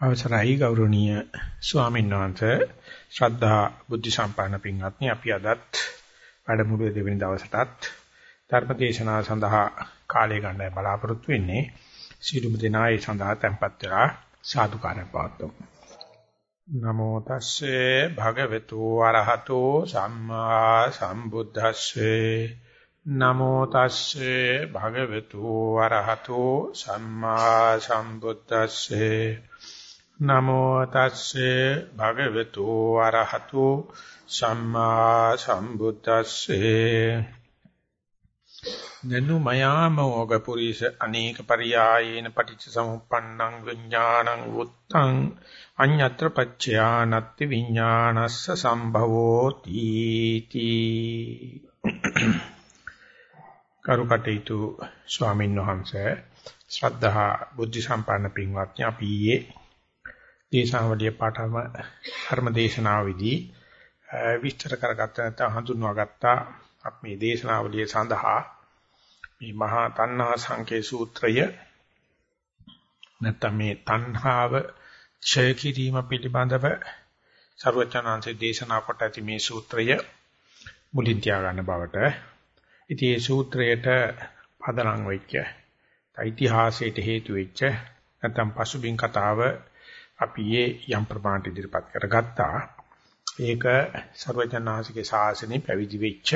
අවසරයි ගෞරවනීය ස්වාමීන් වහන්සේ. ශ්‍රද්ධා බුද්ධ සම්පන්න පින්වත්නි අපි අදත් වැඩමුළුවේ දෙවෙනි දවසටත් ධර්ම දේශනාව සඳහා කාලය ගන්නයි බලාපොරොත්තු වෙන්නේ. සීලුම දෙනා ඒ සඳහා tempත් වෙලා සාදුකාරය පවත්වමු. නමෝ තස්සේ භගවතු වරහතෝ සම්මා සම්බුද්දස්සේ. නමෝ තස්සේ භගවතු වරහතෝ සම්මා සම්බුද්දස්සේ. නමෝ තස්සේ භගවතු ආරහතු සම්මා සම්බුද්දස්සේ. නනු මයාමෝග පුරිස අනේක පරියායේන පටිච්ච සමුප්පන්නං විඥානං උත්තං අඤ්ඤත්‍ර පච්චයානත්ති විඥානස්ස සම්භවෝ තීති කරුකටේතු ස්වාමීන් වහන්සේ ශ්‍රද්ධා බුද්ධ සම්පන්න පින්වත්නි අපි ඊයේ දේශාවලිය පාඨම ධර්ම දේශනාවේදී විස්තර කරගත්ත නැත්නම් හඳුන්වාගත්තා අපි මේ දේශනාවලිය සඳහා. මේ මහා තණ්හා සංකේ සූත්‍රය නැත්නම් මේ තණ්හාව ඡය කිරීම පිළිබඳව ਸਰවචනාංශයේ දේශනා කොට ඇති මේ සූත්‍රය මුලින් තියාගන්න බවට. ඉතින් මේ සූත්‍රයට පදනම් වෙච්ච ඉතිහාසයට හේතු වෙච්ච නැත්නම් පසුබිම් කතාව අපි ඒ යම් ප්‍රමාණයට ඉදිරිපත් කරගත්තා. ඒක ਸਰවඥාන්සේගේ ශාසනය පැවිදි වෙච්ච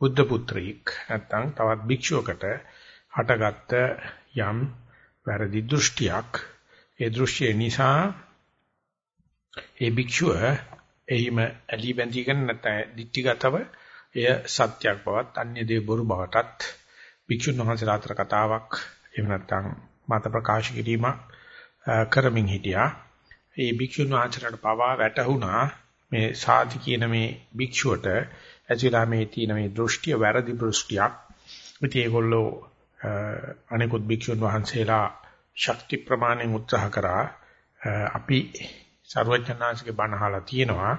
බුද්ධ පුත්‍රයෙක් නැත්නම් තවත් භික්ෂුවකට හටගත්ත යම් වැරදි දෘෂ්ටියක් ඒ දෘෂ්ටිය නිසා ඒ භික්ෂුව එහිම ඇලි බැඳීගෙන නැත්නම් දික්ටිගතව එය සත්‍යක් බවත් අන්‍ය දේ බොරු බවටත් භික්ෂුන් වහන්සේලා අතර කතාවක් එහෙම නැත්නම් මත ප්‍රකාශ කිරීමක් කරමින් හිටියා. ඒ භික්ෂුන් වහන්සේලාට පවා වැටහුණා මේ සාති කියන මේ භික්ෂුවට ඇතිලා මේ තියෙන මේ දෘෂ්ටිය වැරදි දෘෂ්ටියක්. ඉතින් ඒගොල්ලෝ අනිකුත් භික්ෂුන් වහන්සේලා ශක්ති ප්‍රමාණයෙන් උත්සාහ කරා අපි ਸਰවඥාන්සේගේ බණ අහලා තියෙනවා.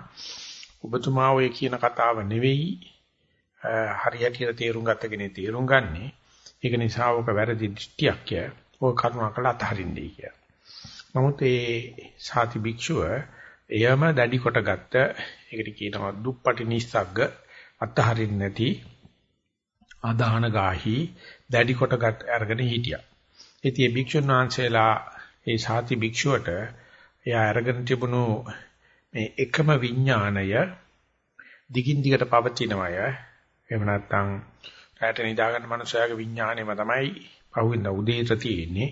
ඔබතුමා ඔය කියන කතාව නෙවෙයි හරියට තේරුම් ගත්ත කෙනේ තේරුම් ගන්නේ. ඒක නිසා ඔක වැරදි දෘෂ්ටියක් කිය. ඔය කරුණාකර අතහරින්නයි කිය. නමුත් ඒ සාති භික්ෂුව එයම දැඩි කොට ගත්ත ඒකට කියනවා දුප්පටි නිස්සග්ග අතහරින්න නැති ආදාන ගාහි දැඩි කොට ගත් අරගෙන හිටියා. ඉතින් මේ භික්ෂුන් වහන්සේලා ඒ සාති භික්ෂුවට එයා අරගෙන තිබුණු මේ එකම විඥාණය දිගින් දිගට පවතිනවය. එහෙම නැත්නම් රැට නිදාගන්න මනුස්සයාගේ විඥාණයම තමයි පහුවෙන්ද උදේට තියෙන්නේ.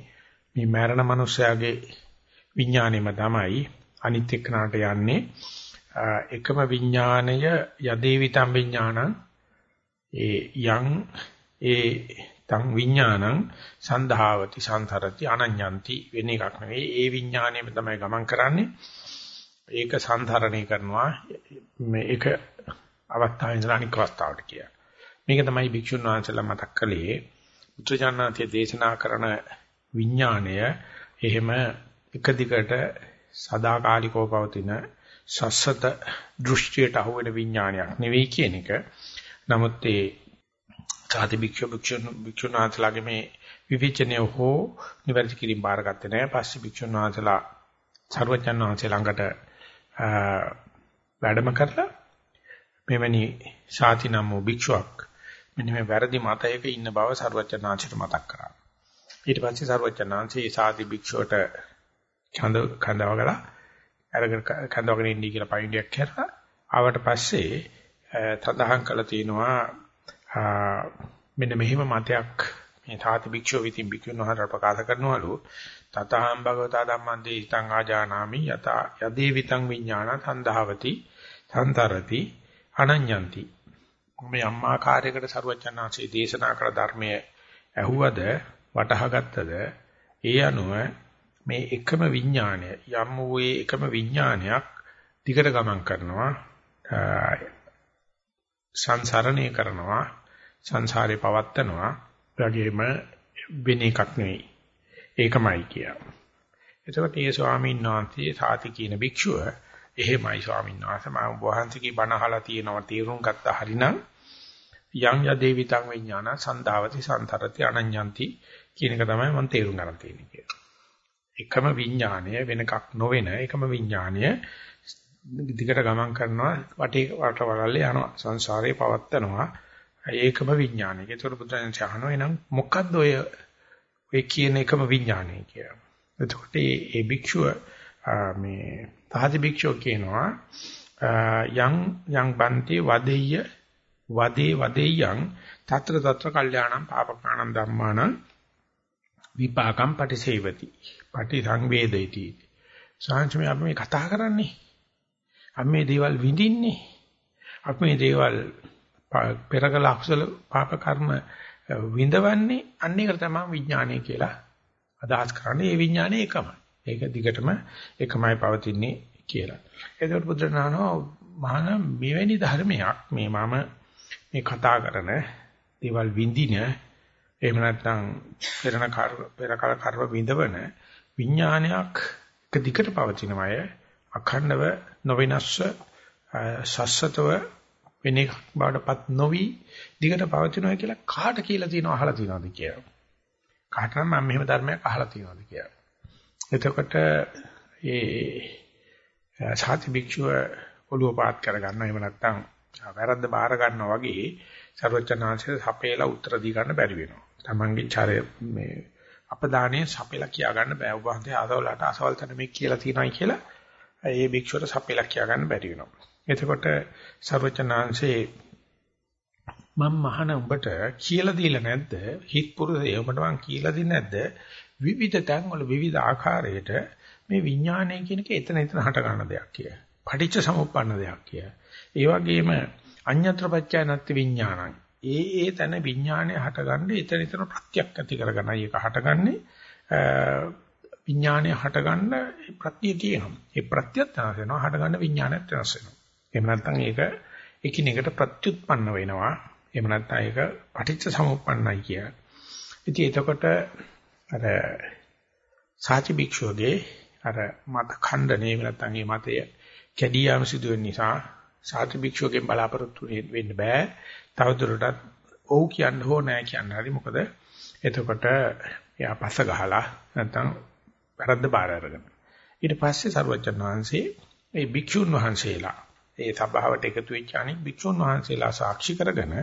මේ මරණ මනුස්සයාගේ විඥාණයම තමයි අනිත් එක්කනට යන්නේ. එකම විඥාණය යදේවිතම් විඥානං ඒ යං ඒ තං විඥානං සන්ධාවති සන්තරති අනඤ්ඤන්ති වෙන එකක් නෙවෙයි ඒ විඥාණයම තමයි ගමන් කරන්නේ ඒක සන්ධාරණය කරනවා මේක අවස්ථාවෙන් ඉඳලා අනික් අවස්ථාවට කියන මේක තමයි භික්ෂුන් වහන්සේලා මතක් කළේ බුද්ධජනනාතේ දේශනා කරන විඥාණය එහෙම එක දිගට සදාකාලිකව පවතින සස්සත දෘෂ්ටියට අහු වෙන විඥානයක් නෙවෙයි කියන එක. නමුත් ඒ සාති භික්ෂු භික්ෂුන් භික්ෂුනාථලාගේ මේ විවිචනය හෝ නිවැරදි කිරීම බාරගත්තේ නැහැ. පස්සේ භික්ෂුනාථලා සර්වඥාන් වහන්සේ ළඟට වැඩම කරලා මෙවැනි සාති නම් වූ භික්ෂුවක් මෙන්න මේ වැරදි මතයක ඉන්න බව සර්වඥාන්සිට මතක් කරා. ඊට පස්සේ සර්වඥාන්සේ සාති භික්ෂුවට කඳ කඳවගලා අරගෙන කඳවගෙන ඉන්නී කියලා පයින්ඩයක් කරලා ආවට පස්සේ තදහන් කළා තියෙනවා මෙන්න මෙහිම මතයක් මේ තාති භික්ෂුව විතින් භික්ෂුන් වහන්සේ ප්‍රකාශ කරනවලු තතහම් භගවතා ධම්මං දේහිතං ආජානාමි යත යදේ විතං විඥාන තන්දහවති තන්තරති අනඤ්ඤಂತಿ මේ අම්මාකාරයකට සරුවචනාංශයේ දේශනා කළ ධර්මයේ ඇහුවද වටහාගත්තද ඒ අනුව මේ එකම විඥානය යම් වූයේ එකම විඥානයක් දිගට ගමන් කරනවා සංසරණය කරනවා සංසාරේ පවත්තනවා වගේම වෙන එකක් නෙවෙයි ඒකමයි කිය. එතකොට මේ ස්වාමීන් වහන්සේ සාති කියන භික්ෂුව එහෙමයි ස්වාමීන් වහන්සේ මම වහන්සේගේ බණ අහලා තියෙනවා තීරුම් ගත්තා හරිනම් යම් යදේවිතං විඥාන සන්දාවති සන්තරති අනඤ්ඤಂತಿ කියන එක තමයි මම තේරුම් ගන්න තියෙන්නේ කියලා. එකම විඥානය වෙනකක් නොවන එකම විඥානය දිගට ගමන් කරනවා වටේ වටවලල්ලේ යනවා සංසාරේ පවත්තනවා ඒකම විඥානය. ඒතකොට බුදුන් චහනෝ එනම් මොකද්ද ඔය ඔය කියන එකම විඥානය කියලා. එතකොට මේ භික්ෂුව මේ පහති භික්ෂුව කියනවා යං යං බන්ති වදෙය්‍ය වදේ වදෙය්‍යං తත්‍ර తත්‍ර කල්යාණං පාපකාණං ධම්මාණං විපාකම් පටිසේවති පටි සංවේදේති සාංශමේ අපි මේ කතා කරන්නේ අපි මේ දේවල් විඳින්නේ අපි මේ දේවල් පෙරකල අකුසල පාප කර්ම විඳවන්නේ අන්න ඒක තමයි විඥානය කියලා අදහස් කරන්නේ. ඒ විඥානය එකමයි. ඒක දිගටම එකමයි පවතින්නේ කියලා. ඒකට බුදුරණාහෝ මහාන මෙවැනි ධර්මයක් මේ මම මේ කතා කරන දේවල් විඳින එහෙම නැත්නම් පෙරණ පෙරකල කර්ම විඳවන විඥානයක් එක දිගට පවතිනමය අඛණ්ඩව නොවිනස්ස සස්සතව වෙන එකක් බවටපත් නොවි දිගට පවතිනවා කියලා කාට කියලා තියෙනව අහලා තියෙනවද කියලා. කාට නම් මම මෙහෙම ධර්මයක් අහලා තියෙනවද කියලා. එතකොට ඒ සාති භික්ෂුව ඔළුව පාත් කරගන්නවා එහෙම නැත්නම් වැරද්ද බාර ගන්නවා වගේ ਸਰවචනාංශය සපේලා උත්තර දී ගන්න බැරි වෙනවා. Tamange චරය මේ අපදානයේ සපේලා කියා ගන්න බෑ. ඔබ හන්දේ අසවලට අසවල් තන මේ කියලා තියෙනයි කියලා ඒ භික්ෂුවට සපේලා කියා ගන්න බැරි වෙනවා. එතකොට ਸਰවචනාංශේ මම මහන උඹට කියලා දීලා නැද්ද? හිත් පුරුෂය උඹට මං කියලා දෙන්නේ නැද්ද? විවිධ තැන් වල විවිධ ආකාරයට මේ විඥානය කියන එක එතන එතන හට ගන්න දෙයක් කිය. පටිච්ච සමුප්පන්න දෙයක් කිය. ඒ වගේම අඤ්ඤත්‍ර පත්‍ය නැති විඥානං. ඒ ඒ තැන විඥානය හටගන්නේ එතන එතන ප්‍රත්‍යක් ඇති කරගන්නයි ඒක හටගන්නේ. විඥානය හටගන්න ප්‍රත්‍ය තියෙනවා. ඒ ප්‍රත්‍යත් වෙනස් වෙනවා. හටගන්න විඥානයත් වෙනස් වෙනවා. එහෙම නැත්නම් ඒක එකිනෙකට ප්‍රත්‍යুৎපන්න වෙනවා. එහෙම නැත්නම් ඒක පටිච්ච සමුප්පන්නයි කිය. ඉතින් එතකොට අර සාචි භික්ෂුවගේ අර මත ඛණ්ඩනේ නැත්නම් මේ මතය කැඩී යාම සිදු වෙන නිසා සාචි භික්ෂුවගෙන් බලාපොරොත්තු වෙන්න බෑ. තවදුරටත් ඔව් කියන්න හෝ නෑ කියන්න හරි මොකද එතකොට එයා පස්ස ගහලා නැත්නම් වැරද්ද බාර අරගෙන ඊට පස්සේ සරුවචන් වහන්සේ මේ භික්ෂුන් වහන්සේලා ඒ සභාවට එකතු වෙච්ච අනික් භික්ෂුන් වහන්සේලා සාක්ෂි කරගෙන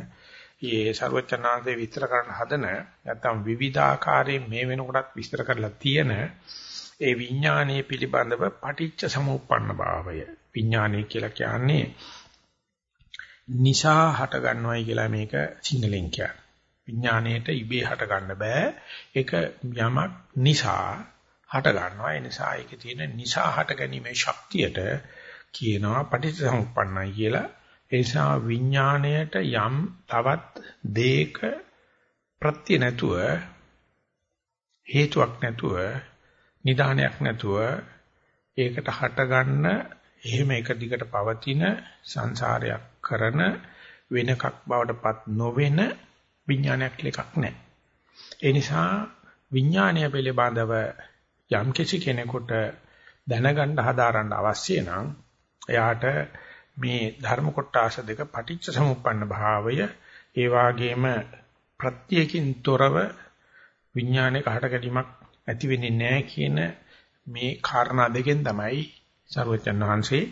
මේ ਸਰවචනාංශේ විස්තර කරන්න හදන නැත්නම් විවිධාකාරයෙන් මේ වෙනකොටත් විස්තර කරලා තියෙන ඒ විඥානයේ පිළිබඳව පටිච්ච සමුප්පන්න භාවය. විඥානය කියලා කියන්නේ නිසා හට ගන්නවයි කියලා මේක සිංහලෙන් කියන්නේ. විඥාණයට ඉබේ හට ගන්න බෑ. ඒක යමක් නිසා හට ගන්නවා. ඒ නිසා ඒකේ තියෙන නිසා හට ගැනීමේ ශක්තියට කියනවා පටිච්චසමුප්පන්නයි කියලා. ඒ නිසා විඥාණයට යම් තවත් දෙයක ප්‍රත්‍ය නැතුව හේතුවක් නැතුව නිදානයක් නැතුව ඒකට හටගන්න එහෙම එක දිගට පවතින සංසාරයක් කරන වෙනකක් බවටපත් නොවෙන විඥානයක් ලෙකක් නැහැ. ඒ නිසා විඥානය පිළිබඳව යම් කිසි කෙනෙකුට දැනගන්න හදාරන්න අවශ්‍ය නම් එයාට මේ ධර්ම කොටාස දෙක පටිච්ච සමුප්පන්න භාවය ඒ වාගේම ප්‍රත්‍යයෙන් තොරව විඥානයක හට ගැනීමක් ඇති වෙන්නේ නැහැ කියන මේ කාරණා දෙකෙන් තමයි සර්වචන් වහන්සේ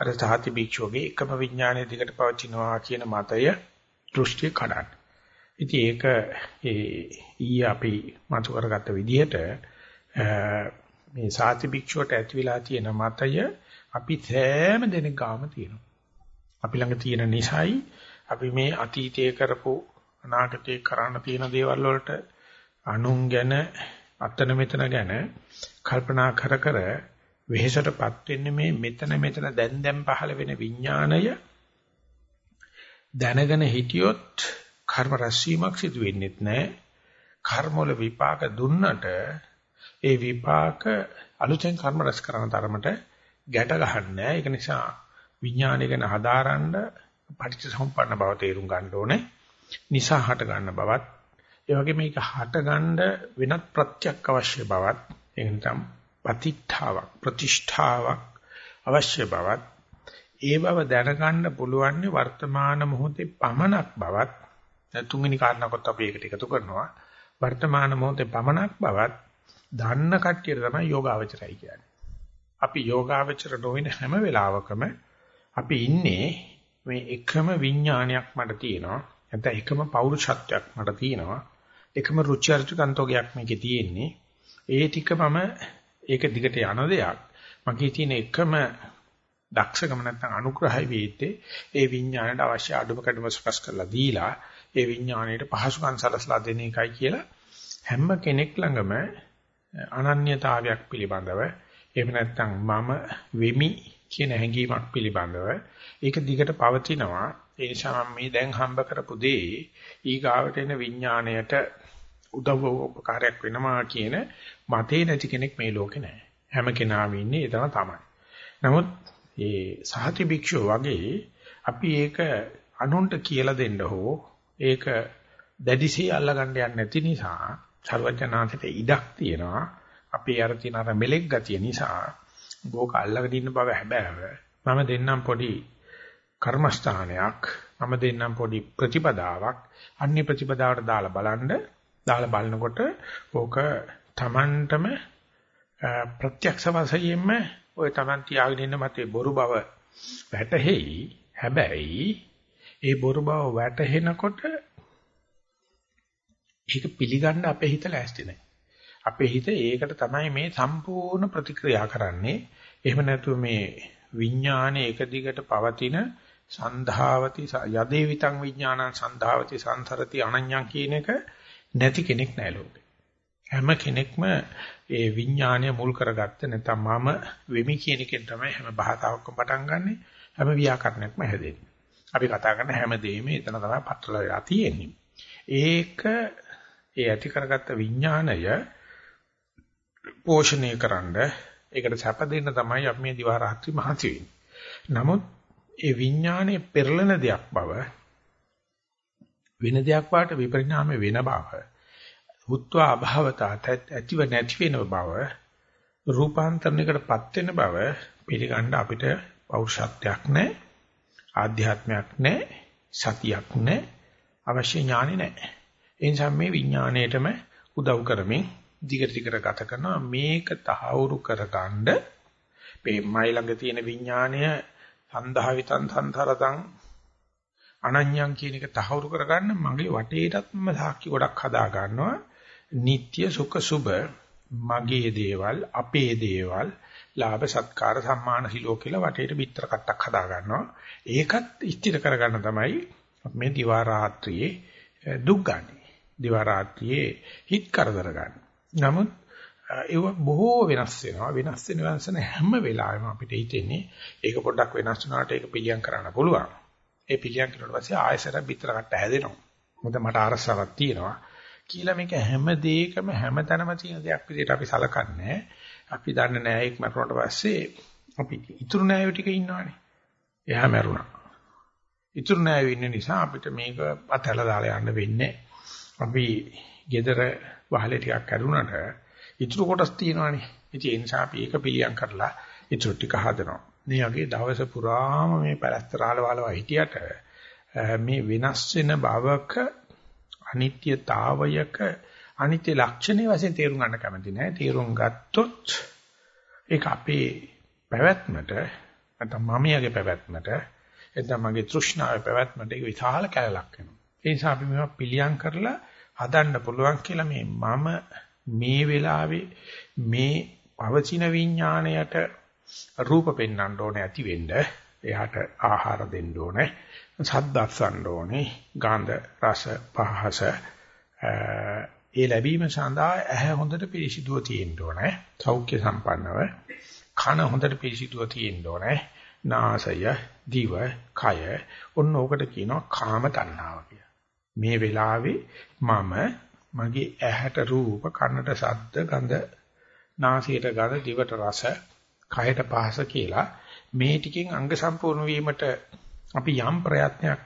අර සාති භික්ෂුවගේ එකම විඥානයේ දිගට පවතිනවා කියන මතය දෘෂ්ටි කඩන. ඉතින් ඒක ඒ ඊ අපි මතු කරගත්ත විදිහට මේ සාති භික්ෂුවට ඇති වෙලා තියෙන මතය අපි සෑම දෙනෙක් ගාම තියෙනවා. අපි ළඟ තියෙන නිසයි අපි මේ අතීතයේ කරපු අනාගතයේ කරන්න තියෙන දේවල් වලට අනුන් ගැන අතන මෙතන ගැන කල්පනා කර කර වෙහෙසටපත් වෙන්නේ මේ මෙතන මෙතන දැන් දැන් පහළ වෙන විඥාණය දැනගෙන හිටියොත් කර්ම රැස්වීමක් සිදු වෙන්නේ නැහැ. කර්ම වල විපාක දුන්නට ඒ විපාක අලුතෙන් කර්ම රැස් කරන තරමට ගැට ගහන්නේ ඒක නිසා විඥානය ගැන හදාරන්න පටිච්චසමුප්පන්න බව තේරුම් ගන්න ඕනේ. නිසා හට ගන්න බවත්. ඒ වගේ මේක හට ගන්න වෙනත් ප්‍රත්‍යක් අවශ්‍ය බවත්. ඒ නිකම් ප්‍රතිඨාවක් ප්‍රතිෂ්ඨාවක් අවශ්‍ය බවත්. ඒ බව දැනගන්න පුළුවන් වර්තමාන මොහොතේ පමණක් බවත්. තුන්වෙනි කාරණාවකට අපි ඒකට එකතු කරනවා. වර්තමාන මොහොතේ පමණක් බවත් දන්න කට්ටියට තමයි යෝගාවචරයි කියන්නේ. අපි යෝගාවචර නොවන හැම වෙලාවකම අපි ඉන්නේ මේ එකම විඥානයක් මට තියෙනවා. නැත්නම් එකම පෞරුෂත්වයක් මට තියෙනවා. එකම රුචි අරුචිකන්තෝගයක් මේකේ තියෙන්නේ. ඒ ටික මම ඒක දිගට යන දෙයක්. මගේ තියෙන එකම දක්ෂකම නැත්නම් අනුග්‍රහය වේත්තේ ඒ විඥාණයට අවශ්‍ය අඩුම කඩම ස්පර්ශ කරලා දීලා ඒ විඥාණයට පහසුකම් සලසලා දෙන එකයි කියලා හැම කෙනෙක් ළඟම අනන්‍යතාවයක් පිළිබඳව එහෙම නැත්නම් මම වෙමි කියන හැඟීමක් පිළිබඳව ඒක දිගට පවතිනවා ඒ නිසා මම මේ දැන් හම්බ කරපු දේ ඊගාවට එන විඥාණයට උදව් උපකාරයක් වෙනවා කියන මතේ නැති කෙනෙක් මේ ලෝකේ නැහැ හැම කෙනාම ඉන්නේ ඒ තමයි. නමුත් ඒ සහති භික්ෂුව වගේ අපි ඒක අනුන්ට කියලා දෙන්න හෝ ඒක දැඩිසේ අල්ලගන්න යන්නේ නැති නිසා සර්වඥාන්තට ඉඩක් තියෙනවා. අපි අර තියෙන අර මෙලෙක් ගතිය නිසා බෝක අල්ලගෙන ඉන්න බව හැබෑව. මම දෙන්නම් පොඩි කර්මස්ථානයක් මම දෙන්නම් පොඩි ප්‍රතිපදාවක් අන්‍ය ප්‍රතිපදාවට දාලා බලන්න දාලා බලනකොට ඕක Tamanටම ප්‍රත්‍යක්ෂ වශයෙන්ම ඔය Taman තියාගෙන ඉන්න මතේ බොරු බව වැටහෙයි. හැබැයි ඒ බොරු බව වැටහෙනකොට ඒක පිළිගන්න අපේ හිත ලෑස්ති නැහැ. අපේ හිත ඒකට තමයි මේ සම්පූර්ණ ප්‍රතික්‍රියා කරන්නේ. එහෙම නැතුව මේ විඥානයේ එක දිගට පවතින සන්ධාවති යදේවිතං විඥානං සන්ධාවති සංසරති අනඤ්ඤං කියන එක නැති කෙනෙක් නැහැ ලෝකේ. හැම කෙනෙක්ම ඒ විඥානය මුල් කරගත්ත නැත්නම් මම වෙමි කියන එකෙන් තමයි හැම භාෂාවක්ම පටන් ගන්නෙ හැම ව්‍යාකරණයක්ම හැදෙන්නේ. අපි කතා කරන හැම දෙයක්ම එතන තමයි පටල වෙලා තියෙන්නේ. ඒක ඒ ඇති කරගත්ත විඥානය පෝෂණය කරන්න. ඒකට සැප දෙන්න තමයි අපි මේ දිවා රාත්‍රී මහන්සි නමුත් ඒ විඥානයේ පෙරලෙන දෙයක් බව වෙන දෙයක් වාට විපරිණාම වෙන බව හුත්වා අභවතා ඇතිව නැති වෙන බව රූපාන්තරණයකටපත් වෙන බව පිළිගන්න අපිට පෞරුෂත්වයක් නැහැ ආධ්‍යාත්මයක් නැහැ සතියක් නැහැ අවශ්‍ය ඥානෙ නැහැ. ඒ නිසා මේ විඥාණයටම උදව් කරමින් දිගට දිගට ගත කරනවා මේක තහවුරු කරගන්න මේ මයි ළඟ තියෙන විඥාණය සන්දහවිතං සංතරතං අනඤ්ඤං කියන එක තහවුරු කරගන්න මගේ වටේටත් මම සාක්ෂි ගොඩක් හදා ගන්නවා නিত্য සුඛ සුබ මගේ දේවල් අපේ දේවල් ලාභ සත්කාර සම්මාන සිලෝ කියලා වටේට පිටර කට්ටක් හදා ගන්නවා ඒකත් ස්ථිර කරගන්න තමයි මේ දිවා රාත්‍රියේ දුක් ගන්න. දිවා රාත්‍රියේ හිත කරදර ගන්න. නමුත් ඒව බොහෝ වෙනස් වෙනවා වෙනස් වෙන වෙනස් වෙන හැම වෙලාවෙම අපිට හිතෙන්නේ ඒක පොඩ්ඩක් වෙනස් වුණාට ඒක පිළියම් කරන්න පුළුවන්. ඒ පිළියම් කරුවාට පස්සේ ආයසර පිටර කට්ට හැදෙනවා. මොකද මට අරසාවක් තියෙනවා. කියලා මේක හැම දෙයකම හැම තැනම තියෙන දෙයක් විදිහට අපි සලකන්නේ. අපි දන්නේ නැහැ ඒක මරුණට පස්සේ අපි ඉතුරු නෑයෝ ටික ඉන්නවනේ. එයා මැරුණා. ඉතුරු නෑයෝ ඉන්න නිසා අපිට මේක අතහැලා දාලා යන්න වෙන්නේ. අපි gedara වහලේ ටිකක් කරුණාට ඉතුරු කොටස් තියෙනවනේ. ඉතින් ඒ නිසා අපි ඒක පිළියම් කරලා ඉතුරු ටික හදනවා. මේ වගේ දවස පුරාම මේ පැලස්තරාල වලව හිටියට මේ වෙනස් වෙන බවක අනිත්‍යතාවයක අනිත්‍ය ලක්ෂණේ වශයෙන් තේරුම් ගන්න කැමති නෑ. තේරුම් ගත්තොත් ඒක අපේ පැවැත්මට නැත්නම් මමියගේ පැවැත්මට එතන මගේ තෘෂ්ණාවේ පැවැත්මට ඒක විශාල කැලලක් වෙනවා. ඒ නිසා අපි මේවා පිළියම් කරලා හදන්න පුළුවන් කියලා මේ මම මේ වෙලාවේ මේ පවචින විඥාණයට රූප පෙන්වන්න ඕනේ ඇති වෙන්න. එයාට ආහාර දෙන්න ඕනේ සද්දස්සන්න ඕනේ ගන්ධ රස පහස ඒ ලැබීම සඳහා ඇහැ හොඳට පිරිසිදුව තියෙන්න ඕනේ සෞඛ්‍ය සම්පන්නව. කන හොඳට පිරිසිදුව තියෙන්න ඕනේ නාසය දිව කය. ඔන්න ඕකට කියනවා කාම තණ්හාව කියලා. මේ වෙලාවේ මම මගේ ඇහැට රූප කනට ශබ්ද ගඳ නාසයට ගඳ දිවට රස කයට පහස කියලා මේ ටිකෙන් අංග සම්පූර්ණ වීමට අපි යම් ප්‍රයත්නයක්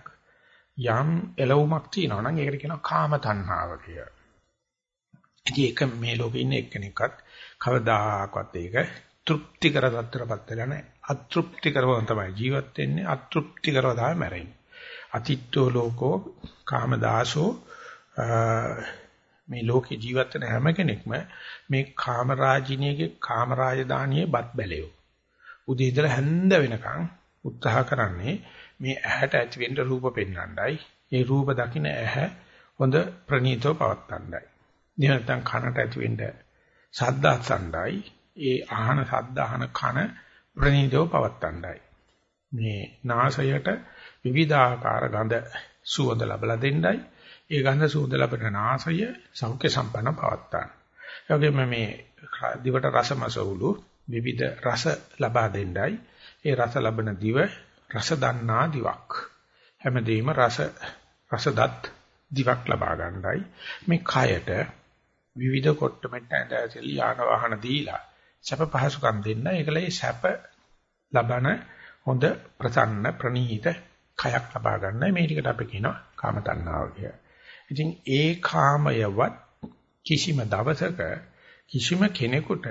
යම් එළවුමක් තියනවා නම් ඒකට කියනවා කාම තණ්හාව කියලා. ඉතින් ඒක මේ ලෝකේ ඉන්න එක්කෙනෙක්වත් කවදාකවත් ඒක තෘප්තිකර තත්ත්වයටපත් වෙලා නැහැ. අතෘප්තිකරව තමයි ජීවත් වෙන්නේ අතෘප්තිකරව තමයි මැරෙන්නේ. අතිත්තෝ ලෝකෝ කාමදාසෝ මේ ලෝකේ ජීවත් වෙන හැම කෙනෙක්ම මේ කාමරාජිනියගේ කාමරාජධානියේ බත් බැලයෝ. උදේ ඉඳලා හැන්ද වෙනකන් උත්සාහ කරන්නේ මේ ඇහැට ඇති වෙන්න රූප පෙන්වන්නයි. ඒ රූප දකින්න ඇහැ හොඳ ප්‍රණීතව පවත්තන්නයි. නැත්නම් කනට ඇති වෙන්න ශබ්ද අසණ්ඩයි. ඒ ආහන ශබ්ද අහන කන ප්‍රණීතව පවත්තන්නයි. මේ නාසයට විවිධාකාර ගඳ සුවඳ ලබලා දෙන්නයි. ඒ ගඳ සුවඳ ලබන නාසය සෞඛ්‍ය සම්පන්න පවත්තා. ඒ වගේම මේ දිවට රසමසවුලු විවිධ රස ලබා දෙන්නයි. ඒ රස ලබන දිව රස දන්නා දිවක්. හැමදේම රස රසදත් දිවක් ලබා ගන්නයි. මේ කයට විවිධ කොට්ටමෙන්ට ඇඳලා යාන වාහන දීලා සැප පහසුකම් දෙන්න. ඒකලේ සැප ලබන හොඳ ප්‍රසන්න ප්‍රණීත කයක් ලබා ගන්නයි මේ ටිකට අපි කියනවා කාම තණ්හාව කියලා. ඉතින් ඒ කාමයවත් කිසිම දවසක කිසිම කෙනෙකුට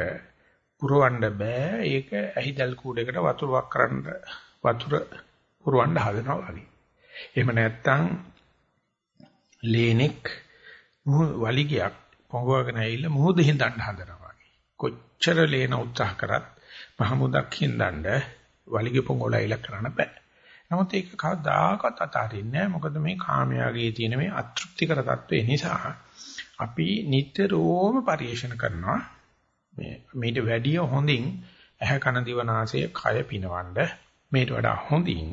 පුරවන්න බෑ ඒක ඇහිදල් කූඩේකට වතුරක් කරන්න වතුර පුරවන්න හදනවා වගේ. එහෙම නැත්නම් ලේනෙක් වලිගයක් පොඟවගෙන ඇවිල්ලා මුහුද හින්දන්න හදනවා වගේ. කොච්චර ලේන උත්සාහ කරත් මහමුදක් හින්දන්න වලිගෙ පොඟවල ඇවිල්ලා කරන්න බෑ. නමුත් ඒක කවදාකවත් අතාරින්නේ නැහැ. මොකද මේ කාමයාගේ තියෙන මේ අතෘප්තිකර తත්වය නිසා අපි නිතරම පරිේෂණ කරනවා. මේ මේට වැඩිය හොඳින් ඇහැ කන දිව නාසය කය පිනවන්න මේට වඩා හොඳින්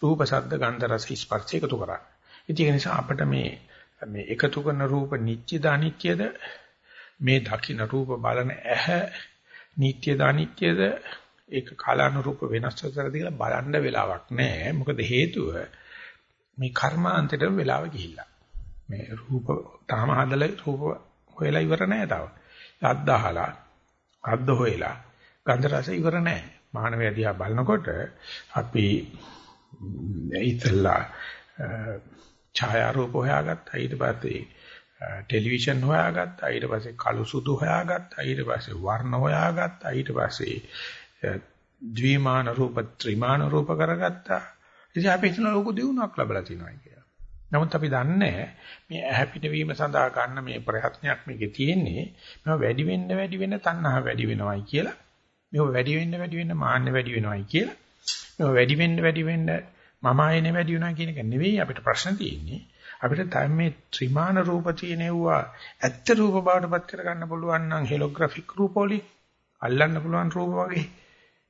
රූප ශබ්ද ගන්ධ රස ස්පර්ශ එකතු කරන්න. ඉතින් ඒ නිසා අපිට මේ මේ එකතු කරන රූප නිත්‍යද අනිත්‍යද මේ දකින්න රූප බලන ඇහැ නිත්‍යද අනිත්‍යද ඒක කාලානුරූප වෙනස් වෙතරද කියලා බලන්න වෙලාවක් නැහැ. මොකද හේතුව මේ කර්මාන්තයට වෙලාව ගිහිල්ලා. මේ රූප තාම හදලා රූප හොයලා ඉවර නැහැ තාම. අද්දහලා අද්ද හොයලා ගන්ධ රස ඉවර නැහැ. මානවය දිහා බලනකොට අපි ඉතලා ඡායාරූප හොයාගත්තා ඊට පස්සේ ටෙලිවිෂන් හොයාගත්තා ඊට පස්සේ කළු සුදු හොයාගත්තා ඊට පස්සේ වර්ණ හොයාගත්තා ඊට පස්සේ ද්විමාන රූප ත්‍රිමාන රූප කරගත්තා. ඉතින් අපි හිතන ලෝක දියුණුවක් ලැබලා තියෙනවා කියලා. නමුත් අපි දන්නේ මේ ඇහැ පිටවීම සඳහා ගන්න මේ ප්‍රයත්නයක් මේකේ තියෙන්නේ මේවා වැඩි වෙන්න වැඩි වෙන්න තණ්හා වැඩි වෙනවයි කියලා. මේවා වැඩි වෙන්න වැඩි වෙන්න මාන්න වැඩි වෙනවයි කියලා. මේවා වැඩි වෙන්න වැඩි වෙන්න මම ආයනේ වැඩි වෙනවා කියන එක නෙවෙයි අපිට ප්‍රශ්න තියෙන්නේ. අපිට තමයි මේ ත්‍රිමාන රූප තියෙනවා ඇත්ත රූප බවට පත් කර ගන්න පුළුවන් නම් හෙලෝග්‍රැෆික් රූප වලින් අල්ලන්න පුළුවන් රූප වගේ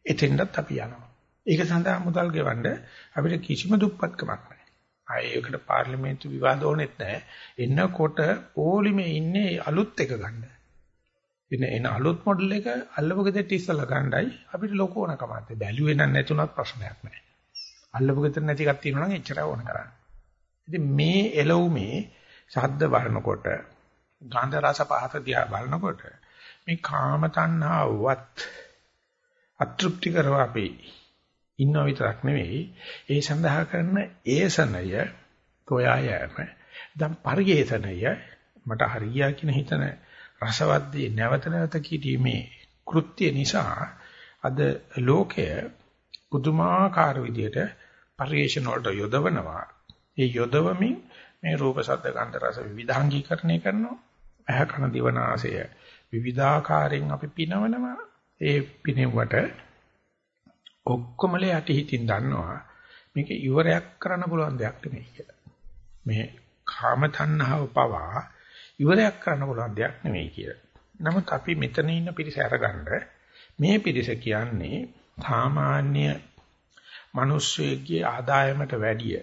එතෙන්ටත් අපි යනවා. ඒක සඳහා මුදල් ගෙවන්න අපිට කිසිම දුප්පත්කමක් නැහැ. ආයේ ඒකට පාර්ලිමේන්තු විවාද ඕනෙත් නැහැ. එන්නකොට පොලිමේ ඉන්නේ අලුත් එක ගන්න. එන එන අලුත් මොඩල් එක අල්ලපු ගෙදරට ඉස්සලා ගන්නයි අපිට ලොකු ඕනකමක්. බැලුවේ නම් නැතුණත් ප්‍රශ්නයක් නැහැ. අල්ලපු ගෙදර නැති එකක් තියෙනවා නම් එච්චරයි ඕන කරන්නේ. ඉතින් මේ එළවුමේ ශබ්ද බලනකොට ගන්ධ රස පහත දිහා බලනකොට මේ කාම තණ්හාවත් අතෘප්ති කරව අපි ඉන්නව විතරක් නෙවෙයි. ඒ සඳහා කරන ඒසනය තෝයා යෑම දැන් පරිේෂණය මට හරියා කියන හිතන රසවත්දී නැවත නැවත කීීමේ කෘත්‍ය නිසා අද ලෝකය පුදුමාකාර විදියට පරිේෂණ වලට යොදවනවා. ඒ යොදවමින් මේ රූප ශබ්ද ගන්ධ රස විවිධාංගීකරණය කරනවා. ඇහ කන දිවනාසය විවිධාකාරයෙන් අපි පිනවනවා. ඒ පිනෙව්වට ඔක්කොමල යටි හිතින් දන්නවා මේක ඉවරයක් කරන්න පුළුවන් දෙයක් නෙමෙයි කියලා. මේ කාම තණ්හාව පවා ඉවරයක් කරන්න පුළුවන් දෙයක් නෙමෙයි කියලා. නමුත් අපි මෙතන ඉන්න පිරිස අරගන්න මේ පිරිස කියන්නේ සාමාන්‍ය මිනිස්සෙගේ ආදායමට වැඩිය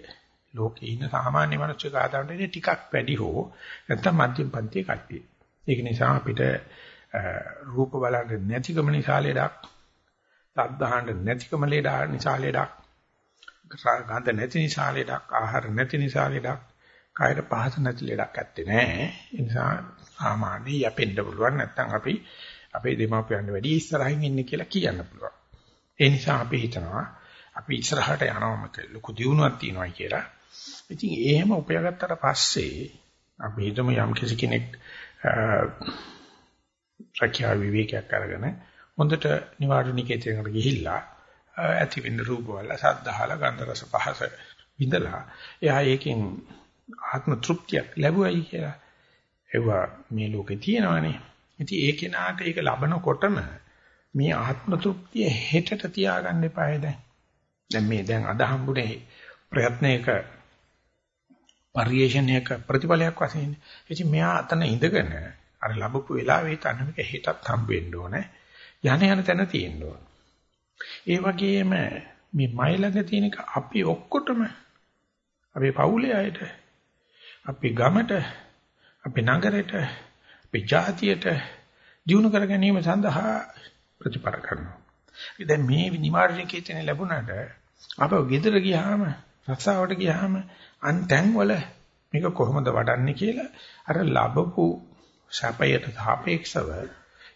ලෝකේ ඉන්න සාමාන්‍ය මිනිස්සුගේ ආදායමට ටිකක් වැඩි හෝ නැත්නම් මධ්‍යම පන්තියේ කට්ටිය. ඒක නිසා අපිට රූප බලන්න නැතිකම නිසා ලෙඩක්, සද්දාහන්න නැතිකම ලෙඩා නිසා ලෙඩක්, ගන්ධ නැති නිසා ලෙඩක්, ආහාර නැති නිසා ලෙඩක්, කායර පහස නැති ලෙඩක් ඇත්තේ නැහැ. ඒ නිසා සාමාන්‍ය යැපෙන්න පුළුවන් නැත්නම් අපි අපේ දෙමාපියන් වැඩි ඉස්සරහින් ඉන්නේ කියලා කියන්න පුළුවන්. ඒ නිසා අපි හිතනවා අපි ඉස්සරහට යනවම ලොකු දියුණුවක් තියෙනවා කියලා. ඉතින් එහෙම උපයාගත්තට පස්සේ අපි හිතමු යම් කෙනෙක් රැකියාව විවේකයක් අරගෙන හොඳට නිවාඩුනිකේතයකට ගිහිල්ලා ඇති වෙන්න රූප වල සද්දහල ගන්ධ රස පහස විඳලා එයා ඒකෙන් ආත්ම තෘප්තියක් ලැබුවයි කියලා ඒවා මේ ලෝකේ තියෙනවානේ. ඉතින් ඒ කෙනාට ඒක ලබනකොටම මේ ආත්ම තෘප්තිය හෙටට තියාගන්න එපායි දැන්. දැන් මේ දැන් අද හම්බුනේ ප්‍රයත්නයක පරිේශණයක ප්‍රතිඵලයක් වශයෙන්. ඉතින් මෙයා අතන ඉඳගෙන අර ලැබපු වෙලාවේ තන මේක හෙටත් හම්බ වෙන්න ඕනේ. යන යන තැන තියෙන්න ඕනේ. ඒ වගේම මේ මයිලඟ තියෙන එක අපි ඔක්කොටම අපේ පවුලේ අයට අපේ ගමට අපේ නගරයට අපේ ජාතියට දිනු කර ගැනීම සඳහා ප්‍රතිපර කරනවා. දැන් මේ නිමාර්ජන කීතන ලැබුණාට අපව ගෙදර ගියාම රස්සාවට ගියාම අන් තැන්වල මේක කොහොමද වඩන්නේ කියලා අර ලැබපු සැපයට සාපේක්ෂව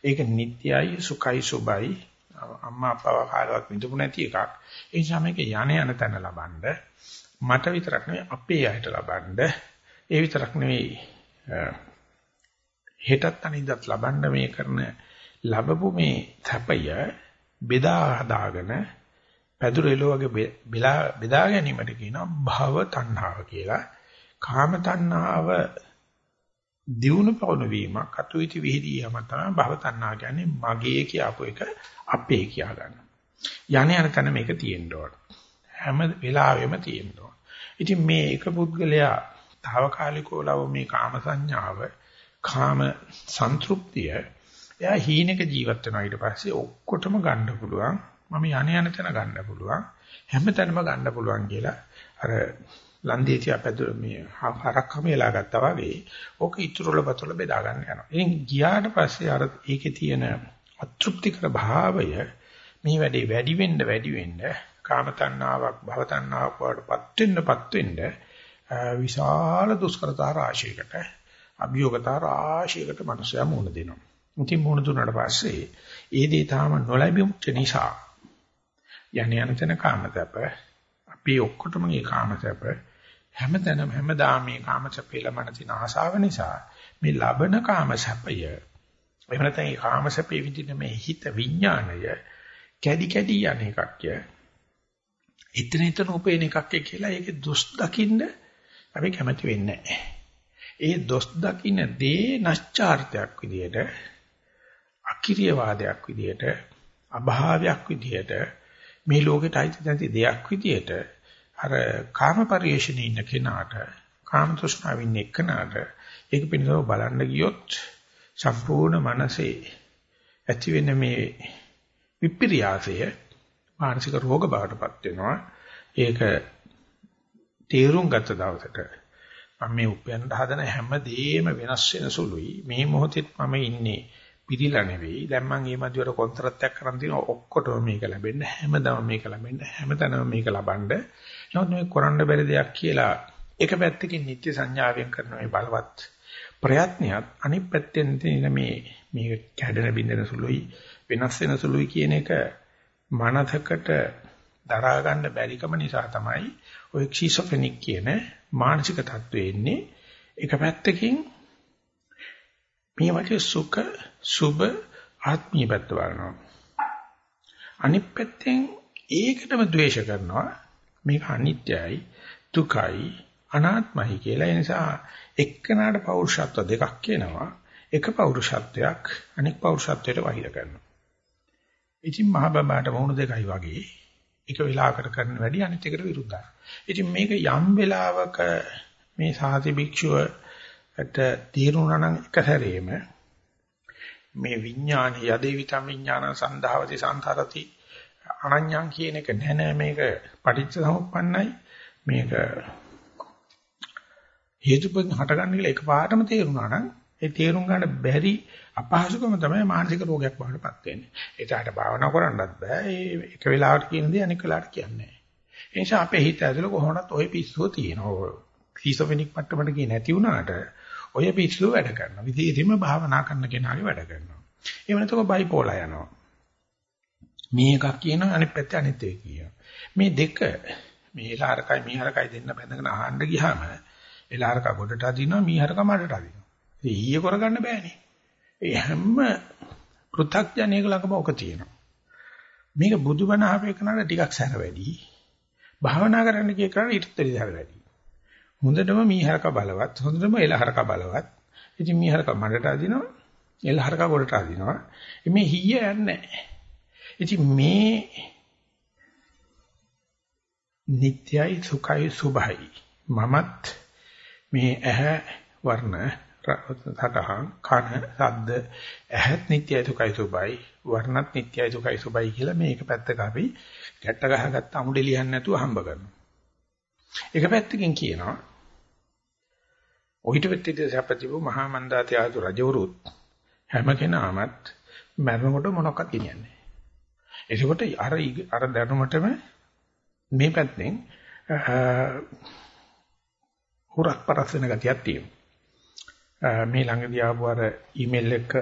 ඒක නිට්ටයයි සුඛයි සුබයි අම්මා අප්පාව කාලවත් විඳපු නැති එකක්. ඒ නිසා මේක යණ යන තැන ලබනද මට විතරක් නෙවෙයි අපේ අයට ලබනද ඒ විතරක් නෙවෙයි හෙටත් අනිද්දාත් ලබන්න මේ කරන ලැබපු මේ තපය බෙදා හදාගෙන පැදුරෙලෝ වගේ බෙලා බෙදා ගැනීමට කියනවා භව තණ්හාව කියලා. කාම තණ්හාව දියුණු පවන වීමක් අතුවිති විහිදී යම තමයි භවතණ්ණා කියන්නේ මගේ කියපු එක අපේ කියා ගන්න. යانے යන තැන මේක තියෙන්න ඕන. හැම වෙලාවෙම තියෙන්න ඕන. ඉතින් මේ එක පුද්ගලයා తాවකාලිකව ලව මේ කාම සංඥාව කාම සංතෘප්තිය එයා හීනක ජීවත් වෙනවා ඊට පස්සේ ඔක්කොටම ගන්න පුළුවන්. මම යانے යන තැන ගන්න පුළුවන්. හැම තැනම ගන්න පුළුවන් කියලා අර ලන්දේ තියා පැදුර මේ හරක් හැමලා ගත්තා වගේ ඕක ඉතුරුල බතුල බෙදා ගන්න යනවා. ඉතින් ගියාට පස්සේ අර ඒකේ තියෙන අතෘප්තිකර භාවය මේ වැඩේ වැඩි වෙන්න වැඩි වෙන්න කාම තණ්හාවක් භව තණ්හාවක් වඩපත් වෙන්නපත් වෙන්න විශාල දුෂ්කරතා රාශියකට අභියෝගතා රාශියකට මනුස්සයා මුහුණ දෙනවා. ඉතින් මුහුණ දුන්නාට පස්සේ ඒ දේ තාම නොලැබුච්ච නිසා යන යන තැන කාමතප අපි ඔක්කොටම මේ කාමතප හැමතැනම හැමදාම මේ කාමසපේ ලබන තියෙන ආශාව නිසා මේ ලබන කාමසපය එහෙම නැත්නම් මේ කාමසපේ විඳින මේ හිත විඥාණය කැඩි කැඩි යන එකක් ය. එතන එතන උපේන එකක් කියලා ඒකේ දොස් දකින්න අපි කැමති වෙන්නේ නැහැ. ඒ දොස් දකින්න දේ නැස්චාර්ත්‍යක් විදියට අකිරිය වාදයක් විදියට අභාවයක් විදියට මේ ලෝකෙට අයිති නැති දෙයක් විදියට අර කාම පරිේශණේ ඉන්න කෙනාට කාම තෘෂ්ණාව ඉන්න එක්කනට ඒක පිළිබඳව බලන්න ගියොත් සම්පූර්ණ මනසේ ඇති වෙන මේ විප්‍රියාසය මානසික රෝග බවටපත් වෙනවා ඒක තේරුම් ගත්ත දවසට මම මේ උපයන්න හදන හැම දෙයක්ම වෙනස් වෙන සුළුයි මේ මොහොතේ මම ඉන්නේ පිළිලා නෙවෙයි. දැන් මම මේ මැදිවට කොන්ත්‍රාත්යක් කරන් තියෙනවා ඔක්කොටම මේක ලැබෙන්න හැමදාම මේක ලැබෙන්න හැමතැනම මේක ලබන්න. නමුත් මේ කරන්න බැරි දෙයක් කියලා එක පැත්තකින් නිත්‍ය සංඥාවෙන් කරන මේ බලවත් ප්‍රයත්නයත් අනිත් පැත්තෙන් තියෙන මේ මේ කැඩෙන බින්දෙන සුළුයි වෙනස් වෙන සුළුයි කියන එක මනසකට දරා ගන්න බැරිකම නිසා තමයි ඔය ක්ෂීසොෆෙනික් කියන මානසික තත්ත්වෙ එන්නේ එක පැත්තකින් මේ වගේ සුඛ සුබ ආත්මීය පැත්ත බලනවා. අනිත් පැත්තෙන් ඒකටම ද්වේෂ කරනවා. මේක අනිත්‍යයි, දුකයි, අනාත්මයි කියලා. ඒ නිසා එක්කනට පෞරුෂත්ව දෙකක් කියනවා. එක පෞරුෂත්වයක් අනෙක් පෞරුෂත්වයට වහිර කරනවා. ඉතින් මහ බබාට වුණ දෙකයි වගේ එක වෙලාවකට කරන වැඩි අනිත් එකට විරුද්ධයි. ඉතින් මේක යම් වෙලාවක මේ සාති භික්ෂුවට තීරුණා නම් එක සැරේම මේ විඥාන යදේවිතම් විඥාන සන්ධාවති සංතරති අනඤ්ඤං කියන එක නෑ නෑ මේක පටිච්ච සමුප්පන්නයි මේක හේතුපෙන් හටගන්න කියලා එකපාරටම තේරුණා නම් ඒ තේරුම් ගන්න බැරි අපහසුකම තමයි මානසික රෝගයක් බවටපත් වෙන්නේ. ඒකට භාවනා කරන්නත් බෑ. ඒ එක වෙලාවකට කියන දේ අනෙක් වෙලාවට කියන්නේ නෑ. ඒ නිසා අපේ හිත ඇතුළේ කොහොමවත් ওই පිස්සුව තියෙනවා. ෆීසොෆෙනික් මට්ටමට ගියේ නැති වුණාට ඔය පිස්සුව වැඩ කරනවා. විදේෙදිම භාවනා කරන කෙනාගේ වැඩ කරනවා. එහෙම නැත්නම් බයිපෝලා යනවා. මේ එකක් කියනවා අනිත් පැත්තේ අනිත් එක කියනවා. මේ දෙක මේ එලහරකයි මීහරකයි දෙන්න බැඳගෙන අහන්න ගියාම එලහරක ගොඩට අදිනවා මීහරක මඩට අදිනවා. ඒ ඊයේ කරගන්න බෑනේ. ඒ හැම පෘථග්ජනයක ළඟම ඔක තියෙනවා. මේක බුදුබණ අහපේ කරනට ටිකක් සැර වැඩි. භාවනා කරන්න කිය කරා ඊටත් වැඩි සැර වැඩි. හොඳටම මීහරක බලවත් හොඳටම එලහරක බලවත් ඉතින් මීහරක මඩට අදිනවා. එල් හරක ගොඩට අදිනවා. මේ හීය යන්නේ නැහැ. ඉතින් මේ නිට්යයි සුඛයි සුභයි මමත් මේ ඇහැ වර්ණ සටහන් කන ශබ්ද ඇහත් නිට්යයි සුඛයි සුභයි වර්ණත් නිට්යයි සුඛයි සුභයි කියලා මේක පැත්තක අපි ගැට්ට ගහගත්ත අමුඩේ ලියන්න නැතුව හම්බ කරනවා. එක පැත්තකින් කියනවා ඔහිට වෙත්තේ සපතිබු මහා මන්දාති ආතු රජවරුත් හැම කෙනාමත් මරනකොට මොනවක්වත් කියන්නේ. එතකොට අර අර දැනුමටම මේ පැත්තෙන් හුරක් පරස් වෙන ගතියක් තියෙනවා. මේ ළඟදී ආපු අර ඊමේල් එක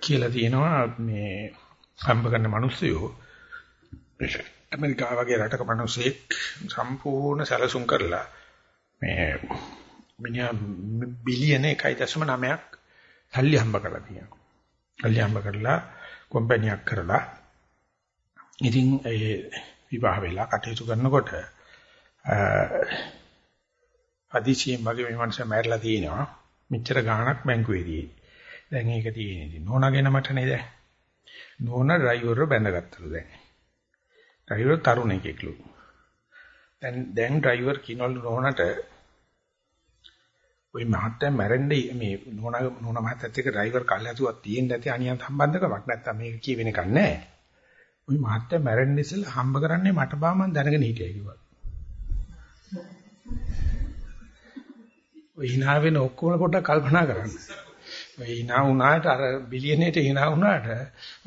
කියලා තියෙනවා මේ හම්බ කරන මිනිස්සුયો ඇමරිකාව වගේ රටක මිනිස්සෙක් සම්පූර්ණ සැලසුම් කරලා මේ මිනිහා බිලියන 1.9ක් සල්ලි හම්බ කරලා තියෙනවා. සල්ලි හම්බ කරලා කම්පැනියක් කරලා ඉතින් ඒ විවාහ වෙලා කටයුතු කරනකොට අදිසියෙන් මගේ මේ මනුස්සයා මැරලා තියෙනවා. මෙච්චර ගාණක් බැංකුවේදී. දැන් ඒක තියෙන්නේ ඉතින් නෝනාගෙන මට නේද? නෝනා ඩ්‍රයිවර්ව බැඳගත්තලු දැන්. ඩ්‍රයිවර් තරුණෙක්ලු. දැන් දැන් ඩ්‍රයිවර් කිනවලු නෝනට ওই මහත්තයා මැරෙන්නේ මේ නෝනා නෝනා මහත්තයත් එක්ක ඩ්‍රයිවර් කල්ලාතුවක් තියෙන්න ඇති අනියම් සම්බන්ධකමක් නැත්තම් මේක කියවෙන එකක් නැහැ. ওই මහත්තයා මැරෙන්න ඉස්සෙල්ලා හම්බ කරන්නේ මට බා මම දැනගෙන හිටියා කිව්වා. ඔය hina වෙන ඔක්කොම පොඩ්ඩක් කල්පනා කරන්න. ඔය hina වුණාට අර බිලියනේට hina වුණාට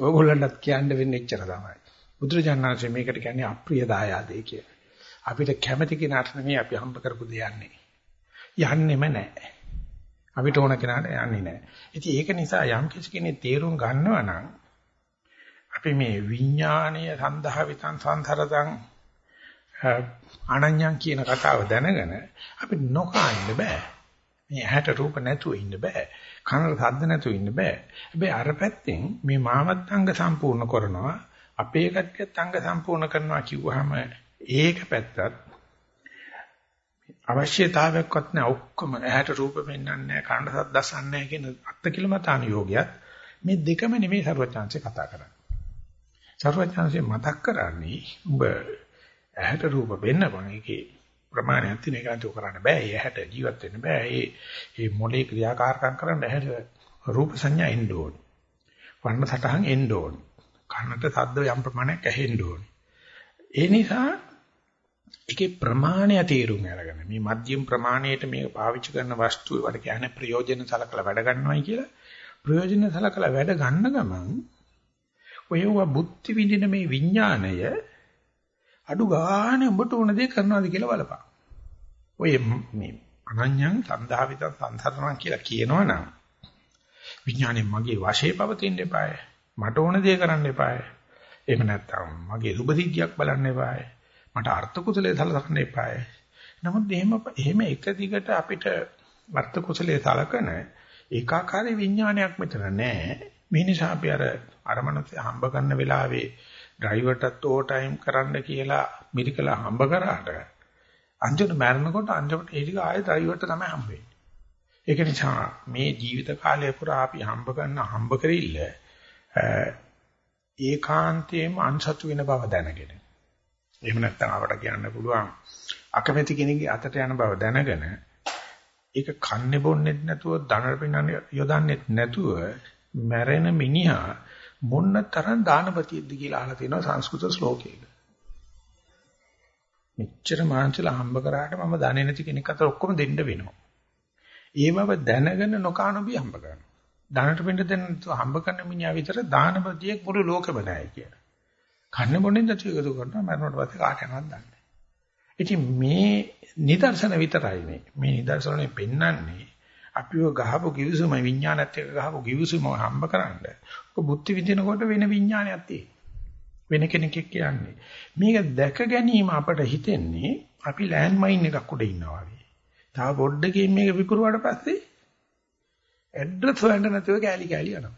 ඕගොල්ලන්ටත් කියන්න වෙන්නේ එච්චර තමයි. බුදුරජාණන්සේ මේකට කියන්නේ අප්‍රිය දායාදේ කියලා. අපිට කැමැති කෙනාට නෙමෙයි අපි හම්බ කරපු දේ යන්නේ. යන්නෙම නැහැ. අපිට ඕන කෙනාට යන්නේ නැහැ. ඉතින් ඒක නිසා යම් කිසි කෙනෙක් තේරුම් ගන්නවා නම් අපි මේ විඥානීය සන්දහ විතං සංතරතං අනඤ්ඤං කියන කතාව දැනගෙන අපි නොකා ඉන්න බෑ. මේ ඇහැට රූප නැතුව ඉන්න බෑ. කනට ශබ්ද නැතුව ඉන්න බෑ. හැබැයි අර පැත්තෙන් මේ මාවත් අංග සම්පූර්ණ කරනවා අපේ කට්ටියත් අංග සම්පූර්ණ කරනවා කිව්වහම ඒක පැත්තත් අවශ්‍යතාවයක්වත් නැහැ ඔක්කොම ඇහැට රූප පෙන්වන්නේ නැහැ කනට ශබ්ද අසන්නේ නැහැ කියන අත්කිලමතාන යෝගියත් මේ දෙකම නෙමෙයි සර්වචාන්සේ කතා කරන්නේ. සර්වචාන්සේ මතක් කරන්නේ ඔබ ඇහැට රූප වෙන්නපන් ඒකේ ප්‍රමාණයක් තියෙන එක නතු කරන්න බෑ. ඒ ඇහැට ජීවත් වෙන්න බෑ. ඒ ඒ මොලේ ක්‍රියාකාරකම් කරන්න ඇහැට රූප සංඥා එන්න ඕන. වර්ණ සටහන් එන්න ඕන. කනට ශබ්ද යම් ප්‍රමාණයක් ඇහෙන්න ඕන. ඒ නිසා ඒකේ ප්‍රමාණය තේරුම් අරගෙන මේ මධ්‍යම ප්‍රමාණයට මේක පාවිච්චි කරන වස්තුව වල කියන්නේ ප්‍රයෝජන සලකලා වැඩ ගන්නවයි කියලා. ප්‍රයෝජන සලකලා වැඩ ගන්න ගමන් ඔයව බුද්ධි විඳින මේ විඥාණය අඩු ගානේ උඹට උන දේ කරනවාද කියලා බලපන්. ඔය මේ අනඤ්ඤං සන්දාවිත සංසරණං කියලා කියනවනම් විඥානේ මගේ වශයේ පවතින්න එපාය. මට ඕන දේ කරන්න එපාය. එහෙම නැත්නම් මගේ සුභසිද්ධියක් බලන්න එපාය. මට අර්ථ කුසලයේ සලකන්න එපාය. නමුත් එහෙම එහෙම එක දිගට අපිට අර්ථ කුසලයේ සලකන ඒකාකාරී විඥානයක් මෙතන නැහැ. මේ නිසා අපි අර අරමනස හම්බ කරන වෙලාවේ ඩ්‍රයිවර්ටත් ඕ ටයිම් කරන්න කියලා මිරිකලා හම්බ කරාට අන්තිමට මැරෙනකොට අන්තිමට ඒ ටික ආයෙ ඩ්‍රයිවර්ට තමයි හම්බෙන්නේ. ඒක නිසා මේ ජීවිත කාලය පුරා අපි හම්බ කරන හම්බ කරිල්ල ඒකාන්තයෙන්ම අන්සතු වෙන බව දැනගෙන. එහෙම නැත්නම් අපට කියන්න පුළුවන් අකමැති කෙනෙක්ගේ අතට යන බව දැනගෙන ඒක කන්නේ බොන්නේත් නැතුව ධනර පින්නන්නේ යොදන්නේත් නැතුව මැරෙන මිනිහා මොන්න තරම් දානපතියක්ද කියලා අහලා තියෙනවා සංස්කෘත ශ්ලෝකයක. මෙච්චර මාංශල හම්බ කරාට මම දන්නේ නැති කෙනෙක් අතර ඔක්කොම දෙන්න වෙනවා. ඒ බව දැනගෙන නොකානොබි හම්බ කරනවා. ධනට පින්න දෙන්න හම්බ කරන මිනිහා විතර දානපතියෙක් මුළු ලෝකෙම නැහැ කියලා. කන්න බොන්නේ නැති එකතු කරනවා මරණයට පස්සේ කාට යනවද දන්නේ. ඉතින් මේ නිදර්ශන විතරයි මේ. මේ නිදර්ශනේ පෙන්වන්නේ අපිව ගහපු කිවිසුම විඥානත් එක්ක ගහපු කිවිසුම හම්බ කරන්නේ. ඔක බුද්ධ විදිනකොට වෙන විඥානයක් තියෙනවා. වෙන කෙනෙක් කියන්නේ. මේක දැක ගැනීම අපට හිතෙන්නේ අපි ලෑන්ඩ් මයින් එකක් උඩ ඉන්නවා වගේ. තව පොඩ්ඩකින් මේක විකුරුවාට පස්සේ ඇඩ්‍රස් හොයන්න නැතුව කෑලි කෑලි යනවා.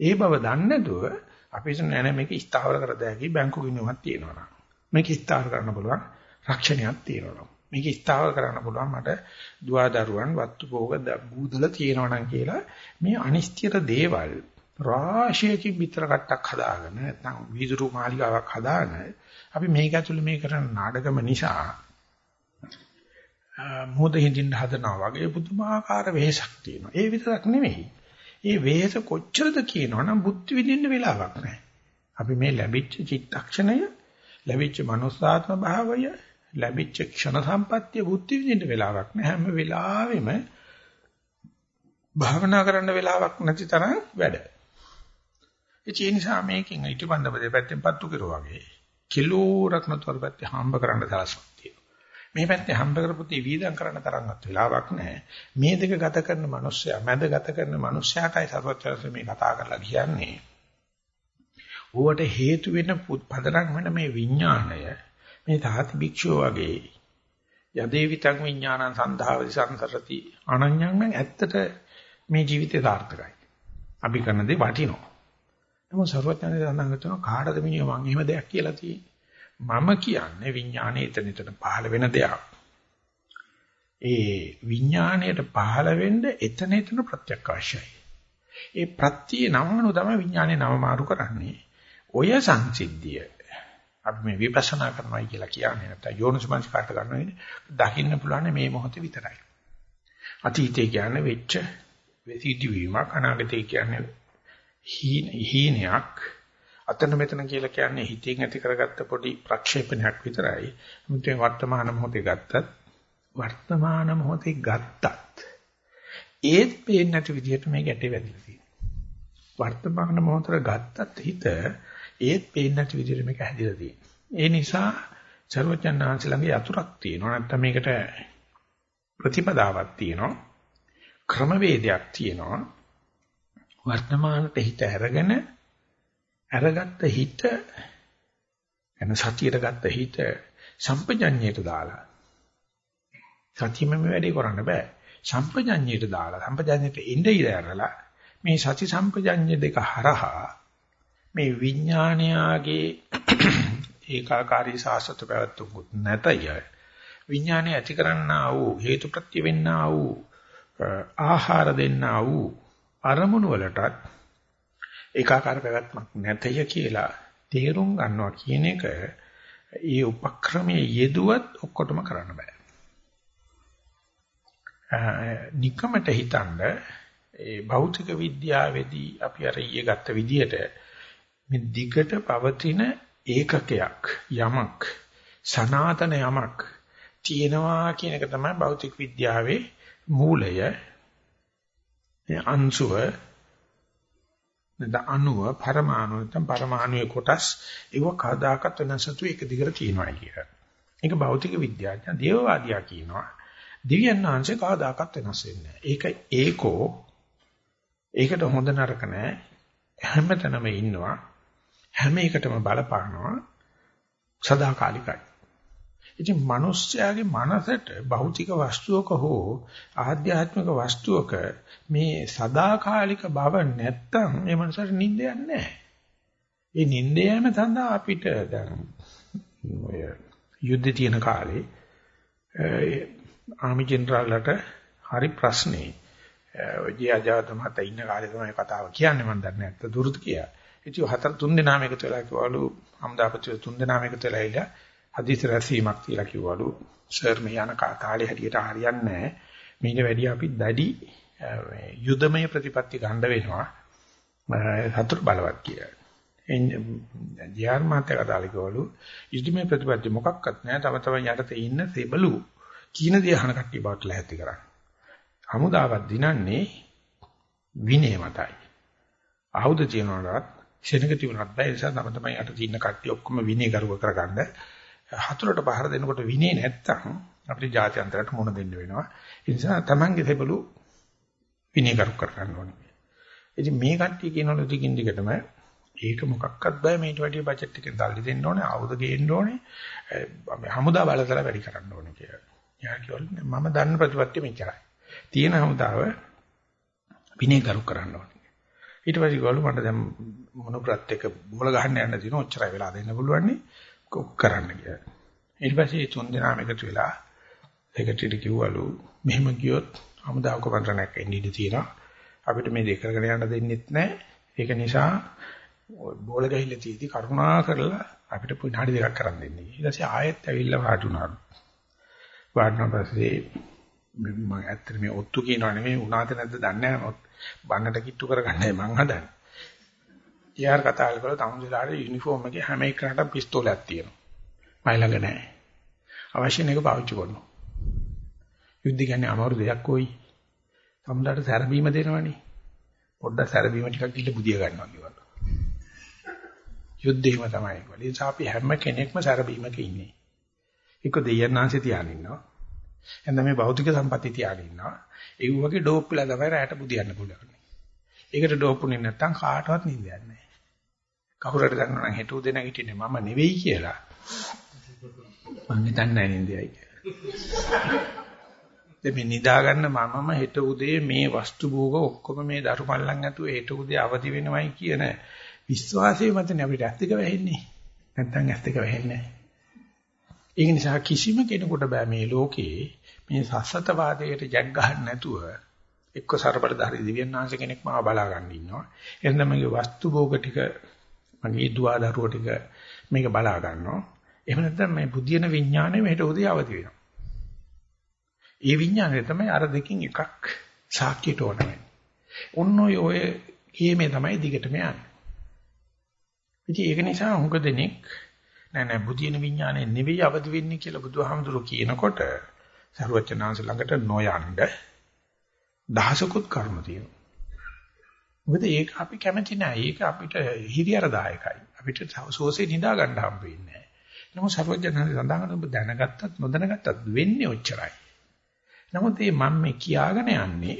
ඒ බව දන්නේ නැතුව අපි නෑ මේක ස්ථාවර කර දෙහැකි බැංකු ගිණුමක් තියෙනවා. මේක ස්ථාවර කරන්න පුළුවන් රක්ෂණයක් තියෙනවා. මේක ස්ථාවර කරන්න පුළුවන් මට දුවදරුවන් වත්තු භෝග බූදල තියෙනවා නම් කියලා මේ අනිශ්චිත දේවල් රාශියකින් විතර කට්ටක් හදාගෙන නැත්නම් වීදුරු මාලිකාවක් හදාගෙන අපි මේක ඇතුළේ මේ කරන නාටකම නිසා මොහොත හින්දින්න හදනවා වගේ පුදුමාකාර වෙහසක් තියෙනවා. ඒ විතරක් නෙමෙයි. ඒ වෙහස කොච්චරද කියනවනම් බුද්ධ විදින්න වෙලාවක් නැහැ. අපි මේ ලැබිච්ච චිත්තක්ෂණය, ලැබිච්ච මනුස්සාත්ම භාවය, ලැබිච්ච ක්ෂණ සම්පත්තිය බුද්ධ විදින්න වෙලාවක් නැහැ. හැම වෙලාවෙම භාවනා කරන්න වෙලාවක් නැති තරම් වැඩ. ඒ නිසා මේකෙන් ඊටපන්දම දෙපැත්තෙන් පත්තු කරුවා වගේ කිලෝරක් නතර පැත්තේ හම්බ කරන්න දලසක් තියෙනවා. මේ පැත්තේ හම්බ කරපුතේ වීදම් කරන්න තරම්වත් වෙලාවක් නැහැ. මේ දෙක ගත කරන මිනිස්සයා, මැද ගත කරන මිනිස්සයාටයි සර්වචර්ය මේ කතා කරලා කියන්නේ. ඕවට හේතු වෙන පදනම් වෙන මේ විඥාණය මේ තාති භික්ෂුව වගේ යදේවිතං විඥානං සන්ධාවති සංසරති අනඤ්ඤං නම් ඇත්තට මේ ජීවිතය සාර්ථකයි. අපි කරන දේ වටිනවා. නමුත් සර්වඥානේ සඳහන් කරනවා කාටද මිනිහ මං එහෙම දෙයක් කියලා තියෙන්නේ. මම කියන්නේ විඥානයේ එතන එතන පහළ වෙන දෙයක්. ඒ විඥාණයට පහළ වෙන්න එතන එතන ප්‍රත්‍යක් අවශ්‍යයි. ඒ ප්‍රත්‍ය නමනු තමයි විඥානේ නම මාරු කරන්නේ. ඔය සංසිද්ධිය අපි මේ විපස්සනා කරනවායි කියලා කියන්නේ නැත්නම් යෝනිසමංස කාට ගන්නවෙන්නේ දකින්න පුළුවන් මේ මොහොතේ විතරයි. අතීතේ කියන්නේ වෙච්ච වෙසිටි වීමක් අනාගතේ කියන්නේ හීනයක් අතන මෙතන කියලා කියන්නේ හිතින් ඇති කරගත්ත පොඩි ප්‍රක්ෂේපණයක් විතරයි. මුතේ වර්තමාන මොහොතේ ගත්තත් වර්තමාන මොහොතේ ගත්තත් ඒත් පේන්නේ නැති විදිහට මේ ගැටේ වැදිලා තියෙනවා. වර්තමාන මොහොතට ගත්තත් හිත ඒත් පේන්නේ නැති විදිහට මේක හැදිලා තියෙනවා. ඒ නිසා සර්වඥාන්සේ ළඟ යතුරක් තියෙනවා. නැත්නම් මේකට ප්‍රතිපදාවක් තියෙනවා. ක්‍රමවේදයක් තියෙනවා. වර්තමානට හිත අරගෙන අරගත්ත හිත එන සතියට ගත්ත හිත සම්පජඤ්ඤයට දාලා. සතියෙම මේ වැඩේ කරන්න බෑ. සම්පජඤ්ඤයට දාලා සම්පජඤ්ඤයට ඉඳ ඉඳලා මේ සති සම්පජඤ්ඤ දෙක හරහා මේ විඥානයාගේ ඒකාකාරී සාසත පැවැත්වුකුත් නැතය විඥානය ඇති කරන්නා වූ හේතු ප්‍රත්‍ය වෙන්නා වූ ආහාර දෙන්නා වූ අරමුණු වලටත් ඒකාකාර පැවැත්මක් නැතය කියලා තේරුම් ගන්නවා කියන එක ඒ උපක්‍රමයේ යෙදුවත් ඔක්කොටම කරන්න බෑ. නිකමට හිතනද ඒ භෞතික විද්‍යාවේදී අපි අර ඊයේ ගත්ත විදිහට මේ දිගට පවතින ඒකකයක් යමක් සනාතන යමක් තියෙනවා කියන එක තමයි භෞතික විද්‍යාවේ මූලය අංශුව නැත්නම් අණුව පරමාණු නැත්නම් පරමාණුයේ කොටස් ඒව කදාකත් වෙනසතු එක දිගට තියෙනවා කියලා. ඒක භෞතික විද්‍යාඥ දේවවාදියා කියනවා. දිව්‍යන් වහන්සේ කවදාකත් වෙනස් වෙන්නේ නැහැ. ඒක ඒකෝ ඒකට හොඳ නරක නැහැ. හැමතැනම ඉන්නවා. හැම එකටම බලපානවා. සදාකාලිකයි. ඉතින් මිනිස්යාගේ මනසට භෞතික වස්තුවක හෝ ආධ්‍යාත්මික වස්තුවක මේ සදාකාලික බව නැත්තම් මේ මනසට නිින්දයක් නැහැ. ඒ නිින්ද යෑම සඳහා අපිට දැන් ඔය යුද්ධ තියෙන කාලේ ආමි ජෙනරාල්ලට හරි ප්‍රශ්නේ ජයජාත මහතා ඉන්න කාලේ තමයි කතාව කියන්නේ මම දන්නේ නැත්ත දුරුත් කියා. ඉතින් හතර තුන් දෙනාම එකතු වෙලා කිව්වලු හම්දාපති තුන් දෙනාම එකතු වෙලා ඉලා හදිසි රැසීමක් කියලා කිව්වලු සර් මේ යන කාලේ හැටියට හරියන්නේ නැහැ. මීට වැඩිය අපි දැඩි යුදමය ප්‍රතිපත්ති ගන්න වෙනවා. හතුරු බලවත් කියලා. ජිආර් මාතේ කතාලේ කිව්වලු යුදමය ප්‍රතිපත්ති මොකක්වත් නැහැ. තම තම යටතේ ඉන්න සෙබළු කීන දේ අහන කට්ටිය බවට ලැහැත්ති කරන්නේ. හමුදාවක් දිනන්නේ විනය මතයි. ආයුධ තියනවලත් ශෙනක තියුණත් බෑ ඒ නිසා තම තමයි යට තියෙන කට්ටිය ඔක්කොම විනය කරුව කරගන්න හතුරට පහර දෙනකොට විනේ නැත්තම් අපිට ජාත්‍යන්තරයට මුණ දෙන්න වෙනවා. ඒ නිසා Tamange සෙබළු විනේ කරු කර ගන්න ඕනේ. ඉතින් මේ කට්ටිය කියනවලු ටිකින් ටිකටම ඒක මොකක්වත් බෑ මේට වැඩිය බජට් එකෙන් තල්ලි දෙන්න ඕනේ, ආයුධ ගේන්න ඕනේ, හමුදා බලතල වැඩි කරන්න ඕනේ කියලා. යා කිව්වලු මම දන්න ප්‍රතිපත්තිය මෙච්චරයි. තියෙන හමුදාව විනේ කරු කරන්න ඕනේ. ඊට පස්සේ ගෝලු මට දැන් මොනොග්‍රත් එක බෝල ගහන්න යන්න දින ඔච්චරයි වෙලා දෙන්න පුළුවන් නේ. කරන්න කියලා. ඊට පස්සේ තුන් දෙනාම එකතු වෙලා සෙක්‍රටරියට කිව්වලු මෙහෙම ගියොත් අමුදාව කොමන්ත්‍රණයක් එන්න ඉඩ තියෙනවා. අපිට මේ දෙක කරගෙන යන්න දෙන්නෙත් නැහැ. ඒක නිසා බෝල ගහිල්ල තියදී කරුණා කරලා අපිට විනාඩි දෙකක් කරන් දෙන්නේ. ඊට පස්සේ ආයෙත් ඇවිල්ලා වාඩුණා. වාඩුණා පස්සේ මම ඇත්තට මේ ඔත්තු කියනවා නෙමෙයි උනාද නැද්ද දන්නේ නැහැ. බන්නට කිට්ටු කරගන්නයි මං හදන්නේ. ඊයාර කතා කරලා තමුන්ලාට යුනිෆෝම් එකේ හැම එකකටම පිස්තෝලයක් තියෙනවා. මයි ළඟ නැහැ. අවශ්‍ය නැක පාවිච්චි කරනවා. යුද්ධ කියන්නේ අමාරු දෙයක් කොයි. තමුන්ලාට සැරබීම දෙනවනේ. පොඩ්ඩක් සැරබීම ටිකක් කිල්ල බුදිය ගන්නවා කියවල. යුද්ධේම තමයි. ඒ නිසා අපි හැම කෙනෙක්ම සැරබීමක ඉන්නේ. එක්ක දෙයයන්ාංශය තියාගෙන ඉන්නවා. එතන මේ භෞතික සම්පatti තියාගෙන ඉන්නවා. ඒ වගේ ඩෝප් වෙලා තමයි රැට බුදියන්න පුළුවන්. ඒකට ඩෝපුනේ නැත්තම් කාටවත් නිින්දයක් නැහැ. කවුරුහරි දන්නවා නම් හෙටු දෙන හිටින්නේ මම නෙවෙයි කියලා. මම හිතන්නේ නැහැ නිින්දයයි කියලා. මේ නිදා ගන්න මමම හෙට උදේ මේ වස්තු භෝග ඔක්කොම මේ දරු මල්ලන් ඇතුව හෙට උදේ අවදි වෙනවයි කියන විශ්වාසය මතනේ අපිට ඇස් දෙක වැහෙන්නේ. නැත්තම් ඇස් දෙක වැහෙන්නේ නැහැ. ඒක නිසා කිසිම කෙනෙකුට බෑ මේ ලෝකේ මේ සස්සත වාදයට ජග් ගහන්න නැතුව එක්ක ਸਰබලධාරී දිව්‍යඥාන්ස කෙනෙක් මාව බලා ගන්න ඉන්නවා. එහෙනම් මගේ වස්තු භෝග ටික මගේ දුවා දරුවෝ ටික මේක බලා ගන්නවා. එහෙම නැත්නම් මේ බුද්ධියන විඥාණය මෙහෙට උදේ අවදි වෙනවා. ඒ විඥාණය තමයි අර දෙකින් එකක් සාක්කියට ඕනේ. ඔන්න ඔය ඔය කීමේ තමයි දිගටම යන්නේ. ඉතින් ඒක නිසා හුඟ දෙනෙක් නෑ නෑ බුද්ධියන විඥානය නෙවෙයි අවදි වෙන්නේ කියලා බුදුහාමුදුරුවෝ කියනකොට සරුවචනාංශ ළඟට නොයන්ඩ දහසකුත් කර්ම තියෙනවා. මොකද ඒක අපි කැමති නෑ. ඒක අපිට හිරියරදායකයි. අපිට සෝසේ නිදා ගන්න හම්බ වෙන්නේ නෑ. නමුත් සරුවචනාංශ සඳහන් ඔබ දැනගත්තත් නොදැනගත්තත් වෙන්නේ ඔච්චරයි. නමුත් මේ මම මේ කියාගෙන යන්නේ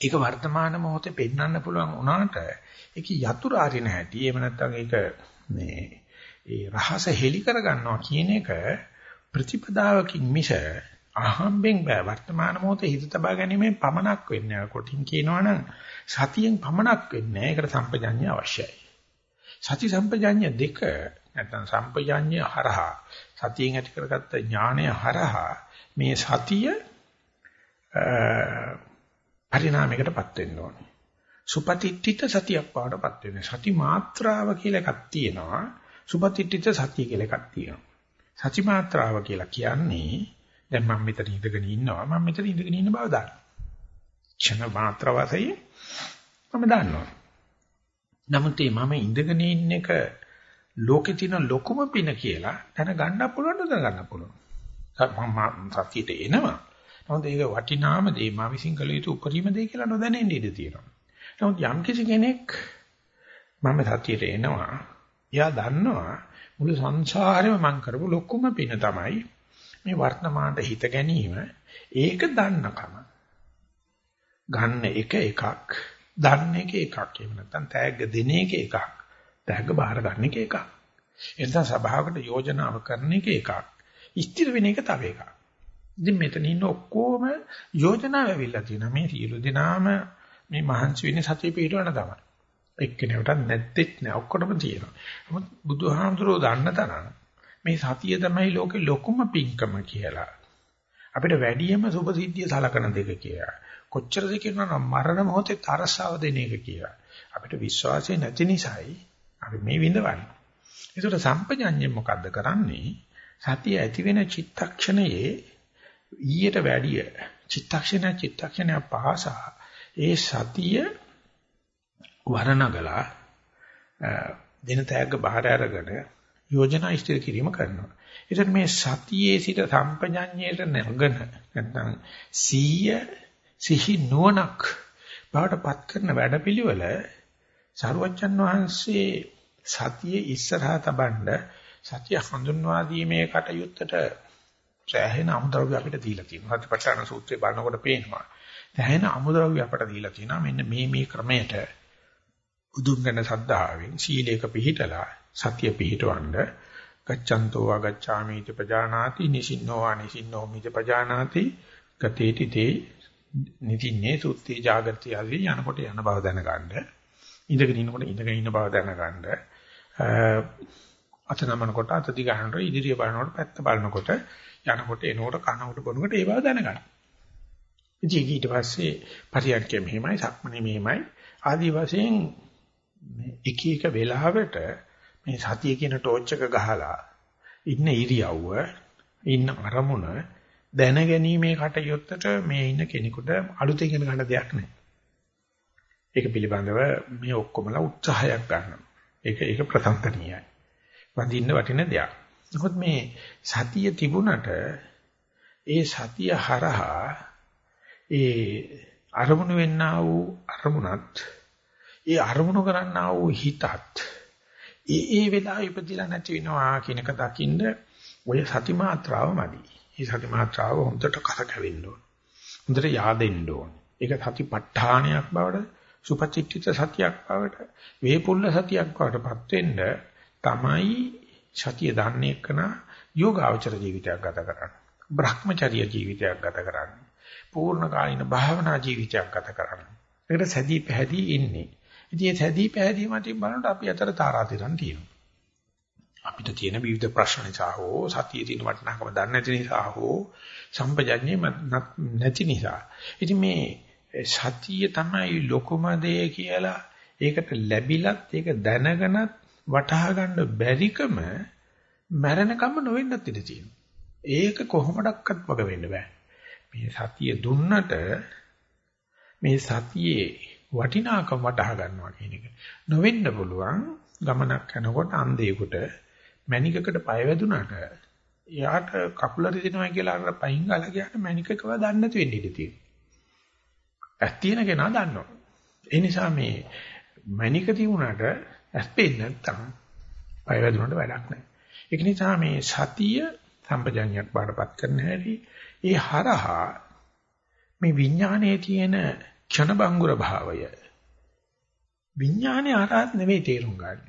ඒක වර්තමාන මොහොතේ පෙන්වන්න පුළුවන් වුණාට ඒක යතුරු අරින හැටි එහෙම නැත්නම් ඒක මේ ඒ රහස හෙලි කරගන්නවා කියන එක ප්‍රතිපදාවකින් මිස අහම්බෙන් බෑ වර්තමාන මොහොතේ හිත තබා ගැනීමෙන් පමණක් වෙන්නේ නැහැ. කොටින් කියනවනම් සතියෙන් පමණක් වෙන්නේ නැහැ. ඒකට සම්පජඤ්ඤය අවශ්‍යයි. සති සම්පජඤ්ඤය දෙක නැත්නම් සම්පජඤ්ඤය හරහා සතියෙන් ඇති කරගත්ත ඥාණය හරහා මේ සතිය පරිණාමයකටපත් වෙන්න ඕනේ. සුපතිට්ඨිත සතියක් පාඩපත් වෙන්නේ. සති මාත්‍රාව කියලා එකක් තියෙනවා. සුපතිට්ඨිත සතිය කියලා එකක් තියෙනවා. සති මාත්‍රාව කියලා කියන්නේ දැන් මම මෙතන ඉඳගෙන ඉන්නවා මම මෙතන ඉඳගෙන ඉන්න බව දන්නවා. ක්ෂණ මාත්‍ර වශයෙන් මම දන්නවා. නමුත් මේ මම ඉඳගෙන ඉන්න එක ලෝකේ තියෙන ලොකුම පින කියලා දැන ගන්න පුළුවන් නේද ගන්න පුළුවන්. මම සතියට එනවා. නමුත් ඒක වටිනාම දේ මා විසින් කළ යුතු උපරිම දේ කියලා නොදැනෙන්න ඉඩ තියෙනවා. නමුත් යම් කිසි කෙනෙක් මම සතියට එනවා එයා දන්නවා මුළු සංසාරෙම මම කරපු ලොකුම පින තමයි මේ වර්තමානට හිත ගැනීම. ඒක දන්නකම. ගන්න එක එකක්, දන්න එක එකක්. එහෙම නැත්නම් තෑග්ග දෙන එක එකක්. තෑග්ග බාර ගන්න එක එකක්. එතන සභාවකට යෝජනාව කරන එක එකක්. ස්ථිර වෙන එක තව එකක්. ඉතින් මෙතන ඉන්න ඔක්කොම යෝජනාව ඇවිල්ලා තියෙනවා. මේ සියලු දෙනාම මේ මහන්සි වෙන්නේ සතිය පිටවන තමයි. එක්කෙනෙකුට නැත්තේත් නෑ ඔක්කොටම තියෙනවා. නමුත් බුදුහාමුදුරුවෝ දන්න තරම් මේ සතිය තමයි ලෝකේ ලොකුම පිංකම කියලා. අපිට වැඩියම සුභසිද්ධිය සලකන දෙක කියලා. කොච්චරද කියනවා මරණ මොහොතේ තරසාව දෙන එක කියලා. අපිට විශ්වාසය නැති නිසායි අපි මේ විඳවන්නේ. ඒකට සම්පජඤ්ඤය මොකද්ද කරන්නේ? සතිය ඇති වෙන චිත්තක්ෂණයේ ඊට වැඩිය චිත්තක්ෂණ චිත්තක්ෂණ පහසා ඒ සතිය වරණගලා දින තෑග්ග බාහිර අරගෙන යෝජනා ඉදිරි කිරීම කරනවා. ඒතර මේ සතියේ සිට සම්පජඤ්ඤයට නැගන නැත්නම් සීය සිහි නුවණක් බවටපත් කරන වැඩපිළිවෙල සරුවච්චන් වහන්සේ සතියේ ඉස්සරහා තබන්න සතිය හඳුන්වා දීමේ කටයුත්තට සෑහෙන අමුද්‍රව්‍ය අපිට දීලා තියෙනවා. සතිපට්ඨාන සූත්‍රය බලනකොට පේනවා. සෑහෙන අමුද්‍රව්‍ය අපට දීලා තියෙනවා. මෙන්න මේ මේ ක්‍රමයට බුදුන් ගැන සද්ධාවෙන් සීලයක පිහිටලා සතිය පිහිටවන්න. ගච්ඡන්තෝ ආගච්ඡාමි इति පජානාති නිසින්නෝ ආනිසින්නෝ මිති පජානාති. ගතේටි තේ නිතින්නේ සුත්ති ජාගති ආදී යනකොට යන බව දැනගන්න. ඉඳගෙන ඉන්නකොට ඉඳගෙන ඉන්න බව දැනගන්න. අත නමනකොට අත දිගහනකොට ඉදිරිය බලනකොට පැත්ත බලනකොට යනකොට එනකොට කනකොට බොනකොට ඒ බව දැනගන්න. ඉතින් ඊට පස්සේ පරියන්කේ මෙහෙමයි, සක්මනේ මෙහෙමයි. ආදී වශයෙන් එක එක වෙලාවට මේ සතිය කියන ටෝච් එක ගහලා ඉන්න ඉරියව්ව ඉන්න අරමුණ දැනගැනීමේ කටයුත්තට මේ ඉන්න කෙනෙකුට අලුතෙන් ඉගෙන ගන්න දෙයක් නැහැ. ඒක පිළිබඳව මේ ඔක්කොමලා උත්සාහයක් ගන්නවා. ඒක ඒක ප්‍රසන්නණීයයි. වඳින්න වටින දෙයක්. මොකද මේ සතිය තිබුණට ඒ සතිය හරහා ඒ අරමුණු වෙන්නා වූ අරමුණත් ඒ අරමුණු කරන්නා වූ හිතත් ඒ ඒ වෙලාවෙ ඉපදිලා නැති වෙනවා කියන එක දකින්න ඔය සති මාත්‍රාව මදි. මේ සති මාත්‍රාව හොඳට කරකැවෙන්න ඕන. හොඳට yaadෙන්න ඕන. ඒක සතිපට්ඨානයක් බවට සුපචිත්තිත සතියක් බවට වේපුල්ල සතියක් බවටපත් වෙන්න තමයි සතිය දන්නේ කන යෝගාචර ජීවිතයක් ගත කරන්නේ. Brahmacharya ජීවිතයක් ගත කරන්නේ. පූර්ණ කාලින භාවනා ජීවිතයක් ගත කරන්නේ. ඒකට සැදී පැහැදී ඉන්නේ. ඉතින් මේ සැදී පැහැදී මතින් බලනකොට අපි අතර තාරාතිරම් තියෙනවා. අපිට තියෙන විවිධ ප්‍රශ්න නිසා හෝ සතියේ තියෙන වටිනාකම දන්නේ නැති නිසා හෝ සම්පජඤ්ඤේ නැති නිසා. ඉතින් මේ සතිය තමයි ලොකුම දේ කියලා ඒකට ලැබිලත් ඒක දැනගෙනත් වටහා ගන්න බැරිකම මරණකම නොවෙන්නත් ඉඩ තියෙනවා. ඒක කොහොමඩක්වත් වග වෙන්න බෑ. මේ සතිය දුන්නට මේ සතියේ වටිනාකම වටහා ගන්නවා කියන එක. නොවෙන්න පුළුවන් ගමනක් යනකොට අන්ධයෙකුට මණිකකට පය වැදුනට එයාට කකුල රිදෙනවා කියලා අර පයින් ගාලා ගියාට මණිකකව දන්නේ නැති වෙන්න ඉඩ තියෙනවා. ඇස් තියෙන කෙනා දන්නවා. ඒ නිසා මේ මණික තියුණාට ඇස් පේන්නේ නැත්තම් පය වැදුනට වැඩක් නැහැ. ඒක නිසා මේ සතිය සම්පජඤ්ඤයක් බාටපත් කරන්න හැටි ඒ හරහා මේ විඥානයේ තියෙන ක්ෂණබංගුර භාවය විඥානේ ආරාධ නෙවෙයි තේරුම් ගන්න.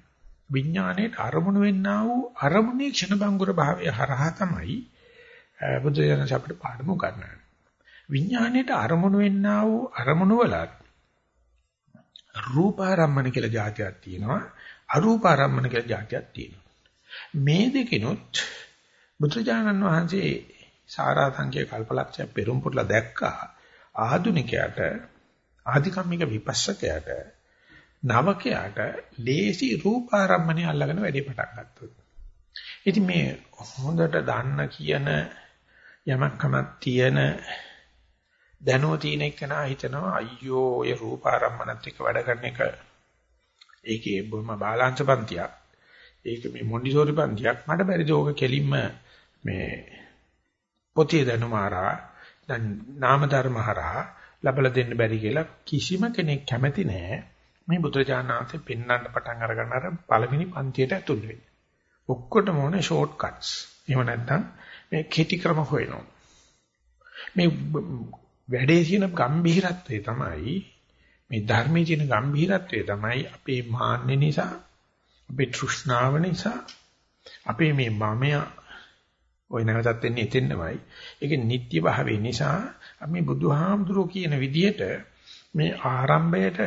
විඥානයේ අරමුණු වෙන්නා වූ අරමුණේ ක්ෂණබංගුර භාවය හරහා තමයි බුදු දහම අපිට පාඩම ගන්නන්නේ. විඥාණයට අරමුණු වෙන්නා වූ අරමුණු වලත් රූපාරම්මන කියලා જાතියක් තියෙනවා අරූපාරම්මන කියලා જાතියක් තියෙනවා මේ දෙකිනුත් බුදුජානන් වහන්සේ සාරාංශයේ කල්පලක්ෂය පෙරම් පුරලා දැක්කා ආධුනිකයට ආධිකම්මික විපස්සකයට නවකයට ලේසි රූපාරම්මණය අල්ලගෙන වැඩේ පටන් ගත්තා. ඉතින් මේ හොඳට දන්න කියන යමක් කමක් තියෙන දැනුව තියෙන එකනා හිතනවා අයියෝ ඔය රූපාරම්මනත් එක්ක වැඩ කරන එක ඒකේ බොහොම බාලාංශ පන්තියක්. ඒක මේ මොන්ඩිසෝරි පන්තියක්. මට බැරිද ඕක කෙලින්ම මේ පොතේ දැනුම හරහා දැන් නාම ධර්ම හරහා ලබලා දෙන්න බැරි කියලා කිසිම කෙනෙක් කැමති නෑ. මේ බුදුරජාණන්සේ පෙන්වන්න පටන් අරගන්න අර පළවෙනි පන්තියට ඇතුල් වෙන්න. ඔක්කොටම ඕනේ ෂෝට් කට්ස්. එහෙම නැත්නම් මේ කෙටි ක්‍රම හොයනවා. මේ වැඩේ තියෙන ගැඹිරත්වය තමයි මේ ධර්මයේ තියෙන ගැඹිරත්වය තමයි අපේ මාන්නේ නිසා අපේ තෘෂ්ණාව නිසා අපේ මේ මමය ওই නැවතත් එන්නේ එතෙන්නමයි ඒක නිට්ටය භාවය නිසා අපි බුදුහාමුදුරුවෝ කියන විදිහට මේ ආරම්භයට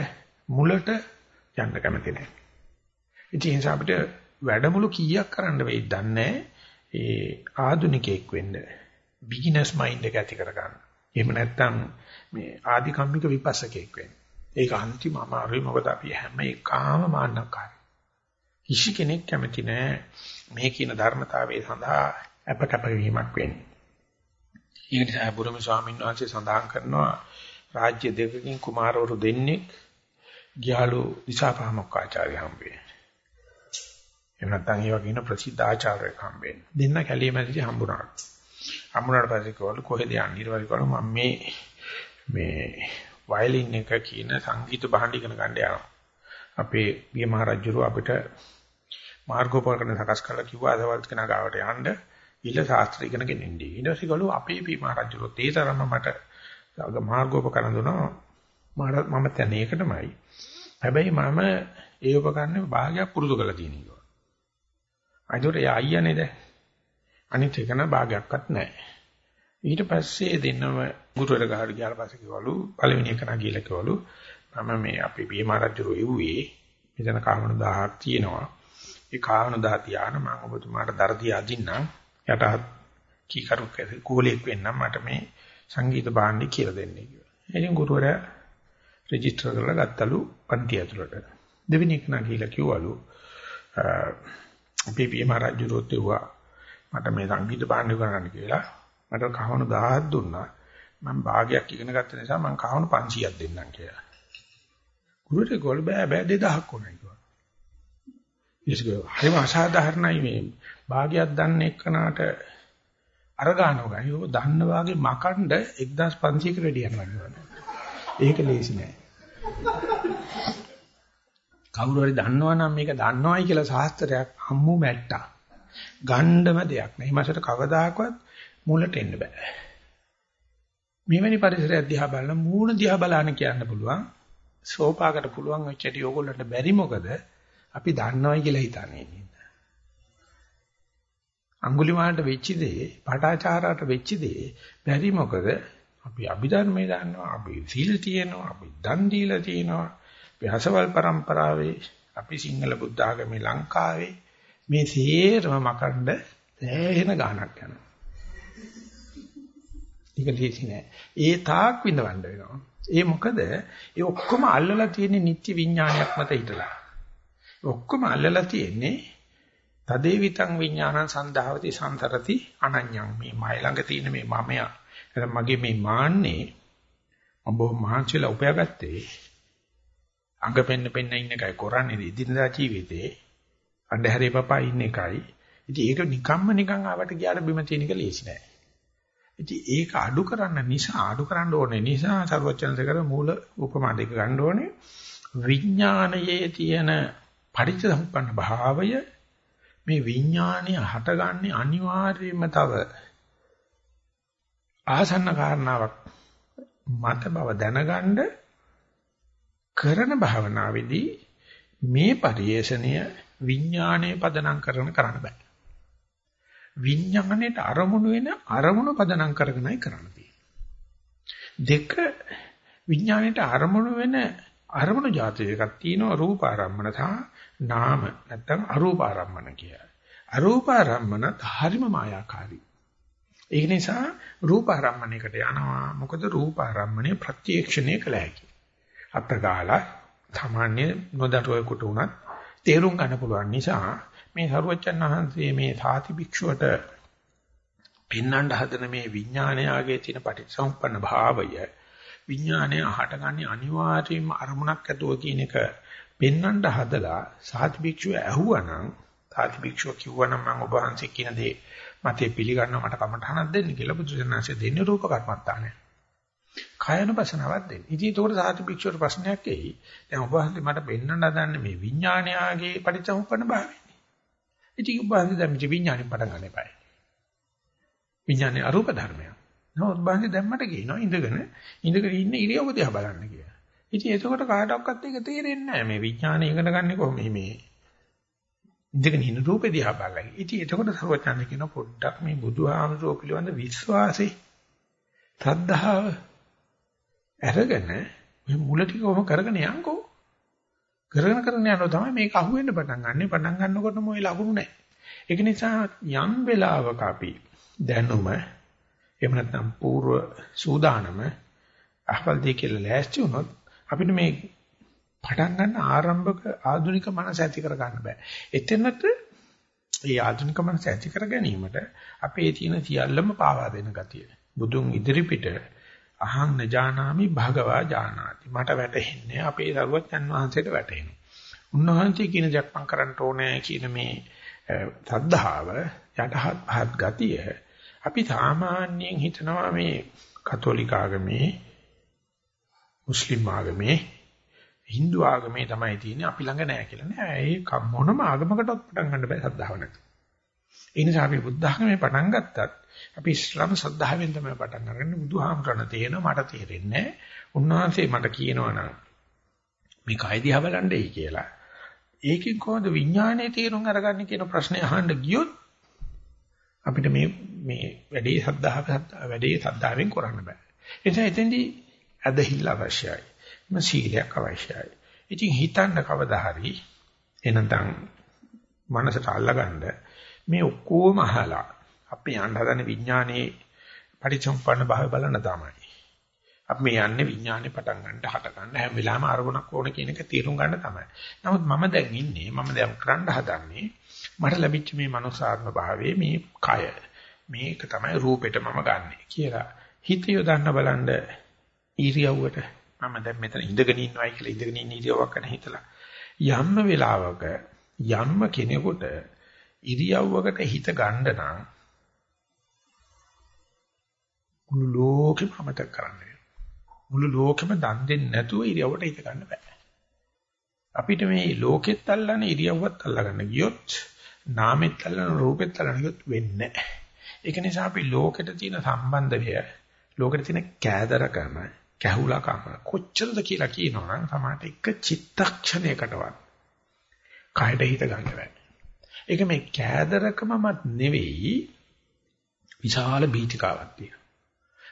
මුලට යන්න කැමති නැහැ. ඉතින් අපිට වැඩමුළු කීයක් කරන්න වෙයිද දන්නේ ඒ ආදුනිකයෙක් වෙන්න බිග්ිනර්ස් මයින්ඩ් එක ඇති කරගන්න. එහෙම නැත්නම් මේ ආධිකම්මික විපස්සකෙක් වෙන්න. ඒක අන්තිම අමාරුයි මොකද අපි හැම එකාම මාන්නකාරයි. කිසි කෙනෙක් කැමති නෑ මේ කියන ධර්මතාවයේ සඳහා අපකපවීමක් වෙන්නේ. ඒ නිසා බුරුම ස්වාමීන් වහන්සේ සඳහන් කරනවා රාජ්‍ය දෙකකින් කුමාරවරු දෙන්නෙක් ගියාලු දිසාපාමොක් ආචාර්ය හම්බෙන්නේ. එහෙම නැත්නම් ඒ වගේ ඉන්න ප්‍රසිද්ධ ආචාර්යෙක් හම්බෙන්නේ. දෙන්න කැලියමැදි හම්බුණා. හම්බුනාට පස්සේ කවල කොහෙද යන්නේ ඊට පස්සේ කවල මම මේ මේ වයලින් එක කියන සංගීත භාණ්ඩ ඉගෙන ගන්න යනවා. අපේ පිය මහරජුරු අපිට මාර්ගෝපකරණ සකස් කරලා කිව්වා අදවල් කෙනා ගාවට යන්න ඉල්ල ශාස්ත්‍ර ඉගෙන ගෙනින්නේ. ඊට පස්සේ ගලු අපේ පිය මහරජුරුත් ඒ තරම මට මාර්ගෝපකරණ දුන්නා. මම දැන් ඒකටමයි. හැබැයි මම ඒ උපකරණේ භාගයක් පුරුදු කරලා තියෙනවා. අයිතොට යා අයියානේ දැන්. අනිත් එකන භාගයක්වත් නැහැ. ඊට පස්සේ දෙන්නම ගුරුවර ගහට ගියාට පස්සේ කිව්වලු පළවෙනි එක නා කියලා කිව්වලු මම මේ අපේ බීමා රජුරෝ එව්වේ මෙතන කාවණු 1000ක් තියෙනවා ඒ කාවණු 1000 තියාන මම ඔබතුමාට දරදී අදින්නම් යටහත් කීකරු කෝලෙක් වෙන්නම් මට මේ සංගීත භාණ්ඩය කියලා දෙන්නේ කිව්වා. ඉතින් ගුරුවරයා රෙජිස්ටර් කරලා ගත්තලු පන්ති ඇතුළට. දෙවෙනි එක නා කියලා කිව්වලු අපි පිය මහරජුරෝත් එව්වා මට මේ සංගීත භාණ්ඩය කරන්න කියලා. මට කහවණු 1000ක් දුන්නා. මම භාගයක් ඉගෙන ගත්ත නිසා මම කහවණු 500ක් දෙන්නම් කියලා. ගුරුවරයා ගොල් බෑ බෑ 2000ක් ඕනයි කිව්වා. ඒක හරිම අසාධාරණයි මේ භාගයක් දන්න එක්කනට අර ගන්නව ගයි. ඔබ දන්න වාගේ මකණ්ඩ 1500කට වැඩි යනවා. ඒක ලේසි නෑ. කවුරු හරි දන්නවනම් මේක දන්නවයි කියලා සාස්ත්‍රයක් අම්මු මැට්ටා. ගණ්ඩම දෙයක් නෑ. මේ මාසෙට කවදාකවත් මුලට එන්න බෑ. මෙවැනි පරිසරයක් දිහා බලන මූණ දිහා බලන්න කියන්න පුළුවන්. සෝපාකට පුළුවන් වෙච්ච ඇටි ඕගොල්ලන්ට බැරි මොකද? අපි දන්නවයි කියලා හිතන්නේ. අඟුලිමාලට වෙච්ච දේ, පාඨාචාරාට වෙච්ච දේ බැරි මොකද? අපි අභිධර්මයේ දන්නවා, අපි සීල තියෙනවා, අපි දන් දීලා තියෙනවා, අපි හසවල් પરම්පරාවේ, අපි සිංහල බුද්ධ ආගමේ ලංකාවේ මේ සියරම මකන්න දැහෙන ගාණක් යනවා. ඒක ලේසි නෑ. ඒ තාක් විඳවන්න වෙනවා. ඒ මොකද ඒ ඔක්කොම අල්ලලා තියෙන්නේ නිත්‍ය විඥානයක් මත හිටලා. ඔක්කොම අල්ලලා තියෙන්නේ තදේ විතං විඥානං සන්දාවති සන්තරති අනඤ්ඤං. මේ මයි ළඟ තියෙන මේ මමයා. එතන මගේ මේ මාන්නේ මම බොහොම මහන්සිලා උපයාගත්තේ අඟ පෙන්න පෙන්න ඉන්න එකයි කරන්නේ ඉදිනදා ජීවිතේ අන්ධහැරේ පපා ඉන්න එකයි. ඉතින් ඒක නිකම්ම නිකන් ආවට ගියාට බිම තියෙන එක ලේසි නෑ. ඉතින් ඒක අඩු කරන්න නිසා අඩු කරන්න ඕනේ නිසා සර්වචන්දකර මූල උපමා දෙක ගන්න ඕනේ. විඥානයේ තියෙන පරිච්ඡේදම්පන්න භාවය මේ විඥානය හටගන්නේ අනිවාර්යයෙන්ම තව ආසන්න කාරණාවක් මත බව දැනගන්න කරන භාවනාවේදී මේ පරිේශණය විඥානයේ පදනම් කරන කරන්න බෑ. විඥාණයට අරමුණු වෙන අරමුණු පදනම් කරගෙනයි කරන්න දෙක විඥාණයට අරමුණු වෙන අරමුණු જાති එකක් තියෙනවා රූප ආරම්මන සහ නාම නැත්තම් අරූප ආරම්මන කියලා. අරූප ආරම්මනත් හරිම මායාකාරී. ඒ නිසා රූප ආරම්මණයකට යනවා. මොකද රූප ආරම්මණය ප්‍රත්‍යක්ෂණය කළ හැකියි. අත්ගාලා සාමාන්‍ය නොදටුවෙකුට උනත් තේරුම් ගන්න පුළුවන් නිසා මේ සරුවච්චන් වහන්සේ මේ සාති භික්ෂුවට පෙන්වන්න හදන මේ විඥානයාගේ තියෙන පටිච්චසමුප්පන්න භාවය විඥානය හටගන්නේ අනිවාර්යයෙන්ම අරමුණක් ඇතුව කියන එක පෙන්වන්න හදලා සාති භික්ෂුව ඇහුවනම් සාති භික්ෂුව කිව්වනම් මම ඔබ වහන්සේ කියන දේ මතේ පිළිගන්නවා මට කමටහනක් දෙන්න කියලා බුදුසසුනාංශය දෙන්නේ රූප කර්මත්තානේ. කායනුපසනාවක් දෙන්න. ඉතින් ඒකට සාති භික්ෂුවට ප්‍රශ්නයක් එයි. දැන් ඔබ වහන්සේ මට පෙන්වන්න හදන්නේ මේ විඥානයාගේ පටිච්චසමුප්පන්න භාවය. ඉතින් ඔබ වහන්සේ දැන් මේ විඥානේ පටන් ගන්න එපායි. විඥානේ අරූප ධර්මයක්. නමුත් බාහිර දැම්මට කියනවා ඉඳගෙන ඉඳගෙන ඉන්න ඉරියව්ව දිහා බලන්න කියලා. ඉතින් එතකොට කාටවත් ඒක තේරෙන්නේ නැහැ. මේ විඥානය ඉගෙන ගන්න කොහොමද මේ? ඉඳගෙන ඉන්න රූපෙ දිහා බලලා. ඉතින් එතකොට සර්වඥාන කියන පොඩ්ඩක් මේ බුදුහාමුදුරුවෝ පිළිබඳ විශ්වාසෙ ශ්‍රද්ධාව අරගෙන මේ මුල ටිකම කරගෙන යන්කෝ. කරගෙන කරගෙන යනවා තමයි මේක අහුවෙන්න පටන් ගන්නෙ. පටන් ගන්නකොටම ওই ලකුණු නැහැ. ඒක නිසා යම් වෙලාවක අපි දැනුම එහෙම නැත්නම් పూర్ව සූදානම අහවල දෙකේ ලෑස්ති වුණොත් අපිට මේ පටන් ගන්න ආරම්භක ආධුනික මනස ඇති කර ගන්න බෑ. එතනට මේ ආධුනික මනස ඇති කර ගැනීමට අපේ තියෙන සියල්ලම පාවා දෙන ගතිය. බුදුන් ඉදිරිපිට අහං නජානාමි භගවා ජානාති. මට වැටහෙන්නේ අපේ සරුවච්චන් වහන්සේට වැටහෙනවා. උන්වහන්සේ කියන දයක් මම කරන්න ඕනේ කියන මේ සද්ධාව යටහත් පහත් ගතිය අපි සාමාන්‍යයෙන් හිතනවා මේ කතෝලික ආගමේ මුස්ලිම් ආගමේ Hindu ආගමේ තමයි තියෙන්නේ අපි ළඟ නැහැ කියලා නෑ ඒක මොනම ආගමකටවත් පටන් ගන්න බෑ සද්ධාව නැතුව. ඒ නිසා අපි බුද්ධ ආගමේ පටන් ගත්තත් අපි ඉස්ලාම සද්ධාවෙන් තමයි පටන් අරගන්නේ බුදුහාමරණ තේරෙනවා මට තේරෙන්නේ උන්වහන්සේ මට කියනවනම් මේ කයිදිහා බලන්නයි කියලා. ඒකෙන් කොහොමද විඥානයේ තේරුම් අරගන්නේ කියන ප්‍රශ්නේ අහන්න ගියොත් අපිට මේ මේ වැඩේ සද්ධාව වැඩේ සද්ධාවෙන් කරන්න බෑ. ඒ නිසා එතෙන්දී ඇදහිල්ල අවශ්‍යයි. ම සීලයක් අවශ්‍යයි. ඉතින් හිතන්න කවදා හරි එනතන් මනසට අල්ලගන්න මේ ඔක්කොම අහලා අපි යන්න හදන විඥානයේ පරිසම්පන්න භාවය බලන්න තමයි. අපි මේ යන්නේ විඥානේ පටන් ගන්න, හට ගන්න හැම වෙලාවෙම අරමුණක් ඕන කියන එක තීරුම් ගන්න තමයි. නමුත් මම දැන් ඉන්නේ මම දැන් කරන්න හදන්නේ මට ලැබිච්ච මේ මනෝසාත්ම භාවයේ මේ කය. මේක තමයි රූපෙට මම ගන්නෙ කියලා. හිත යොදන්න බලන්න ඊරියව්වට මම දැන් මෙතන ඉඳගෙන ඉන්නවයි කියලා ඉඳගෙන ඉන්න ඉරියව්වක් ගැන හිතලා යම්ම වෙලාවක යම්ම කෙනෙකුට ඉරියව්වකට හිත ගන්න නම් මුළු ලෝකෙම අමතක කරන්න මුළු ලෝකෙම දන් දෙන්නේ නැතුව ඉරියව්වට හිත ගන්න බෑ. අපිට මේ ලෝකෙත් අල්ලන්නේ ඉරියව්වත් අල්ලගන්න ගියොත් නාමෙත් අල්ලන රූපෙත් අල්ලන ගියොත් වෙන්නේ නැහැ. ඒක නිසා අපි ලෝකෙට තියෙන සම්බන්ධය ලෝකෙට තියෙන කෑදරකම කැහුලකම කොච්චරද කියලා කියනවනම් සමහරට එක චිත්තක්ෂණයකටවත් කයට හිත ගන්න බෑ. ඒක මේ කෑදරකමවත් නෙවෙයි විශාල බීතිකාවක් තියෙනවා.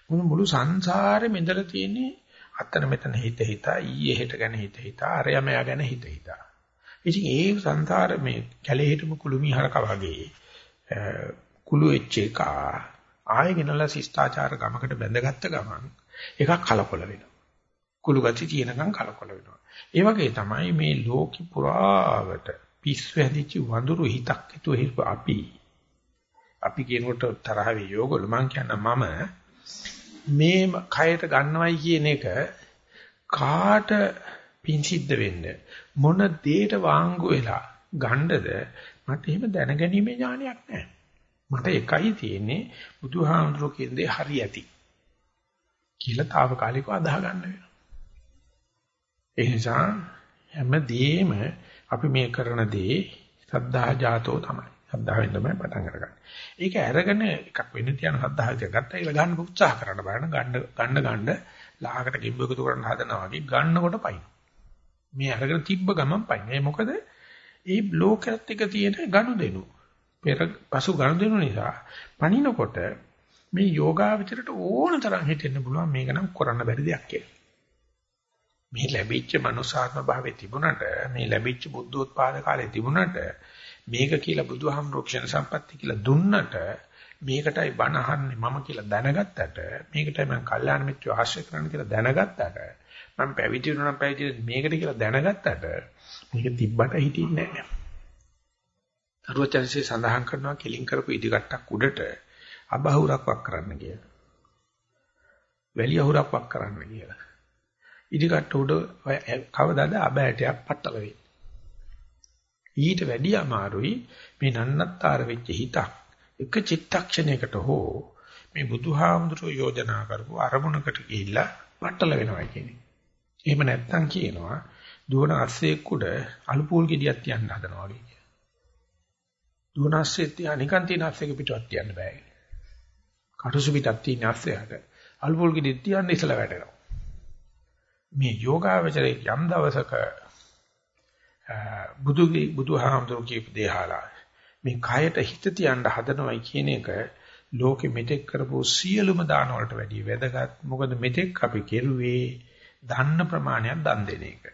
මුළු මුළු සංසාරෙම ඉඳලා තියෙන්නේ අතන මෙතන හිත හිතා ඊයේ හෙට ගැන හිත හිතා අරයමයා ගැන හිත හිතා. ඉතින් ඒ සංසාර මේ කැලේ හිටපු කුළුමිහරක වගේ කුළු වෙච්ච එක ආයෙ ගෙනලා ශිෂ්ටාචාර ගමකට බැඳගත්ත ගමන් එකක් කලකොල වෙනවා. කුළු ගති තියෙනකන් කලකොල වෙනවා. ඒ වගේ තමයි මේ ලෝකෙ පුරාවට පිස්සු හැදිච්ච වඳුරු හිතක් හිතුව අපි අපි කියනකොට තරහ වෙ යෝගල මං කියන මම මේ කයට ගන්නවයි කියන එක කාට පින් සිද්ධ වෙන්න මොන දෙයට වාංගු වෙලා ගණ්ඩද මට එහෙම දැනගැනීමේ ඥානයක් නැහැ. මට එකයි තියෙන්නේ බුදුහාමුදුරුවෝ කියන දේ හරි ඇති. කියලා తాවකාලිකව අදාහ ගන්න වෙනවා. ඒ නිසා හැමදේම අපි මේ කරන දේ සද්ධා ජාතෝ තමයි. සද්ධාවෙන් තමයි පටන් අරගන්නේ. ඒක අරගෙන එකක් වෙන්න තියන සද්ධාවිත ගත්තා කියලා ගන්න උත්සාහ කරන්න බලන්න ගන්න ගන්න ගන්න ලාහකට කිඹ්බ එකතු කරන්න හදනවා වගේ ගන්නකොට පයින්. මේ අරගෙන තිබ්බ ගමන් පයින්. ඒ මොකද ඒ ලෝකයේත් එක තියෙන ගනුදෙනු. පෙර පසු ගනුදෙනු නිසා පණිනකොට මේ යෝගාවචරයට ඕන තරම් හිතෙන්න පුළුවන් මේක නම් කරන්න බැරි දෙයක් කියලා. මේ ලැබිච්ච මනුසාත්ම භාවයේ තිබුණට මේ ලැබිච්ච බුද්ධෝත්පාද කාලේ තිබුණට මේක කියලා බුදුහාමුදුරුවෝ ක්ෂණ සම්පatti කියලා දුන්නට මේකටයි බණ අහන්නේ මම කියලා දැනගත්තට මේකටයි මම කල්යාණ මිත්‍රව ආශ්‍රය කරන්න කියලා දැනගත්තට මම පැවිදි වුණා නම් පැවිදි මේකට කියලා දැනගත්තට මේක තිබ්බට හිටින්නේ නැහැ. අරුවචන්සේ සඳහන් කරනවා කෙලින් කරපු ඉදිකට්ටක් උඩට අබහුරක් වක් කරන්න කියලා. වැලිය අහුරක් වක් කරන්න කියලා. ඉදිකට්ට උඩ කවදාද අබ ඇටයක් පట్టල වෙයි. ඊට වැඩිය අමාරුයි මේ නන්නත්තර වෙච්ච හිතක් එක චිත්තක්ෂණයකට හෝ මේ බුදුහාමුදුරුවෝ යෝජනා කරපු අරමුණකට ගිහිල්ලා වටල වෙනවා කියන්නේ. එහෙම නැත්තම් කියනවා දුවන අස්සෙක් උඩ අලුපූල් ගෙඩියක් තියන්න හදනවා වගේ කියලා. දුවන අස්සෙත් තියා නිකන් තියෙන අස්සෙක පිටවත් තියන්න බෑ. කටුසු පිටක් තියෙන අස්සයට අලුපූල් ගෙඩිය තියන්න ඉස්සලා වැටෙනවා. මේ යෝගාවචරයේ යම් දවසක බුදුගේ බුදුහාමුදුරු කියපු දේහාලා මේ කයට හිත තියන්න හදනවයි කියන එක ලෝකෙ මෙතෙක් කරපු සියලුම දාන වලට වැඩිය වැදගත් මොකද මෙතෙක් අපි කෙරුවේ දන්න ප්‍රමාණයක් දන් දෙන එක.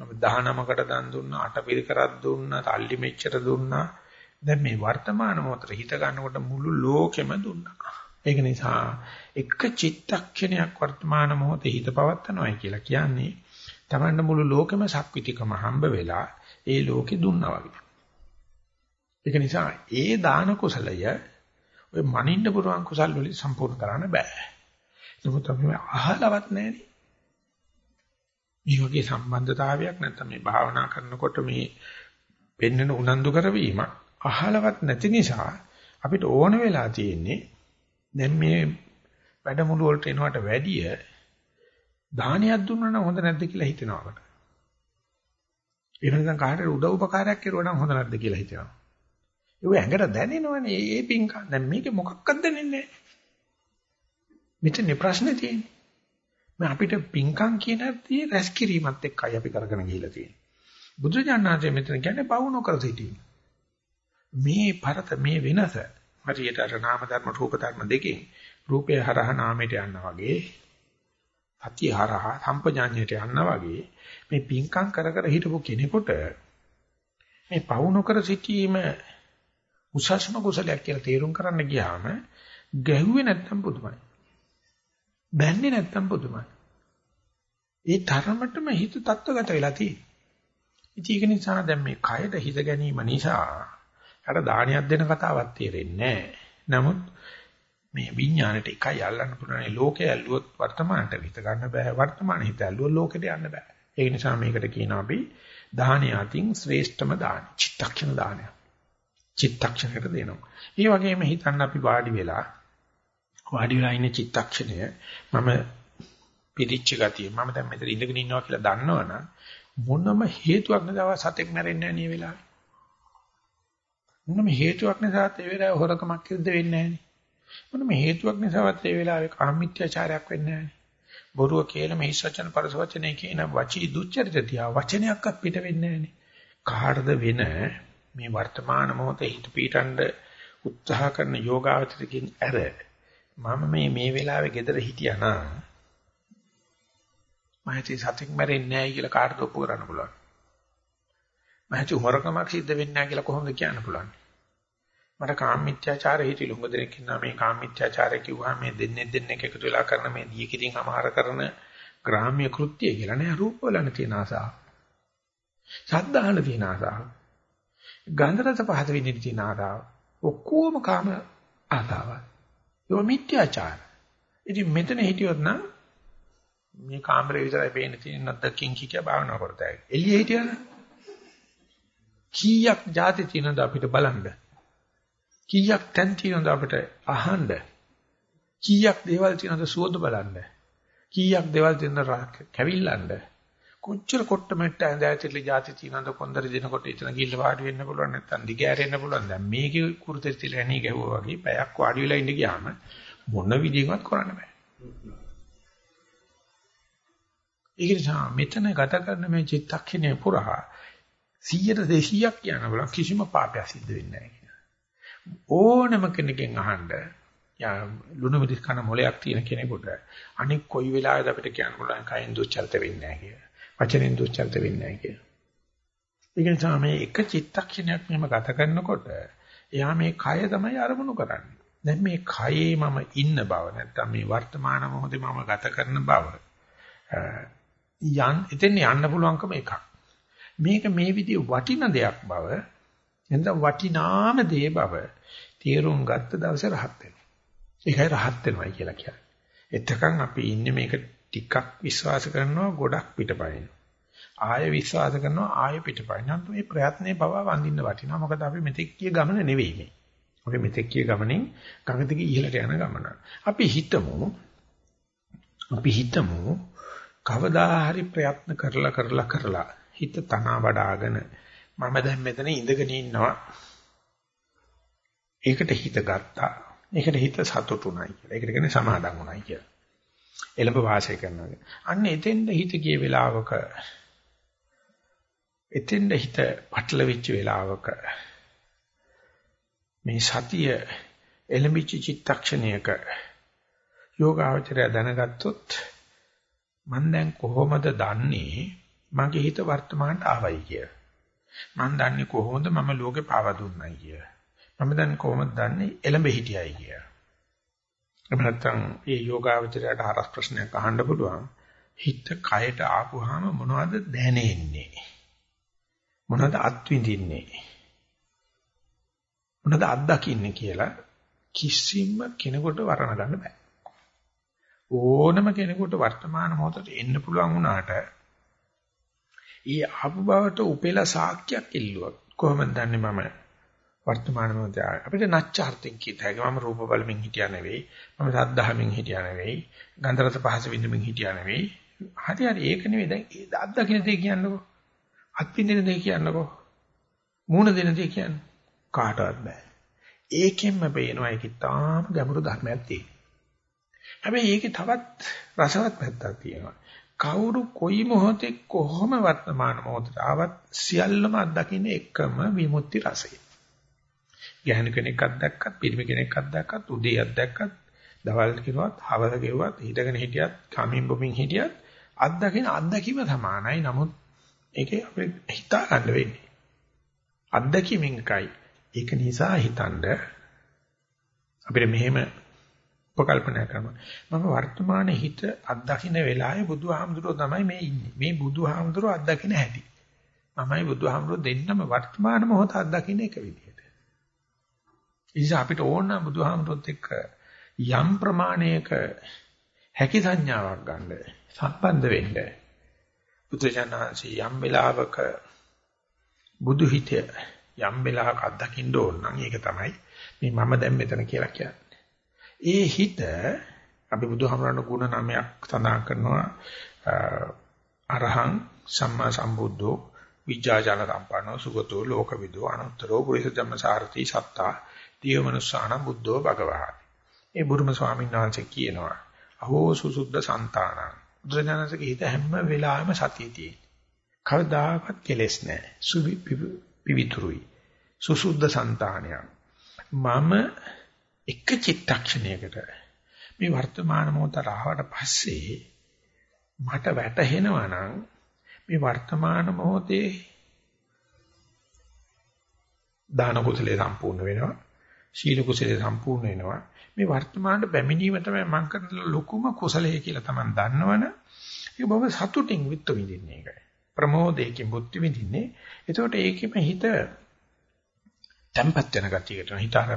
මම 19කට දන් දුන්නා, අටපිරිකරක් දුන්නා, තල්ලි මෙච්චර දුන්නා. දැන් මේ වර්තමාන මොහොතේ හිත ගන්නකොට මුළු ලෝකෙම දුන්නා. ඒක නිසා එක චිත්තක්ෂණයක් වර්තමාන මොහොතේ හිත පවත්නවායි කියලා කියන්නේ තමන්න මුළු ලෝකෙම සක්විතිකම හම්බ වෙලා ඒ ලෝකෙ දුන්නා වගේ. ඒක නිසා ඒ දාන කුසලය ඔය මනින්න පුරුවන් කුසල් වලින් සම්පූර්ණ කරන්න බෑ. නමුත් අපි අහලවත් නැහැනේ. මේ වගේ සම්බන්ධතාවයක් නැත්නම් මේ භාවනා කරනකොට මේ පෙන්වන උනන්දු කරවීම අහලවත් නැති නිසා අපිට ඕන වෙලා තියෙන්නේ දැන් මේ වැඩමුළු වලට එනවට වැඩිය දානයක් දුන්නා නම් හොඳ නැද්ද කියලා හිතනවා අපට. එහෙම නැත්නම් කාටට උදව් උපකාරයක් කරුවා නම් හොඳ නැද්ද කියලා හිතනවා. ඒක ඇඟට දැනෙනවනේ ඒ පිංකම්. දැන් මේකේ මොකක්වත් දැනෙන්නේ නැහැ. මෙතන ප්‍රශ්නේ තියෙන්නේ. මේ අපිට පිංකම් කියන දේ රැස් කිරීමත් එක්කයි අපි කරගෙන ගිහිලා තියෙන්නේ. බුදුජානනාංශය මෙතන කියන්නේ පවු නොකර සිටීම. මේ පරත මේ වෙනස හරියට අර නාම ධර්ම රූප ධර්ම දෙකෙන් රූපය හරහා නාමයට යනවා වගේ අති හරහා සම්පජාඤ්ඤයට යනවා වගේ මේ පිංකම් කර කර හිටපු කෙනෙකුට මේ පවු නොකර සිටීම උසස්ම කුසලයක් කියලා තේරුම් කරන්න ගියාම ගැහුවේ නැත්තම් පුදුමයි. බැන්නේ නැත්තම් පුදුමයි. ඒ තරමටම හිත තත්ත්වගත වෙලා තියෙන්නේ. ඉතින් ඒක නිසා දැන් මේ කයට හිත ගැනීම නිසා අර දානියක් දෙන කතාවක් තේරෙන්නේ නමුත් මේ විඥාණයට එකයි අල්ලන්න පුළුවන්. ලෝකයේ ඇල්ලුවොත් වර්තමානට හිත ගන්න බෑ. වර්තමාන හිත ඇල්ලුවොත් ලෝකෙට යන්න බෑ. ඒ නිසා මේකට කියනවා අපි දාහණය අතින් ශ්‍රේෂ්ඨම දාන චිත්තක්ෂණ දානය. චිත්තක්ෂණයකට දෙනවා. ඒ වගේම හිතන්න අපි වාඩි වෙලා වාඩි වෙලා ඉන්න චිත්තක්ෂණය මම පිරිච්ච ගතිය මම දැන් මෙතන ඉඳගෙන ඉන්නවා කියලා දන්නවනම් මොනම හේතුවක් නැදව සතෙක් මැරෙන්නේ නැහැ නේ වෙලාවේ. මොනම හේතුවක් නැසත් ඒ වෙලාවේ හොරකමක් සිද්ධ වෙන්නේ නැහැ මොනම හේතුවක් නැසවත් ඒ වෙලාවේ කාමීත්‍යචාරයක් වෙන්නේ නැහැ බොරුව කියලා මේ සත්‍යන පරසවචනේ කියන වචී දුච්චරිත තියා වචනයක්වත් පිට වෙන්නේ නැහැ කාටද වෙන මේ වර්තමාන මොහොතේ හිත පීටන්න උත්සාහ කරන යෝගාවචරකින් ඇර මම මේ මේ වෙලාවේ gedara හිටියා නම් මම හිතේ සතෙක් මැරෙන්නේ නැහැ කියලා කාටද ඔප්පු කරන්න පුළුවන්. මම හිතේ හොරකමක් සිද්ධ වෙන්නේ නැහැ කියලා කොහොමද කියන්න පුළුවන්? මට කාමීත්‍යාචාරය හිතිලු මොකද දෙනෙක් ඉන්නා මේ කාමීත්‍යාචාරය කිව්වා මේ දෙන්නේ දෙන්නේ එකතු වෙලා කරන මේ දිය කිරින් අමහර කරන ග්‍රාම්‍ය කෘත්‍යය කියලා නෑ රූප වලන තියෙන ආසාව. සද්දාහන තියෙන ආසාව. ගන්ධ රස පහත විඳින තියෙන ආසාව. ඔක්කොම කාම ආසාව. ඒක මිත්‍යාචාර. ඉතින් මෙතන හිටියොත් නම් මේ කාමරේ විතරයි පේන්න තියෙන නැත්නම් කිය භාවනා කරතයි. එළියේ හිටියන කීයක් જાති තියෙනවද අපිට බලන්න. කීයක් තැන් තියෙනවද අපිට අහන්න. කීයක් දේවල් තියෙනවද සුවඳ බලන්න. කීයක් දේවල් තියෙනවද කැවිල්ලන්න. කොච්චර කොට්ට මෙට්ට ඇඳ ඇතිලි જાති තියෙනවද කොන්දර දෙනකොට එතන ගිහිල්ලා වාඩි වෙන්න පුළුවන් නැත්නම් දිගෑරෙන්න පුළුවන්. දැන් මේකේ කුරුතේ තියලා ඇණි ගැහුවා වගේ පැයක් වාඩි වෙලා ඉඳ ගියාම මොන විදිහකට කරන්න බෑ. ඒක නිසා මෙතන ගත කරන මේ චිත්තක්ෂණය පුරා 100ට 200ක් කියන බල කිසිම පාපයක් සිද්ධ වෙන්නේ නැහැ ඕනම කෙනකින් අහන්න යා ලුණු මිරිස් කන මොලයක් තියෙන කෙනෙකුට අනික කොයි වෙලාවෙද අපිට කියන්න පුළුවන් කයින් දුච්චල්ත වෙන්නේ නැහැ කියලා. වචනෙන් දුච්චල්ත වෙන්නේ නැහැ කියලා. ඒක නිසා මේ එක චිත්තක්ෂණයක් මෙහෙම ගත කරනකොට එයා මේ කය තමයි අරමුණු කරන්නේ. දැන් මේ කයේ මම ඉන්න බව නැත්තම් මේ වර්තමාන මොහොතේ මම ගත කරන බව යන් එතෙන් යන්න පුළුවන්කම එකක්. මේක මේ විදිහ වටින දෙයක් බව එතන වටිනාම දේ බව තේරුම් ගත්ත දවසේ රහත් වෙනවා. ඒකයි රහත් වෙනවා කියලා කියන්නේ. එතකන් අපි ඉන්නේ මේක ටිකක් විශ්වාස කරනවා ගොඩක් පිටපයින්. ආය විශ්වාස කරනවා ආය පිටපයින්. නම් මේ ප්‍රයත්නේ පවා වඳින්න වටිනවා. මොකද අපි මෙතෙක් කිය ගමන නෙවෙයි මේ. අපි මෙතෙක් කිය ගමනින් ගඟ දිගේ ඉහළට යන ගමන. අපි හිතමු අපි හිතමු කවදා හරි ප්‍රයත්න කරලා කරලා කරලා හිත තනවා වඩාගෙන මම දැන් මෙතන ඉඳගෙන ඉන්නවා. ඒකට හිත ගත්තා. ඒකට හිත සතුටුුණයි කියලා. ඒකට කියන්නේ සමාදම් වුණයි කියලා. එළඹ වාසය කරනවා. අන්න එතෙන්ද හිත ගිය වෙලාවක එතෙන්ද හිත පටල වෙච්ච වෙලාවක මේ සතිය එළඹිච්ච චිත්තක්ෂණයක යෝගාවචරය දැනගත්තොත් මම දැන් කොහොමද දන්නේ මගේ හිත වර්තමානට ආවයි කිය. මම දන්නේ කොහොමද මම ලෝකේ පාව දුන්නයි කිය. මම දැන් කොහොමද දන්නේ එළඹ හිටියයි කිය. එහෙම නැත්නම් මේ යෝගාවචරයට හරස් ප්‍රශ්නයක් අහන්න පුළුවන්. හිත කයට ආපුවාම මොනවද දැනෙන්නේ? මොනවද අත්විඳින්නේ? මොනවද අත්දකින්නේ කියලා කිසිම කෙනෙකුට වර්ණන ගන්න බෑ. ඕනම කෙනෙකුට වර්තමාන මොහොතට එන්න පුළුවන් වුණාට ඊ ආපු බවට උපෙලා සාක්කයක් ඉල්ලුවා. කොහොමද දන්නේ මම? වර්තමාන මොහොතේ අපිට නැච්චාර්ථෙන් කියත හැකි. මම රූප බලමින් හිටියා නෙවෙයි. මම සද්ධාහමින් හිටියා නෙවෙයි. ගන්ධ රස පහස විඳමින් හිටියා නෙවෙයි. හරි හරි ඒක නෙවෙයි. දැන් අත්දකින්න දෙය කියන්නකෝ. අත්පින්දින දෙය කියන්නකෝ. මූණ දෙන දෙය කියන්න. කාටවත් බෑ. ඒකෙන්ම පේනවා ඒක තාම ගැඹුරු ධර්මයක් තියෙනවා. හැබැයි ඒකේ තවත් රසවත් පැත්තක් තියෙනවා. කවුරු කොයි මොහොතේ කොහොම වර්තමාන මොහොතට ආවත් සියල්ලම අත්දකින්න එකම විමුක්ති රසය. ගැහණු කෙනෙක් අත්දැක්කත්, පිරිමි කෙනෙක් අත්දැක්කත්, උදේ අත්දැක්කත්, දවල් කිරුවත්, හවස ගෙවුවත්, හිටගෙන හිටියත්, කමින් බොමින් හිටියත් අත්දකින්න අත්දැකීම සමානයි. නමුත් ඒකේ අපිට හිතා ගන්න වෙන්නේ. අත්දැකීමෙන් එකයි ඒක නිසා හිතනද අපිට මෙහෙම උපකල්පනා කරනවා. මම වර්තමානයේ හිත අත්දකින්න වෙලාවේ බුදුහාමුදුරුවෝ තමයි මේ ඉන්නේ. මේ බුදුහාමුදුරුවෝ අත්දකින්න හැටි. මමයි බුදුහාමුදුරුවෝ දෙන්නම වර්තමාන මොහොත අත්දකින්න එක විදියට. ඉතින් අපිට ඕන නම් බුදුහාමුදුරුවොත් එක්ක යම් ප්‍රමාණයක හැකි සංඥාවක් ගන්න සම්බන්ධ වෙන්න. බුදුජානනාංශී යම් වෙලාවක බුදු හිතය යම් වෙලාවක අත්දකින්න ඕන නම් ඒක තමයි මේ මම දැන් මෙතන කියලා කියන්නේ. ඒ හිත අපි බුදුහමරණ ගුණ නමයක් සඳහන් කරනවා අරහං සම්මා සම්බුද්ධෝ විජ්ජාජන සම්පන්නෝ සුගතෝ ලෝකවිදෝ අනුත්තරෝ පුරිස ධම්මසාරති සත්තා දීවමනුස්සාන බුද්ධෝ භගවහති. ඒ බුදුම ස්වාමීන් වහන්සේ කියනවා අහෝ සුසුද්ධ సంతානං. බුදුරජාණන්සේගේ හිත හැම වෙලාවෙම සතිය තියෙන. කවදාකවත් කෙලෙස් නැහැ. සුවි පිවිතුරුයි. සුසුද්ධ సంతානයක්. මම එක චිත්තක්ෂණයකට. මේ වර්තමාන මොහොත රාවට පස්සේ මට වැටහෙනවා නම් මේ වර්තමාන මොහොතේ දාන කුසලයේ සම්පූර්ණ වෙනවා ශීල කුසලයේ සම්පූර්ණ වෙනවා. මේ වර්තමානට බැමිණීම තමයි මම කරන ලොකුම කුසලයේ කියලා තමයි දන්නවනේ ඒක බව සතුටින් විත්තු විඳින්නේ ඒකයි. ප්‍රමෝදයෙන් බුද්ධි විඳින්නේ. එතකොට ඒකෙම හිත tempat වෙන ගතියකට හිත අර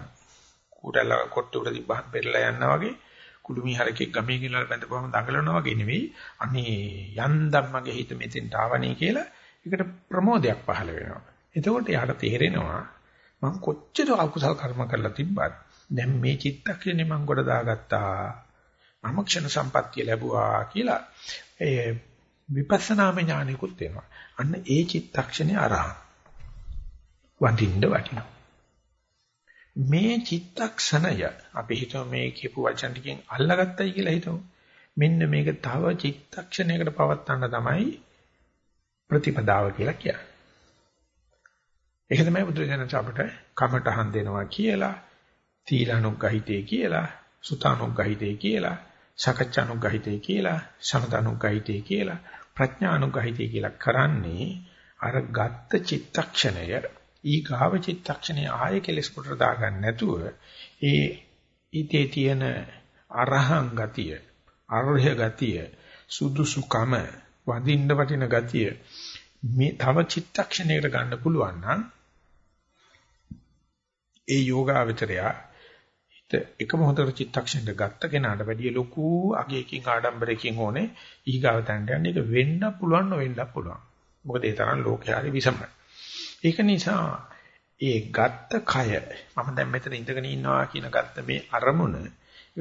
කුටල කොට්ටුට තිබ්බහම පෙරලා යනවා වගේ කුළුමි හරකෙක් ගමේ ගිනවල බැඳපුවම දඟලනවා වගේ නෙවෙයි. අනේ යන්දම් මගේ හිත මෙතෙන්ට ආවනේ කියලා ඒකට ප්‍රමෝදයක් පහළ වෙනවා. එතකොට යාට තේරෙනවා මම කොච්චර අකුසල කර්ම කරලා තිබ්බත් දැන් මේ චිත්තක්ෂණේ මම ගොඩ දාගත්තා. මම ක්ෂණ සම්පත්තිය ලැබුවා කියලා ඒ විපස්සනාම ඥානිකුත් වෙනවා අන්න ඒ චිත්තක්ෂණේ අරහං වඳින්න වටිනවා. මේ චිත්තක්ෂණය අපි හිතමු මේ කියපු වචන ටිකෙන් අල්ලගත්තයි කියලා හිතමු. මෙන්න මේක තව චිත්තක්ෂණයකට පවත්වන්න තමයි ප්‍රතිපදාව කියලා කියන්නේ. ඒක තමයි බුදුරජාණන් අපට කමටහන් දෙනවා කියලා, තීලානුග්ගහිතේ කියලා, සුතානුග්ගහිතේ කියලා, සකච්ඡානුග්ගහිතේ කියලා, සමතනුග්ගහිතේ කියලා, ප්‍රඥානුග්ගහිතේ කියලා කරන්නේ අර ගත්ත චිත්තක්ෂණය ඊගාව චිත්තක්ෂණයේ ආයෙ කෙලස් කොට දාගන්න නැතුව ඒ ඊතේ තියෙන අරහං ගතිය අරහය ගතිය සුදුසුකම වදින්න වටින ගතිය මේ තව චිත්තක්ෂණයකට ගන්න පුළුවන් නම් ඒ යෝගාවචරයා හිත එක මොහොතකට චිත්තක්ෂණයට ගත්ත කෙනාට වැඩිය ලොකු අගයකින් ආඩම්බරයකින් ඕනේ ඊගාව තැනට යන්නේ. ඒක වෙන්න පුළුවන් නොවෙන්න පුළුවන්. මොකද ඒ තරම් ලෝකයේ හරි විසමයි. ඒක නිසා ඒ ගත්ත කය මම දැන් මෙතන ඉඳගෙන ඉන්නවා කියන ගත්ත මේ අරමුණ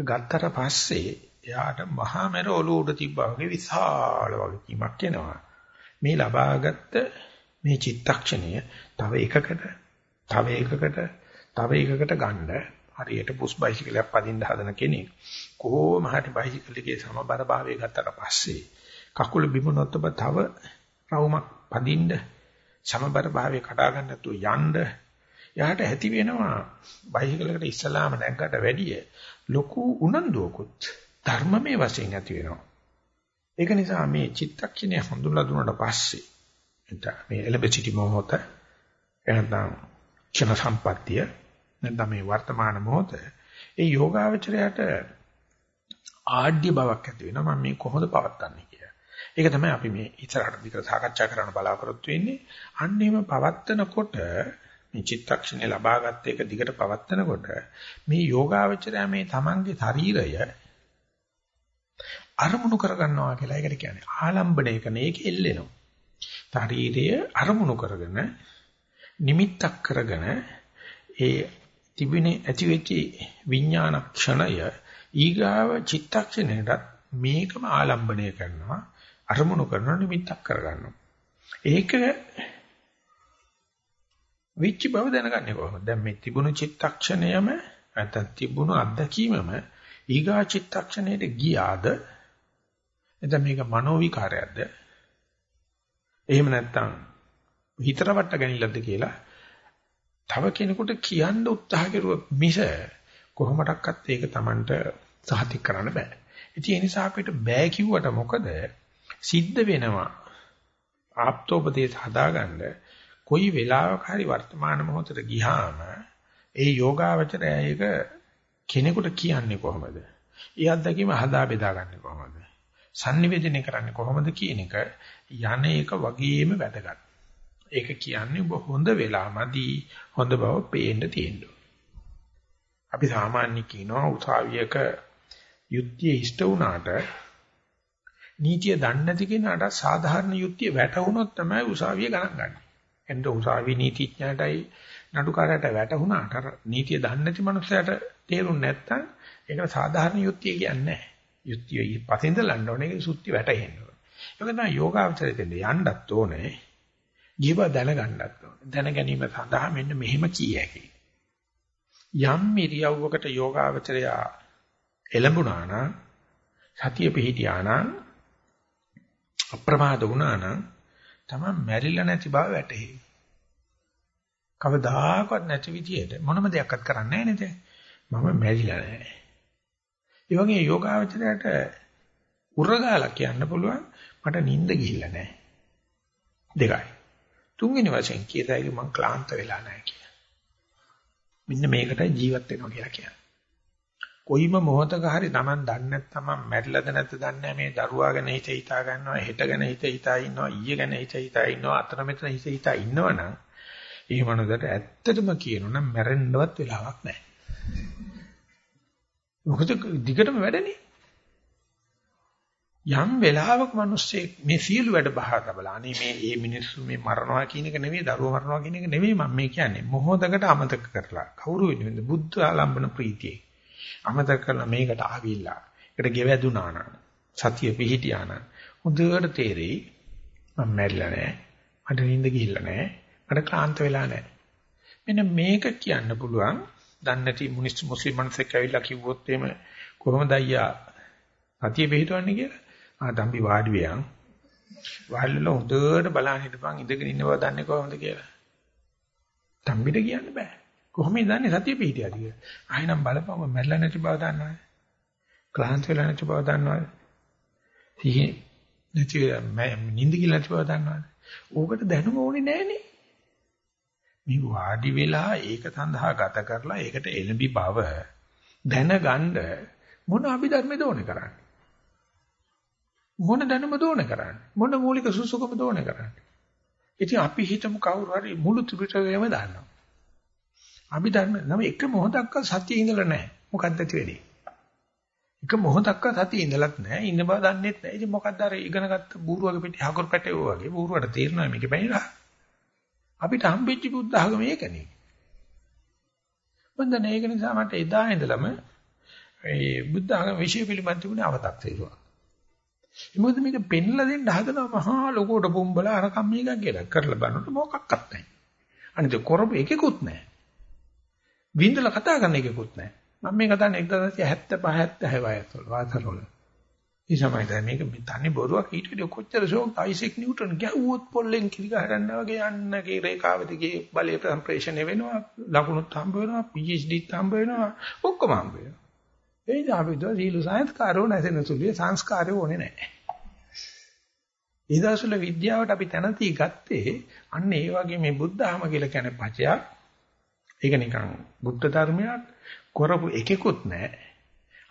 ගත්තට පස්සේ එයාට මහා මෙර ඔලුව උඩ තිබ්බා වගේ විශාල වගකීමක් එනවා. මේ ලබාගත්ත මේ චිත්තක්ෂණය තව එකකට තව එකකට තව එකකට ගන්න හරියට පුස් බයිසිකලයක් පදින්න හදන කෙනෙක් කොහොම හරි බයිසිකල් එකේ සමබර භාවය ගත්තට පස්සේ කකුල බිම නොතබ තව රවුමක් පදින්න සමබර භාවයේ කඩා ගන්න නැතුව යන්න එයාට ඇති වෙනවා බයිසිකලයකට ඉස්සලාම නැග්ගට වැඩිය ලොකු උනන්දුවකුත් ධර්මමේ වශයෙන් ඇති වෙනවා. ඒක නිසා මේ චිත්තක්ෂණය හඳුන්ලා දුන්නාට පස්සේ එතන මේ එලෙබසිටි මොහොත එහෙනම් ක්ෂණ සම්පත්තිය නැත්නම් මේ වර්තමාන මොහොත ඒ යෝගාවචරයට ආඩ්‍ය බවක් ඇති වෙනවා මම මේ කොහොමද පවත්න්නේ ඒක තමයි අපි මේ ඉස්සරහට විතර සාකච්ඡා කරන්න බලාපොරොත්තු වෙන්නේ. අන්න එහෙම පවත්නකොට මේ චිත්තක්ෂණය ලබාගත් එක දිගට පවත්නකොට මේ යෝගාවචරය මේ තමන්ගේ ශරීරය අරමුණු කරගන්නවා කියලා ඒකට කියන්නේ ආලම්බණය කරන එක එල්ලෙනවා. ශරීරය අරමුණු කරගෙන නිමිත්තක් කරගෙන ඒ තිබුණේ ඇතිවෙච්ච විඥාන ක්ෂණය ඊගාව චිත්තක්ෂණයට මේකම ආලම්බණය කරනවා අරමුණු කරන නිමිත්තක් කරගන්නවා. ඒක විචි බව දැනගන්නේ කොහොමද? දැන් මේ තිබුණු චිත්තක්ෂණයම නැත්නම් තිබුණු අත්දැකීමම ඊගා චිත්තක්ෂණයට ගියාද? එතන මේක මනෝ විකාරයක්ද? එහෙම නැත්නම් හිතර වට ගැනීමක්ද කියලා තව කෙනෙකුට කියන්න උත්සාහ කරුවොත් මිස කොහොමඩක්වත් ඒක Tamanට සහතික කරන්න බෑ. ඉතින් ඒ නිසා අපිට බෑ කිව්වට මොකද සිද්ධ වෙනවා ආප්තෝපදේශ හදාගන්න කොයි වෙලාවක හරි වර්තමාන මොහොතට ගියාම ඒ යෝගාවචරය ඒක කෙනෙකුට කියන්නේ කොහොමද? ඒ අත්දැකීම හදා බෙදාගන්නේ කොහොමද? sannivedana කරන්නේ කොහොමද කියන එක යන එක වගේම වැදගත්. ඒක කියන්නේ ඔබ හොඳ වෙලාමදි හොඳ බව පේන්න තියෙනවා. අපි සාමාන්‍ය කියනවා උසාවියක යුද්ධය ඉෂ්ට වුණාට නීතිය දන්නේ නැති කෙනාට සාධාරණ යුද්ධය වැටහුනොත් තමයි උසාවිය ගණන් ගන්න. එතන උසාවිය නීතිඥයටයි නඩුකාරයට වැටහුණාට නීතිය දන්නේ නැති මනුස්සයට තේරුන්නේ නැත්තම් ඒක සාධාරණ යුද්ධය කියන්නේ නැහැ. යුද්ධය පසින්දලන්න ඕනේ ඒක සුත්ති වැටෙන්න ඕනේ. ඒක තමයි යෝගාවචරයට යන්නත් ඕනේ. ජීව දැනගන්නත් ඕනේ. දැන ගැනීම සඳහා මෙන්න මෙහෙම කිය හැකියි. යම් ඉරියව්වකට යෝගාවචරය එළඹුණා නම් සතිය පිහිටියා නම් අප්‍රමාද වුණා නම් තමයි මැරිලා නැති බව වැටහෙයි. කවදාකවත් නැති විදියට මොනම දෙයක්වත් කරන්නේ නැහැ නේද? මම මැරිලා නැහැ. ඒ වගේ යෝගාවචරයට උරගාලා කියන්න පුළුවන් මට නිින්ද ගිහිල්ලා නැහැ. දෙකයි. තුන්වෙනි වශයෙන් කියතයි මම ක්ලාන්ත වෙලා නැහැ කියලා. මෙන්න මේකටයි ජීවත් වෙනවා කියලා කියන්නේ. කොයිම මොහතක හරි Taman දන්නේ නැත්නම් මැරිලාද නැත්ද දන්නේ මේ දරුවා ගැන හිත හිතා ගන්නවා හෙට ගැන හිත හිතා ඉන්නවා ඊයේ ගැන හිත හිතා ඉන්නවා අතන මෙතන හිත හිතා ඉන්නවනම් ඒ මනසට ඇත්තටම කියනොනම් මැරෙන්නවත් වෙලාවක් නැහැ. මොකද දිගටම වැඩනේ. යම් වෙලාවක මිනිස්සේ මේ සියලු වැඩ බහා තබලා අනේ මේ මේ මිනිස්සු මේ මරනවා කියන එක නෙවෙයි දරුවෝ මරනවා කියන එක නෙවෙයි මම මේ කියන්නේ මොහොතකට අමතක කරලා කවුරු වෙනවද බුද්ධ ආලම්බන ප්‍රීතියේ අමතක කරලා මේකට ආවිල්ලා. ඒකට ගෙවැදුනා නම් සතිය පිහිටියා නම් හොඳට තේරෙයි. මම මැරිලා නැහැ. මට නිින්ද ගිහිල්ලා නැහැ. මට ක්ලාන්ත වෙලා නැහැ. මෙන්න මේක කියන්න පුළුවන්. දන්නේ නැති මුනිස් මුස්ලිම් මිනිස්සෙක් ඇවිල්ලා කිව්වොත් එහෙම කොහොමද අයියා සතිය පිහිටවන්නේ කියලා? ආ තම්බි වාඩි වෙයන්. වාඩිලා හොඳට බලන් හිටපන්. ඉඳගෙන ඉන්න බව දන්නේ කොහොමද කියලා. තම්බිට කියන්න බෑ. කොහොමද දන්නේ සතිය පිහිටියාද කියලා. ආයෙනම් බලපං මැරෙලා නැති බව දන්නවද? ක්ලාන්ත වෙලා නැති බව දන්නවද? සිහි නැති නිින්ද කියලා නැති බව දන්නවද? ඕකට දැනුම ඕනේ නෑනේ. මේ වාඩි වෙලා ඒක සඳහා ගත කරලා ඒකට එළඹි බව දැනගන්න මොන අභිධර්මද ඕනේ කරන්නේ? මොන දැනුම දෝනේ කරන්නේ? මොන මූලික සුසුකම දෝනේ කරන්නේ? ඉතින් අපි හිතමු කවුරු හරි මුළු ත්‍රිපිටකයම දන්නවා. අභිධර්ම නම එක මොහොතක්වත් සතියේ ඉඳලා නැහැ. මොකක්ද ඇති වෙන්නේ? එක මොහොතක්වත් සතියේ ඉඳලත් නැහැ. ඉන්න බව දන්නෙත් නැහැ. ඉතින් මොකක්ද අර ඉගෙනගත්ත බූරුවගේ පිටි හකුරු පැටවෝ වගේ බූරුවට තේරෙනවා මේකේ බැහැලා. අපිට හම්බෙච්ච බුද්ධ ආගම ඒකනේ. මන්දන ඒක නිසා මට එදා ඉඳලම ඒ බුද්ධ ආගම විශ්ය පිළිබඳ තිබුණේ අවතක් තේරුවා. මොකද මේක පෙන්ලා දෙන්න හදනවා මහා ලොකෝට පොම්බලා අර කම්මියක් කියලා කරලා බලනකොට මොකක්වත් නැහැ. අනිත් කරපු එකකුත් නැහැ. වින්දලා කතා කරන එකකුත් නැහැ. මම මේ කතාන්නේ 1975 76 වයසවල වාසරවල. ඒ සමයද මේක තන්නේ බොරුවක් ඊට වඩා කොච්චර ෂෝක් අයිසෙක් නිව්ටන් ගැහුවොත් පොල්ලෙන් කිරි ගහනවා වගේ යන්න කී රේඛාවතිගේ බලය සම්ප්‍රේෂණය වෙනවා ලකුණුත් හම්බ වෙනවා PhDත් හම්බ වෙනවා ඔක්කොම හම්බ වෙනවා. ඒ දාපිට සීල සංස්කාරෝ නැසෙන සුළුවේ සංස්කාරය ඕනේ නැහැ. ඒ දවස්වල විද්‍යාවට අපි තැනදී ගත්තේ අන්න ඒ වගේ මේ බුද්ධහම කියලා කියන පචයක් ඒක නිකන් බුද්ධ ධර්මයක් කරපු එකෙකුත් නැහැ.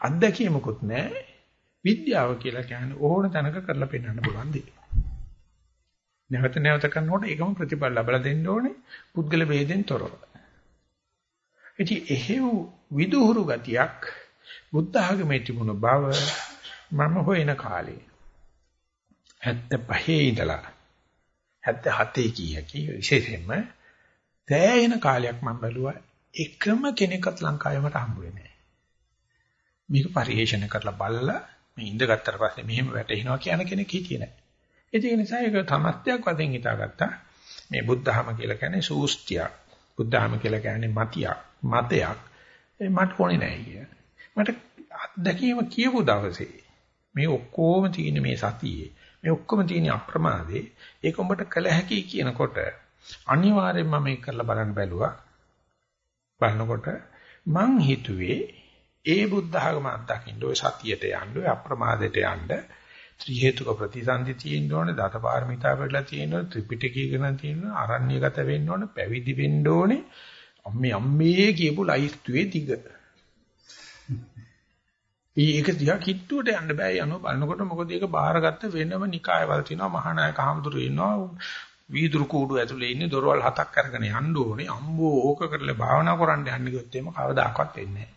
අත්දැකීමකුත් නැහැ. විද්‍යාව කියලා කියන්නේ ඕන තැනක කරලා පෙන්වන්න පුළුවන් දෙයක්. නැවත නැවත කරනකොට ඒකම ප්‍රතිඵල ලබා දෙන්න ඕනේ පුද්ගල ભેදෙන් තොරව. ඉතින් එහෙව් විදුහුරු ගතියක් බුද්ධ ආගමේ තිබුණ බව මම හොයන කාලේ 75 ඉඳලා 77 කීයකී විශේෂයෙන්ම තෑයෙන කාලයක් මම බැලුවා එකම කෙනෙක්වත් ලංකාවේ මට හම්බ වෙන්නේ නැහැ. මේක පරිේෂණ කරලා බලලා මේ ඉඳගත්තට පස්සේ මෙහෙම වැටෙනවා කියන කෙනෙක් හිටියේ නැහැ. ඒ නිසා ඒක තමස්ත්‍යක් වශයෙන් හිතාගත්තා. මේ බුද්ධහම කියලා කියන්නේ සූස්තියක්. බුද්ධහම කියලා කියන්නේ මතියක්, මතයක්. ඒ මට ඕනේ නැහැ කිය. මට අත්දැකීම කියපු දවසේ මේ ඔක්කොම තියෙන මේ සතියේ මේ ඔක්කොම තියෙන අප්‍රමාදේ ඒක උඹට කළ හැකි කියනකොට අනිවාර්යෙන්ම මම මේක කරලා බලන්න බැලුවා. බලනකොට මං හිතුවේ ඒ බුද්ධ ආගම අත්දකින්න ඔය සතියට යන්න ඔය අප්‍රමාදයට යන්න ත්‍රි හේතුක ප්‍රතිසන්දි තියෙන්න ඕනේ, දතපාරමිතා වෙලා තියෙන්න ඕනේ, ත්‍රිපිටකය ගැන තියෙන්න ඕනේ, අරණ්‍යගත වෙන්න ඕනේ, පැවිදි වෙන්න ඕනේ. අම්මේ අම්මේ කියපු ලයිස්තුවේ දිග. ඒක දිහා කිට්ටුවට යන්න බෑ යනවා බලනකොට මොකද ඒක බාරගත්ත වෙනම නිකායවල තියෙනවා මහානායක හඳුරු ඉන්නවා වීදුරු කූඩු ඇතුලේ ඉන්නේ දොරවල් හතක් අරගෙන යන්න ඕනේ. අම්බෝ ඕක කරලා භාවනා කරන්න යන්න ගියොත් එහෙම කවදාකවත් වෙන්නේ නැහැ.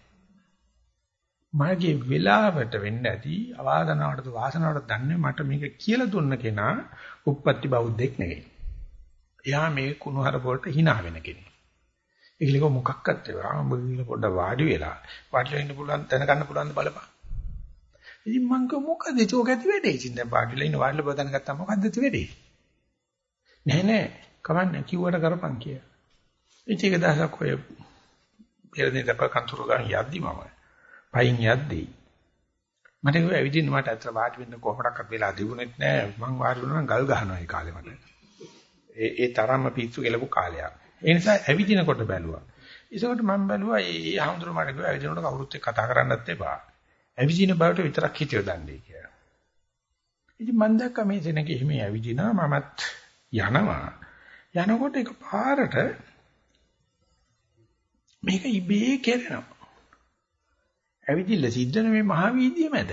මගේ වෙලාවට වෙන්න ඇති අවාදනාවටද වාසනාවටද දන්නේ මට මේක කියලා දුන්න කෙනා උප්පත්ති බෞද්ධෙක් නෙවෙයි. එයා මේ කුණුහර වලට hina වෙන කෙනෙක්. ඒකලික මොකක්වත් ඒවා උඹ පොඩ්ඩ වාඩි වෙලා වාඩිලා ඉන්න පුළුවන් දැනගන්න පුළුවන් බලපන්. ඉතින් මං කිව්ව මොකද ඒක ඇති වෙන්නේ? ඉතින් දැන් වාඩිලා ඉන්න වාඩිලා බදන ගත්තා මොකද්ද ඇති වෙන්නේ? නෑ නෑ කවන්න කිව්වට කරපන් කිය. ඉතින් ඒක දහසක් ඔය පෙරදෙන දප කන්තුරු ගන්න යද්දි මම පයින් යද්දි මට කිව්වා ඇවිදින්න මට අතර වාඩි වෙන්න කොහොමඩක්වත් වෙලා තිබුණෙත් නෑ මං වාඩි වුණා නම් ගල් ගහනවා ඒ කාලේ මට. ඒ ඒ තරම්ම පිස්සු කෙලපු කාලයක්. ඒ නිසා ඇවිදිනකොට බැලුවා. ඒසකට මම බැලුවා ඒ ආහඳුර මට කිව්වා ඇවිදිනකොට කවුරුත් එක්ක කතා කරන්නත් එපා. ඇවිදින බවට විතරක් හිතියෝ දන්නේ කියලා. ඉතින් මම දැක්ක මේ සෙනගේ හිමි ඇවිදිනවා මමත් යනවා. යනකොට එක පාරට මේක ඉබේ කෙරෙනවා. ඇවිදින්න සිද්ධ මේ මහ වීදියේ මැද.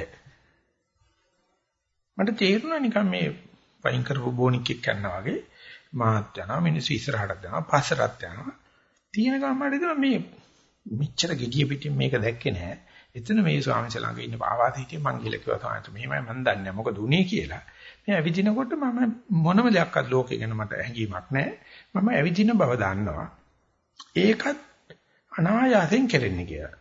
මට තේරුණා නිකන් මේ වයින් කරපු බොනික් එක්ක යනවා වගේ මාත් යනවා මිනිස්සු ඉස්සරහට යනවා පස්සටත් යනවා තියෙන ගමන්ට හිතනවා මේ මෙච්චර gediya පිටින් මේක දැක්කේ නැහැ එතන මේ ස්වාමීන් ළඟ ඉන්න ආවාද හිටියේ මං ගිහලා කිව්වා තමයි මෙහෙමයි මන් දන්නේ මොකද උනේ කියලා මේ ඇවිදිනකොට මම මොනම දෙයක්වත් ලෝකේ ගැන මට හැඟීමක් නැහැ මම ඇවිදින බව දන්නවා ඒකත් අනායාසයෙන් කෙරෙන්නේ කියලා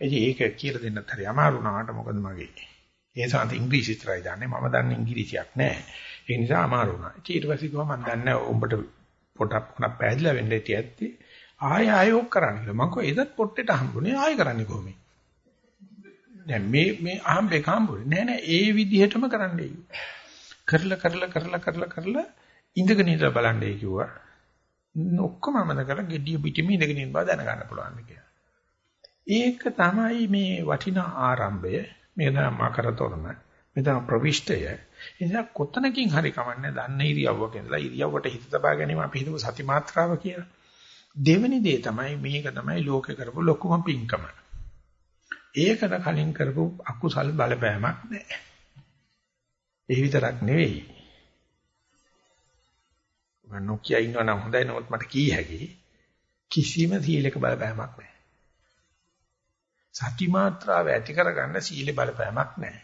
එයි ඒක කියලා දෙන්නත් හරි අමාරු වුණාට මොකද මගේ ඒ සාන්ත ඉංග්‍රීසි විතරයි දන්නේ මම දන්නේ ඉංග්‍රීසියක් නැහැ ඒ නිසා අමාරු වුණා. ඊට පස්සේ කිව්වා මම දන්නේ උඹට පොටක් මොනක් පැහැදිලා වෙන්න ඇති ඇත්තේ. ආය ආය ඔක් කරන්න කියලා. මම කිව්වා එදත් පොට්ටේට හම්බුනේ ආය කරන්නේ කොහොමද? දැන් මේ මේ අහම්බේ හම්බුනේ නෑ නෑ ඒ විදිහටම කරන්නයි. කරලා කරලා කරලා කරලා කරලා ඉඳගෙන ඉඳලා බලන්නයි කිව්වා. ඔක්කොම මම කරලා gediya පිටිම ඉඳගෙන ඉන්න බව දැනගන්න පුළුවන් කියලා. ඒක තමයි මේ වටිනා ආරම්භය. මේ තමයි මකරතොරණ. මෙතන ප්‍රවිෂ්ඨය. ඒ නිසා කොතනකින් හරි කමන්නේ දන්න ඉරියව්වක ඉඳලා ඉරියව්වට හිත තබා ගැනීම අපි හිතමු සති මාත්‍රාව කියලා. දෙවෙනි දේ තමයි මේක තමයි ලෝකේ කරපු ලොකුම පිංකම. ඒකට කලින් කරපු අකුසල් බලපෑමක් නැහැ. ඒ විතරක් නෙවෙයි. මම නොකිය ඉන්නවනම් හොඳයි නමුත් මට කී හැකි කිසිම සීලක බලපෑමක් නැහැ. සති මාත්‍රාව ඇති කරගන්න සීල බලපෑමක් නැහැ.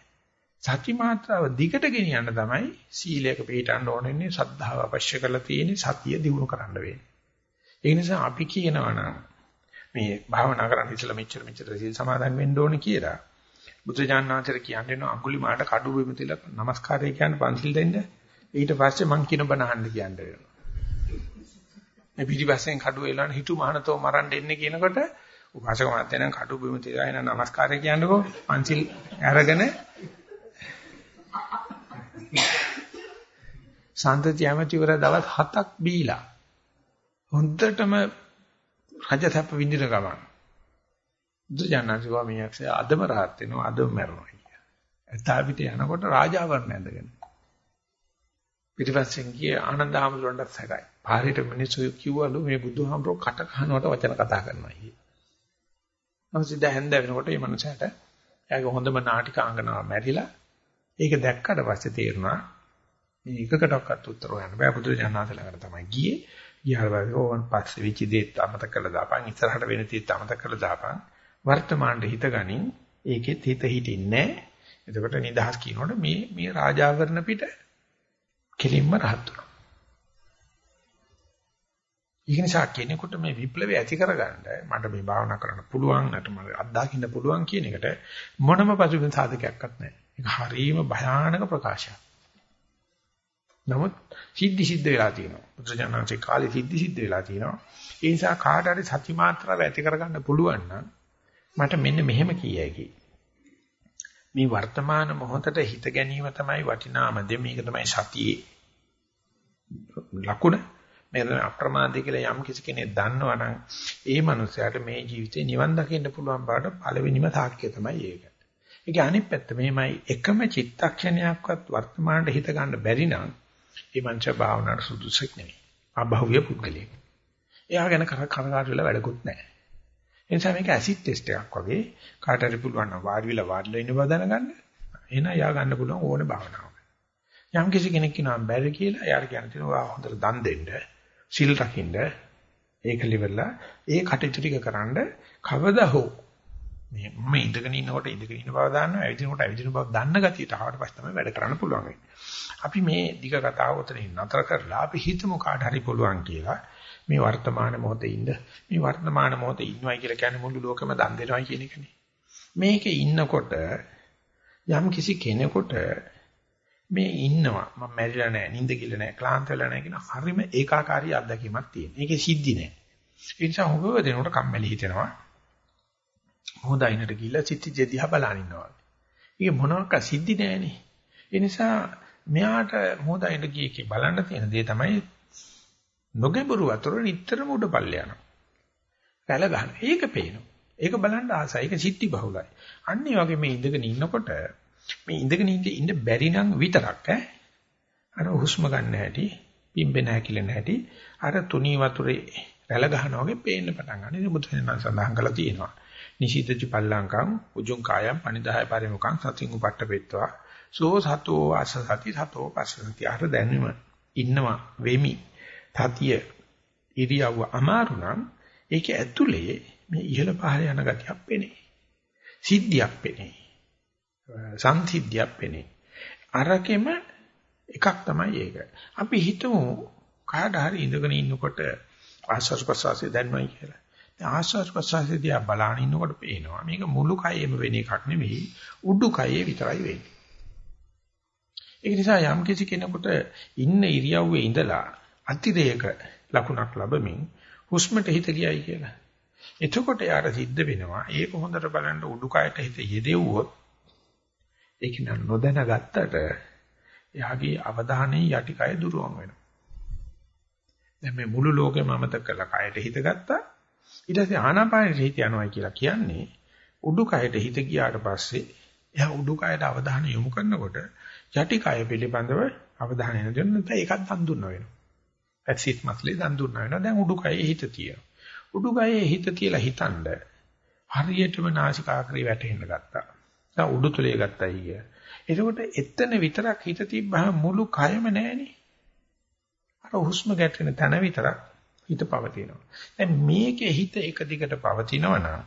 සති මාත්‍රාව දිගට ගෙනියන්න තමයි සීලයක පිළිටන්න ඕනෙන්නේ ශ්‍රද්ධාව අවශ්‍ය කරලා තියෙන්නේ සතිය දිනු කරන්න වෙන්නේ. ඒ නිසා අපි කියනවා නම් මේ භාවනා කරන්න ඉස්සලා මෙච්චර මෙච්චර සීල් සමාදන් වෙන්න ඕනේ කියලා. බුදුජානනාංශර කියන්නේ නෝ අඟුලි මාට කඩු බිම තියලා নমස්කාරය කියන්නේ පන්සිල් දෙන්න. ඊට පස්සේ මං කියන බණ අහන්න කියන්න වෙනවා. මේ පිටිපස්සෙන් කඩු එලාන හිතු මහනතෝ මරන්න එන්නේ කියනකොට උපාසක මහත්තයා නම් කඩු බිම තියලා එන নমස්කාරය කියන්නකෝ පන්සිල් අරගෙන සන්තති ඇමතිවර දවස් 7ක් බීලා හොඳටම රජතප්ප විඳින ගමන් දුජානනාති ස්වාමීන් අදම rahat වෙනවා අදම මැරෙනවා කිය. එතා පිට යනකොට රාජාවරණ ඇඳගෙන. පිටිපස්සෙන් ගියේ ආනන්ද හැමතුරන්ට සැකයි. පාරේට මිනිස්සු කිව්වලු මේ බුදුහාමරෝ කට කහනවට වචන කතා කරනවා කිය. නමුත් සිද්ධ හැන්ද වෙනකොට මේ මනුස්සයාට එයාගේ හොඳම නාටිකාංගනාව මැරිලා ඒක දැක්කට පස්සේ තේරුණා මේ එකකටවත් උත්තර හොයන්න බෑ බුදුරජාණන් ළඟට තමයි ගියේ. ගියාට පස්සේ ඕවන් පස්සේ විචි දෙත් අමතක කරලා දාපන් ඉස්සරහට වෙන තීත් අමතක කරලා දාපන් වර්තමානයේ හිත ගනින් ඒකෙත් හිත හිටින්නේ එතකොට නිදහස් කියනකොට මේ මේ රාජාවරණ පිට කෙලින්ම රහත් වෙනවා. ඒක නිසා කෙනෙකුට මේ විප්ලවය ඇති කරගන්න මට මේ භාවනා කරන්න පුළුවන් නැත්නම් මට අත්දකින්න පුළුවන් කියන එකට මොනම පසුබිම් සාධකයක්වත් නැහැ. ඒක හරීම භයානක ප්‍රකාශයක්. නමුත් සිද්ධි සිද්ධ වෙලා තියෙනවා. බුදුජානනාංශේ කාලේ සිද්ධි සිද්ධ වෙලා තියෙනවා. ඒ නිසා කාට හරි සති මාත්‍රාව ඇති කරගන්න පුළුවන් නම් මට මෙන්න මෙහෙම කියයි මේ වර්තමාන මොහොතට හිත ගැනීම තමයි වටිනාම දේ මේක තමයි සතියේ ලකුණ මේක අප්‍රමාදී කියලා යම් කිසි කෙනෙක් දන්නවනම් ඒ මනුස්සයාට මේ ජීවිතේ නිවන් දකින්න පුළුවන් බවට පළවෙනිම සාක්ෂිය තමයි ඒක. ඒකේ අනිත් පැත්ත මෙහෙමයි එකම චිත්තක්ෂණයක්වත් වර්තමානට හිත ගන්න බැරි නම් ඒ මංච භාවනාවට සුදුසුක් නෙවෙයි. අභෞවිය පුද්ගලයෙක්. එයා ගැන කර කරකාට වෙලා වැඩකුත් නැහැ. ඒ නිසා මේක ඇසිඩ් ටෙස්ට් එකක් වගේ. කාට හරි පුළුවන් නම් වාඩි වෙලා වාඩිලා ඉන්න බව දැනගන්න. එහෙනම් යා ගන්න පුළුවන් ඕනේ භාවනාවක්. යම් කිසි කෙනෙක් කියනවා බැරි කියලා එයාට කියන්න තියෙනවා හොඳට දන් දෙන්න, සිල් රකින්න, ඒක liverලා ඒ කටයුතු ටික කරන්ඩ කවදා හෝ මේ මම ඉඳගෙන ඉන්නකොට ඉඳගෙන ඉන්න බව දන්නවා, ඇවිදිනකොට ඇවිදින බව දන්න ගතියට ආවට පස්සේ තමයි වැඩ කරන්න පුළුවන් අපි මේ දිග කතාව උතරින් නතර කරලා අපි හිතමු කාට හරි පුළුවන් කියලා. මේ වර්තමාන මොහොතේ ඉන්න මේ වර්තමාන මොහොතේ ඉන්නවයි කියලා කියන්නේ මුළු ලෝකෙම දන් දෙනවා කියන එකනේ. මේකේ ඉන්නකොට යම් කිසි කෙනෙකුට මේ ඉන්නවා මම මැරිලා නැහැ නිින්ද කියලා නැහැ ක්ලාන්ත වෙලා නැහැ කියන හරිම ඒකාකාරී අත්දැකීමක් තියෙන. ඒකේ සිද්ධි නැහැ. ඒ නිසා හොබව දෙනකොට කම්මැලි හිතෙනවා. හොඳයිනට ගිහිල්ලා චිත්ති දිහා බලන ඉන්නවා. ඒක මොනවාක සිද්ධි නැහැනේ. ඒ නිසා මෙයාට හොඳයිනට ගියේ බලන්න තියෙන දේ තමයි නොගැඹුරු වතුර නිතරම උඩ පල්ල යනවා. රැළ ගන්න. ඒක පේනවා. ඒක බලන්න ආසයි. ඒක සිද්ධි බහුලයි. අන්න ඒ වගේ මේ ඉඳගෙන ඉන්නකොට මේ ඉඳගෙන ඉන්න බැරි නම් විතරක් ඈ අර හුස්ම ගන්න හැටි පිම්බෙන හැකිලෙන හැටි අර තුනී වතුරේ රැළ ගහනවා වගේ පේන්න පටන් ගන්න. ඉතින් බුදුසෙන් සඳහන් කරලා තියෙනවා. නිශීතච පල්ලංකම් උජුං කායම් පනිදාය පරිමුඛං සතින් උපට්ඨපෙත්වා සෝ සතෝ ආසසති සතෝ පස්සති අර දැනීම ඉන්නවා වෙමි. තතිය ඉරියව්ව අමාරු නම් ඒක ඇතුලේ මේ ඉහළ පහළ යන ගතියක් පෙනේ. සිද්ධියක් පෙනේ. සංසිද්ධියක් පෙනේ. අරකෙම එකක් තමයි ඒක. අපි හිතමු කාට හරි ඉඳගෙන ඉන්නකොට ආස්වාස් ප්‍රසවාසය දැනනයි කියලා. දැන් ආස්වාස් ප්‍රසවාසය දිහා බලන ඉන්නකොට පේනවා මේක මුළු කයෙම වෙන එකක් නෙවෙයි උඩු කයේ විතරයි වෙන්නේ. ඒක නිසා යම් කිසි කෙනෙකුට ඉන්න ඉරියව්වේ ඉඳලා අතිරේක ලකුණක් ලැබමින් හුස්මට හිත ගියයි කියලා. එතකොට යාට සිද්ධ වෙනවා ඒක හොඳට බලන්න උඩුකයට හිත යෙදෙව්වොත් ඒක නෑ නොදැනගත්තට එයාගේ අවධානය යටිකය දුරවම වෙනවා. දැන් මේ මුළු ලෝකෙම අමතක කරලා කයට හිත ගත්තා. ඊට පස්සේ ආනාපානෙට හිත යනවා කියලා කියන්නේ උඩුකයට හිත ගියාට පස්සේ එයා උඩුකයට අවධානය යොමු කරනකොට යටිකය පිළිබඳව අවධානය යොමු නැත්නම් ඒකත් දන් දුන්නා වෙනවා. ඇක්සිස් මස්ලේ දන් දුන්නා වෙනවා. දැන් උඩුකයේ හිත තියෙනවා. උඩුකයේ හිත තියලා හිතනද හරියටම නාසිකාග්‍රේ වැටෙන්න ගත්තා. දැන් උඩුතලයේ ගත්තයි කිය. එතකොට එතන විතරක් හිත තිබ්බහම මුළු කයම නැහෙනේ. අර හුස්ම ගැටෙන තැන විතරක් හිත පවතිනවා. දැන් මේකේ හිත එක දිගට පවතිනවා නම්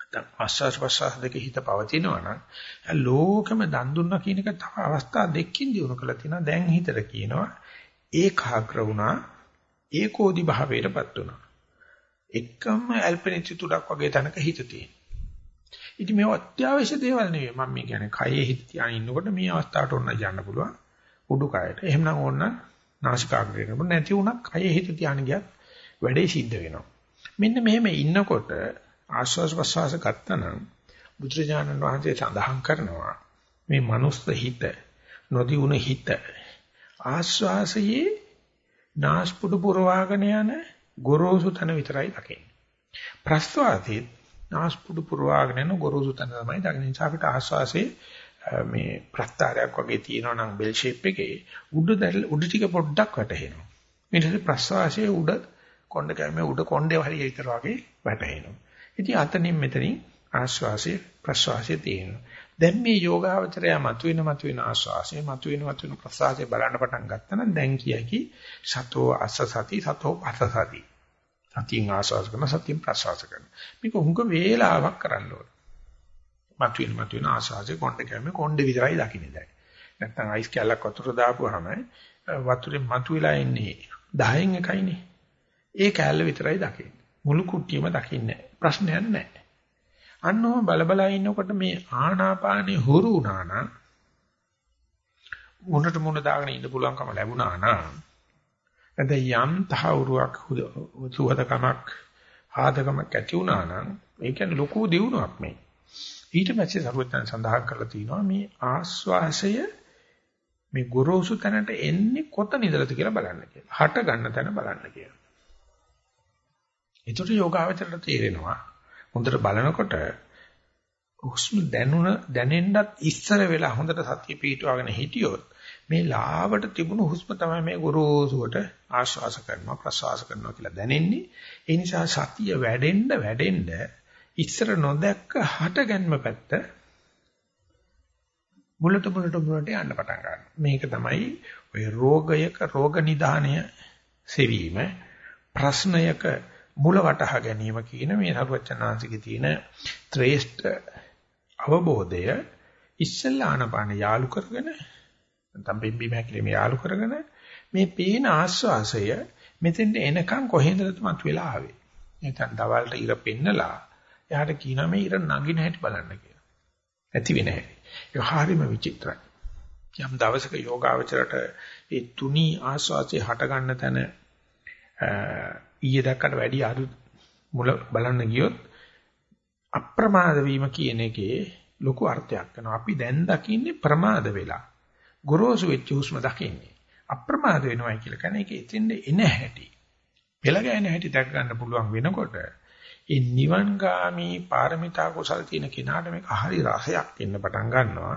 නැත්නම් ආස්වාස් ප්‍රසවාස දෙකේ හිත පවතිනවා නම් ලෝකෙම දන් දුන්නා කියන එක තව අවස්ථා දෙකකින් දිනු කළා තියෙනවා. දැන් හිතට කියනවා ඒකාග්‍ර වුණා ඒකෝදි භාවයටපත් වුණා. එකම ඇල්පෙනිච්ච තුඩක් වගේ තැනක හිත තියෙනවා. ඉතින් මේ අත්‍යවශ්‍ය දේවල් නෙවෙයි මම මේ කියන්නේ කයේ හිත තියාගෙන ඉන්නකොට මේ අවස්ථාවට ඕන යන්න පුළුවන් උඩුකයට. එහෙමනම් ඕන නාසිකාග්‍රේට නැති වුණා කයේ හිත තියාගෙන ගියත් වැඩේ සිද්ධ වෙනවා. මෙන්න මෙහෙම ඉන්නකොට ආශ්වාස ප්‍රශ්වාස ගත්තනම් බුදුරජාණන් වහන්සේ සඳහන් කරනවා මේ මනුස්ස හිත නොදියුණ හිත ආශ්වාසයේ නාස්පුඩු පුරවාගෙන යන ගොරෝසු තන විතරයි දකින්නේ. ප්‍රස්වාසයේ නාස්පුඩු පුරවාගෙන යන ගොරෝසු තැන තමයි දකින්න. නිසා අපිට ආස්වාසේ මේ ප්‍රස්තාරයක් වගේ තියෙනවා නම් බෙල් ෂේප් එකේ උඩ දැල් උඩ ටික පොඩ්ඩක් වැටහෙනවා. ඊට පස්සේ ප්‍රස්වාසයේ උඩ කොණ්ඩ කැමේ උඩ කොණ්ඩේ හරිය විතර වගේ වැටහෙනවා. ඉතින් අතනින් මෙතනින් ආස්වාසයේ ප්‍රස්වාසයේ තියෙනවා. දැන් මේ යෝගාවචරය මතුවෙන මතුවෙන ආස්වාසය මතුවෙන මතුවෙන ප්‍රසආසය බලන්න පටන් ගත්තා නම් දැන් කියකි සතෝ අස්ස සති සතෝ පස්ස සති සතියෙන් ආස්වාද කරන සතියෙන් ප්‍රසවාස කරන. මේක හුඟ වේලාවක් කරන්න ඕන. මතුවෙන මතුවෙන ආස්වාදේ කොණ්ඩ කැමේ කොණ්ඩේ විතරයි දකින්නේ දැන්. නැත්තම් අයිස් කැලක් වතුර දාපුවාම වතුරේ මතුවලා ඉන්නේ 10න් එකයිනේ. ඒ කැලල විතරයි දකින්නේ. මුළු කුට්ටියම දකින්නේ ප්‍රශ්නයක් නැහැ. අන්නෝම බලබලා ඉන්නකොට මේ ආනාපානේ හුරු වුණා නම් මුණට මුණ දාගෙන ඉන්න පුළුවන්කම ලැබුණා නම් නැත්නම් යම් තහවුරුවක් සුහදකමක් ආදකමක් ඇති වුණා නම් ඒ කියන්නේ ලොකු දියුණුවක් මේ. ඊට පස්සේ සරුවෙන් සඳහන් කරලා තියෙනවා මේ ආස්වාසය මේ ගොරෝසු තැනට එන්නේ කොතන ඉඳලාද කියලා බලන්න කියලා. හට ගන්න තැන බලන්න කියලා. ඒතර යෝගාවචරයට තේරෙනවා හොඳට බලනකොට හුස්ම දැනුණ දැනෙන්නත් ඉස්සර වෙලා හොඳට සතිය පිටවගෙන හිටියොත් මේ ලාවට තිබුණු හුස්ම තමයි මේ ගොරෝසුවට ආශ්වාස කරනවා ප්‍රශ්වාස කරනවා කියලා දැනෙන්නේ. ඒ නිසා සතිය වැඩෙන්න වැඩෙන්න ඉස්සර නොදැක්ක හටගන්ම පැත්ත මුලට මුලට මුලට යන්න පටන් ගන්නවා. මේක තමයි ඔය රෝගයක රෝග නිදානය සෙවීම ප්‍රශ්නයක මුල වටහා ගැනීම කියන මේ සරුවචනාංශිකේ තියෙන ත්‍රේෂ්ඨ අවබෝධය ඉස්සෙල්ලා ආනපාන යාලු කරගෙන නැත්නම් බිම්බි මහැකිලිම යාලු කරගෙන මේ පේන ආස්වාසය මෙතෙන්ට එනකන් කොහෙන්ද මතුවලා ආවේ? නැත්නම් දවල්ට ඉර පෙන්නලා එයාට කියනවා මේ ඉර නගින හැටි බලන්න කියලා. ඇති වෙන හැටි. ඒක හරිම විචිත්‍රයි. යම් දවසක යෝගාවචරයට ඒ තුනී ආස්වාසය හට ගන්න තැන ඊයේ දැක්කට වැඩි අරු මුල බලන්න ගියොත් අප්‍රමාද වීම කියන එකේ ලොකු අර්ථයක් කරනවා. අපි දැන් දකින්නේ ප්‍රමාද වෙලා. ගොරෝසු වෙච්ච හුස්ම දකින්නේ. අප්‍රමාද වෙනවයි කියලා කියන්නේ ඒක එතෙන්ද එන හැටි. පෙළ ගැහෙන හැටි දැක ගන්න පුළුවන් වෙනකොට ඒ නිවන්ගාමි පාරමිතා කුසල තියෙන කෙනාට මේක හරි රසයක් එන්න පටන් ගන්නවා.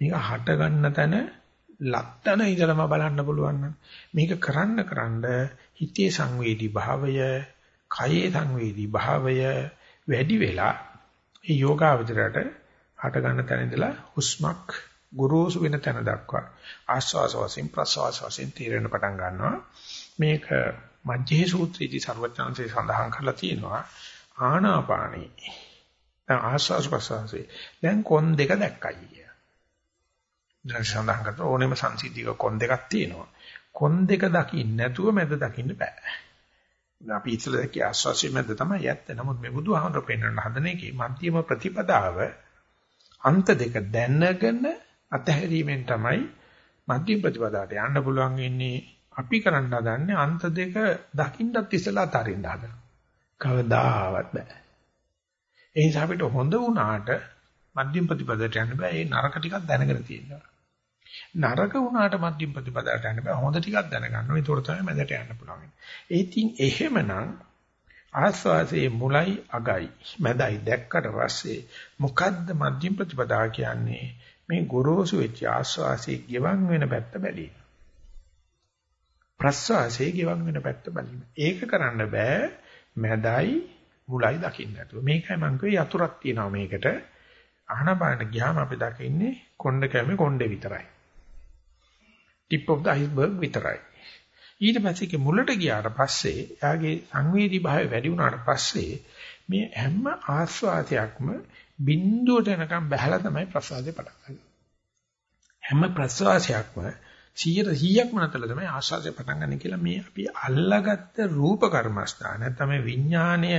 මේක හට ගන්න තැන ලක්තන ඉඳලම බලන්න පුළුවන් නම් මේක කරන්න කරන්න හිතේ සංවේදී භාවය, කයේ සංවේදී භාවය වැඩි වෙලා ඒ යෝගාවචරයට හට ගන්න තැන ඉඳලා හුස්මක් ගුරුසු වෙන තැන දක්වා ආස්වාස වශයෙන් ප්‍රස්වාස වශයෙන් තීරණ පටන් ගන්නවා මේක මජ්ජේ සූත්‍රයේදී ਸਰවඥාන්සේ සඳහන් කරලා තියෙනවා ආනාපානී දැන් ආස්වාස ප්‍රස්වාසයේ දැන් කොන් දෙක දැක්කයි කිය. දැන් සඳහන් කරලා ඕනෙම සංසිද්ධික කොන් දෙකක් තියෙනවා. කොන් දෙක දකින්න නැතුව මැද දකින්න බෑ. අපි ඉස්සෙල්ලා දැක්ක ආස්වාසිය මැද තමයි යැත්ත. නමුත් මේ බුදුහාමර පෙන්වන්න හදන එකේ මධ්‍යම ප්‍රතිපදාව අන්ත දෙක දැනගෙන අතහැරීමෙන් තමයි මධ්‍යම ප්‍රතිපදාවට යන්න පුළුවන් ඉන්නේ. අපි කරන්න හදන්නේ අන්ත දෙක දකින්නත් ඉස්සෙල්ලා අතරින්න හදනවා. කවදාවත් බෑ. ඒ නිසා අපිට හොඳ වුණාට මධ්‍යම ප්‍රතිපදාවට යන්න බෑ. ඒ නරක ටිකක් දැනගෙන තියෙනවා. නරක වුණාට මධ්‍යම ප්‍රතිපදාට යන්න බෑ. හොඳ ටිකක් දැනගන්න. ඒතකොට තමයි මැදට යන්න පුළුවන්. ඒ ඉතින් එහෙමනම් ආස්වාසේ මුලයි අගයි මැදයි දැක්කට පස්සේ මොකද්ද මධ්‍යම ප්‍රතිපදා කියන්නේ? මේ ගොරෝසු වෙච්ච ආස්වාසේ ගෙවන් වෙන පැත්ත බැලීම. ප්‍රස්වාසේ ගෙවන් වෙන පැත්ත බැලීම. ඒක කරන්න බෑ මැදයි මුලයි දකින්න නැතුව. මේකයි මම කිව්වේ යතුරක් තියෙනවා මේකට. ආහනපානට ගියාම අපි දකින්නේ කොණ්ඩ කැමේ කොණ්ඩේ විතරයි. Tip of the iceberg විතරයි. ඊට පස්සේ ඒක මුලට ගියාට පස්සේ එයාගේ සංවේදී භාවය වැඩි වුණාට පස්සේ මේ හැම ආස්වාදයක්ම බිඳුවට එනකම් බහැලා තමයි ප්‍රසවාසය පටන් ගන්නේ. හැම ප්‍රසවාසයක්ම 100 100ක්ම නැතල තමයි ආස්වාදය පටන් ගන්න කියලා මේ අපි අල්ලාගත්ත රූප කර්මස්ථාන නැත්නම් විඥාණය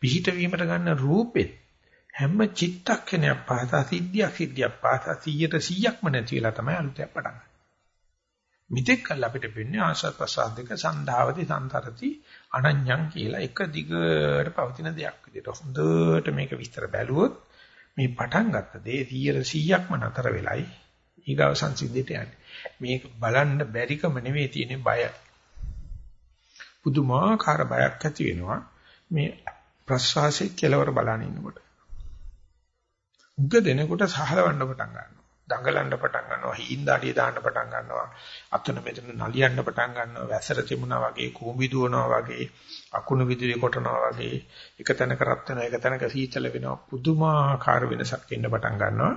පිහිට වීමට ගන්න රූපෙත් හැම චිත්තක්ෂණයක් පාසා සිද්ධියක් සිද්ධියක් පාසා 100ට 100ක්ම නැති වෙලා තමයි අලුතෙන් පටන් ගන්නේ. මිත්‍යක් කල් අපිට වෙන්නේ ආශ්‍රත් ප්‍රසාද දෙක සන්ධාවති සන්තරති අනඤ්ඤං කියලා එක දිගට පවතින දෙයක් විදිහට හොඳට මේක විස්තර බැලුවොත් මේ පටන් ගත්ත දේ 100%ක්ම නතර වෙලයි ඊගව සංසිද්ධියට යන්නේ. මේක බලන්න බැරිකම නෙවෙයි තියෙන්නේ බය. පුදුමාකාර බයක් ඇති වෙනවා මේ ප්‍රසවාසයේ කෙලවර බලන ඉන්නකොට. උග දෙනකොට සහලවන්න පටන් ගන්නවා. දඟලන්න පටන් ගන්නවා හීන්දාඩිය දාන්න පටන් ගන්නවා අතන මෙතන නලියන්න පටන් ගන්නවා වැසර තිබුණා වගේ කූඹි දුවනවා වගේ අකුණු විදුලි කොටනවා වගේ එක තැනක රත් වෙනවා එක තැනක සීතල වෙනවා පුදුමාකාර වෙනසක් එන්න පටන් ගන්නවා.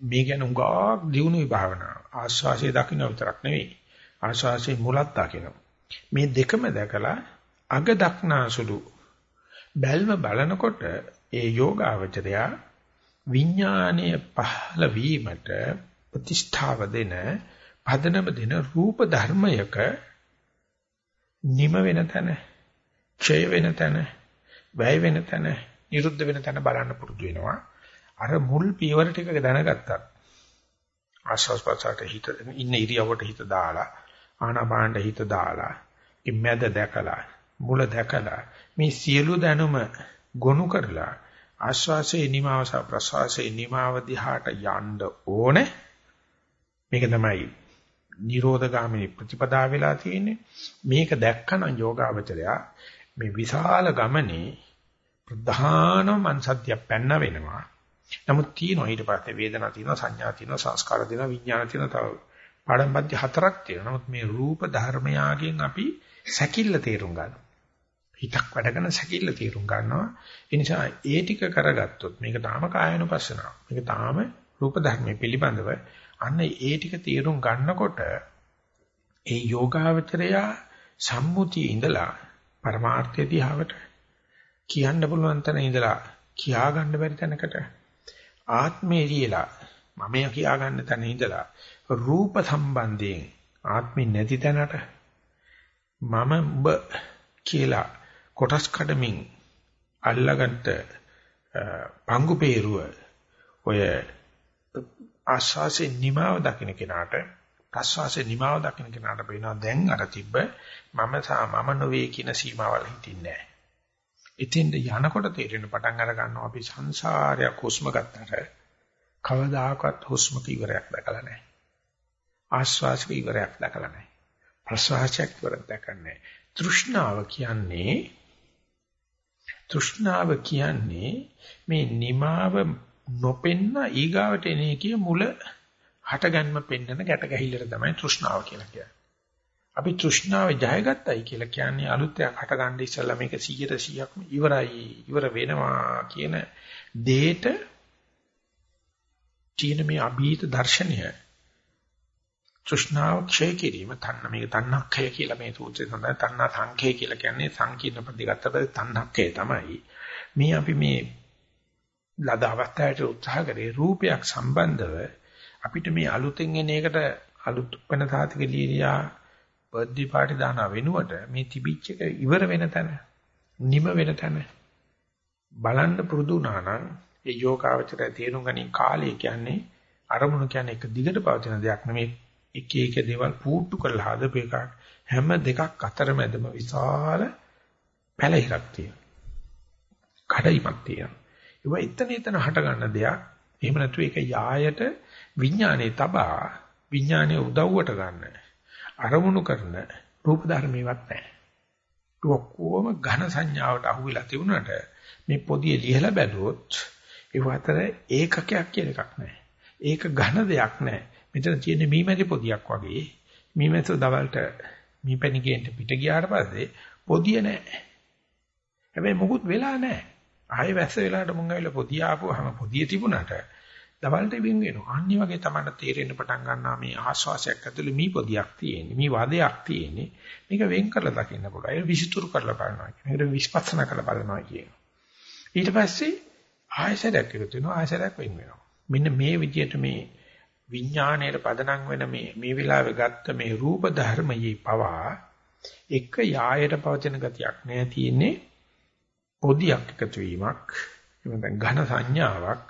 මේ ගැන උගා දියුණු විභාවනා ආශ්වාසයේ දකින්න විතරක් නෙවෙයි. ආශ්වාසයේ මුලත් දකින්න මේ දෙකම දැකලා අග දක්නාසුළු බැල්ම බලනකොට ඒ යෝගාවචරයා විඥානයේ පහළ වීමට ප්‍රතිෂ්ඨාව දෙන පදනම දෙන රූප ධර්මයක නිම වෙන තැන ඡය වෙන තැන වැය වෙන තැන නිරුද්ධ වෙන තැන බලන්න පුරුදු වෙනවා. අර මුල් පියවර ටික දැනගත්තා ආශ්වාස ප්‍රශ්වාසයට හිත ඉන්න ඉරියවට හිත දාලා ආනාපානට හිත දාලා ඉමෙද දැකලා මුල දැකලා මේ සියලු දැනුම ගොනු කරලා ආශ්වාසයේ නිමාව සහ ප්‍රශ්වාසයේ නිමාව දිහාට යන්න ඕනේ. මේක තමයි නිරෝධගාමිනී ප්‍රතිපදා වෙලා තියෙන්නේ. මේක දැක්කනම් යෝගාවචරයා මේ විශාල ගමනේ ප්‍රධානම මන්සත්‍ය පැන්න වෙනවා. නමුත් තියෙනවා ඊට පස්සේ වේදනා තියෙනවා සංඥා තියෙනවා සංස්කාර තියෙනවා විඥාන තියෙනවා තව පාඩම්පන්ති හතරක් තියෙනවා. නමුත් මේ රූප ධර්මයාගෙන් අපි සැකිල්ල තේරුම් ගන්නවා. හිතක් වැඩ කරන සැකිල්ල තේරුම් ගන්නවා. ඒ නිසා ඒ ටික කරගත්තොත් මේක තාම කායනුපස්සනාව. මේක තාම රූප ධර්මයේ පිළිබඳව අන්න ඒ ටික තේරුම් ගන්නකොට ඒ යෝගාවචරය සම්මුතිය ඉඳලා පරමාර්ථය දිහාවට කියන්න පුළුවන් තැන ඉඳලා කියා ගන්න බැරි තැනකට ආත්මේ කියලා මම කියා ගන්න තැන ඉඳලා රූප සම්බන්ධයෙන් ආත්මෙ නැති තැනට මම ඔබ කියලා කොටස් කඩමින් අල්ලගත්ත පංගු peerුව ඔය ආශාසේ නිමාව දකින්න කෙනාට ප්‍රසවාසයේ නිමාව දකින්න කෙනාට පේනවා දැන් අර තිබ්බ මම සා මම නොවේ කියන සීමාවල් හිටින්නේ නැහැ. ඉතින්ද යනකොට තේරෙන පටන් අර ගන්නවා අපි සංසාරයක් හුස්ම ගන්නට කවදාකවත් හුස්මක ඉවරයක් දැකලා නැහැ. ආශ්වාසක ඉවරයක් දැකලා නැහැ. ප්‍රශ්වාසයක් ඉවරයක් දැකලා නැහැ. තෘෂ්ණාව කියන්නේ තෘෂ්ණාව කියන්නේ මේ නිමාව නොපෙන්න ඊගාවට එන එකේ මුල හටගන්ම පෙන්නන ගැට ගැහිල්ලට තමයි තෘෂ්ණාව කියලා කියන්නේ. අපි තෘෂ්ණාව ජයගත්තයි කියලා කියන්නේ අලුත් එකක් හටගන්න ඉස්සෙල්ලා මේක 100%ක්ම ඉවරයි ඉවර වෙනවා කියන දෙයට තියෙන මේ අභීත දර්ශනය තෘෂ්ණාව ක්ෂය කිරීම තන්න මේක තණ්හක්ඛය කියලා මේ සූත්‍රය සඳහන් තණ්හා සංඛය කියලා කියන්නේ සංකීර්ණ ප්‍රතිගතව තණ්හක්ඛය තමයි. මේ අපි මේ ලද අවස්ථාවට උත්සාහ කරේ රූපයක් සම්බන්ධව අපිට මේ අලුතෙන් එන එකට අලුත් වෙන තාතික ලීලියා බර්ත්ඩේ පාටි දාන වෙනුවට මේ තිබිච්ච එක ඉවර වෙන තැන නිම වෙන තැන. බලන්න පුරුදු වුණා නම් ඒ යෝගාවචරය තේරුම් ගනින් කාලය කියන්නේ අරමුණු කියන්නේ එක දිගට පවතින දෙයක් නෙමෙයි. එක එක දේවල් පූට්ටු කරලා හදපු එකක් හැම දෙකක් අතරමැදම විශාල පැලිරක් තියෙනවා. කඩයිමක් තියෙනවා. ඒවා එතන එතන හට ගන්න දෙයක්. එහෙම නැතු ඒක යායට විඥානේ තබා විඥානේ උදව්වට ගන්න. අරමුණු කරන රූප ධර්මේවත් නැහැ. ඔක්කොම ඝන සංඥාවට අහු වෙලා තිබුණාට මේ පොදිය ලියලා බැලුවොත් ඒ අතර ඒකකයක් කියලා එකක් නැහැ. ඒක ඝන දෙයක් නැහැ. මෙතන තියෙන මීමැරි පොදියක් වගේ මීමැස්ස දවල්ට මීපැණිකේන්ට පිට ගියාට පස්සේ පොදිය නැහැ. හැබැයි මොකුත් වෙලා නැහැ. ආයෙ වැස්ස වෙලාවට මුං ඇවිල්ලා පොදිය ආපුවාම පොදිය තිබුණාට දවල්ට වින් වෙනවා. අනිත් වගේ තමයි තේරෙන්න පටන් ගන්නවා මේ ආස්වාසයක් ඇතුළේ මේ පොදියක් තියෙන්නේ. මේ වදයක් තියෙන්නේ. මේක වෙන් කරලා දකින්න පුළුවන්. ඒක විසිතුරු කරලා බලනවා කියන. ඒකට විස්පස්සනා කරලා බලනවා කියන. ඊට පස්සේ ආයසරයක් එකතු වෙනවා. ආයසරයක් වෙන් වෙනවා. මෙන්න මේ විදිහට මේ විඥාණයට පදනම් වෙන මේ මේ වෙලාවේ ගත්ත මේ රූප ධර්මයේ පවා එක යායට පවතින ගතියක් නෑ තියෙන්නේ. පොදියක් එකතු වීමක් එහෙනම් ඝන සංඥාවක්.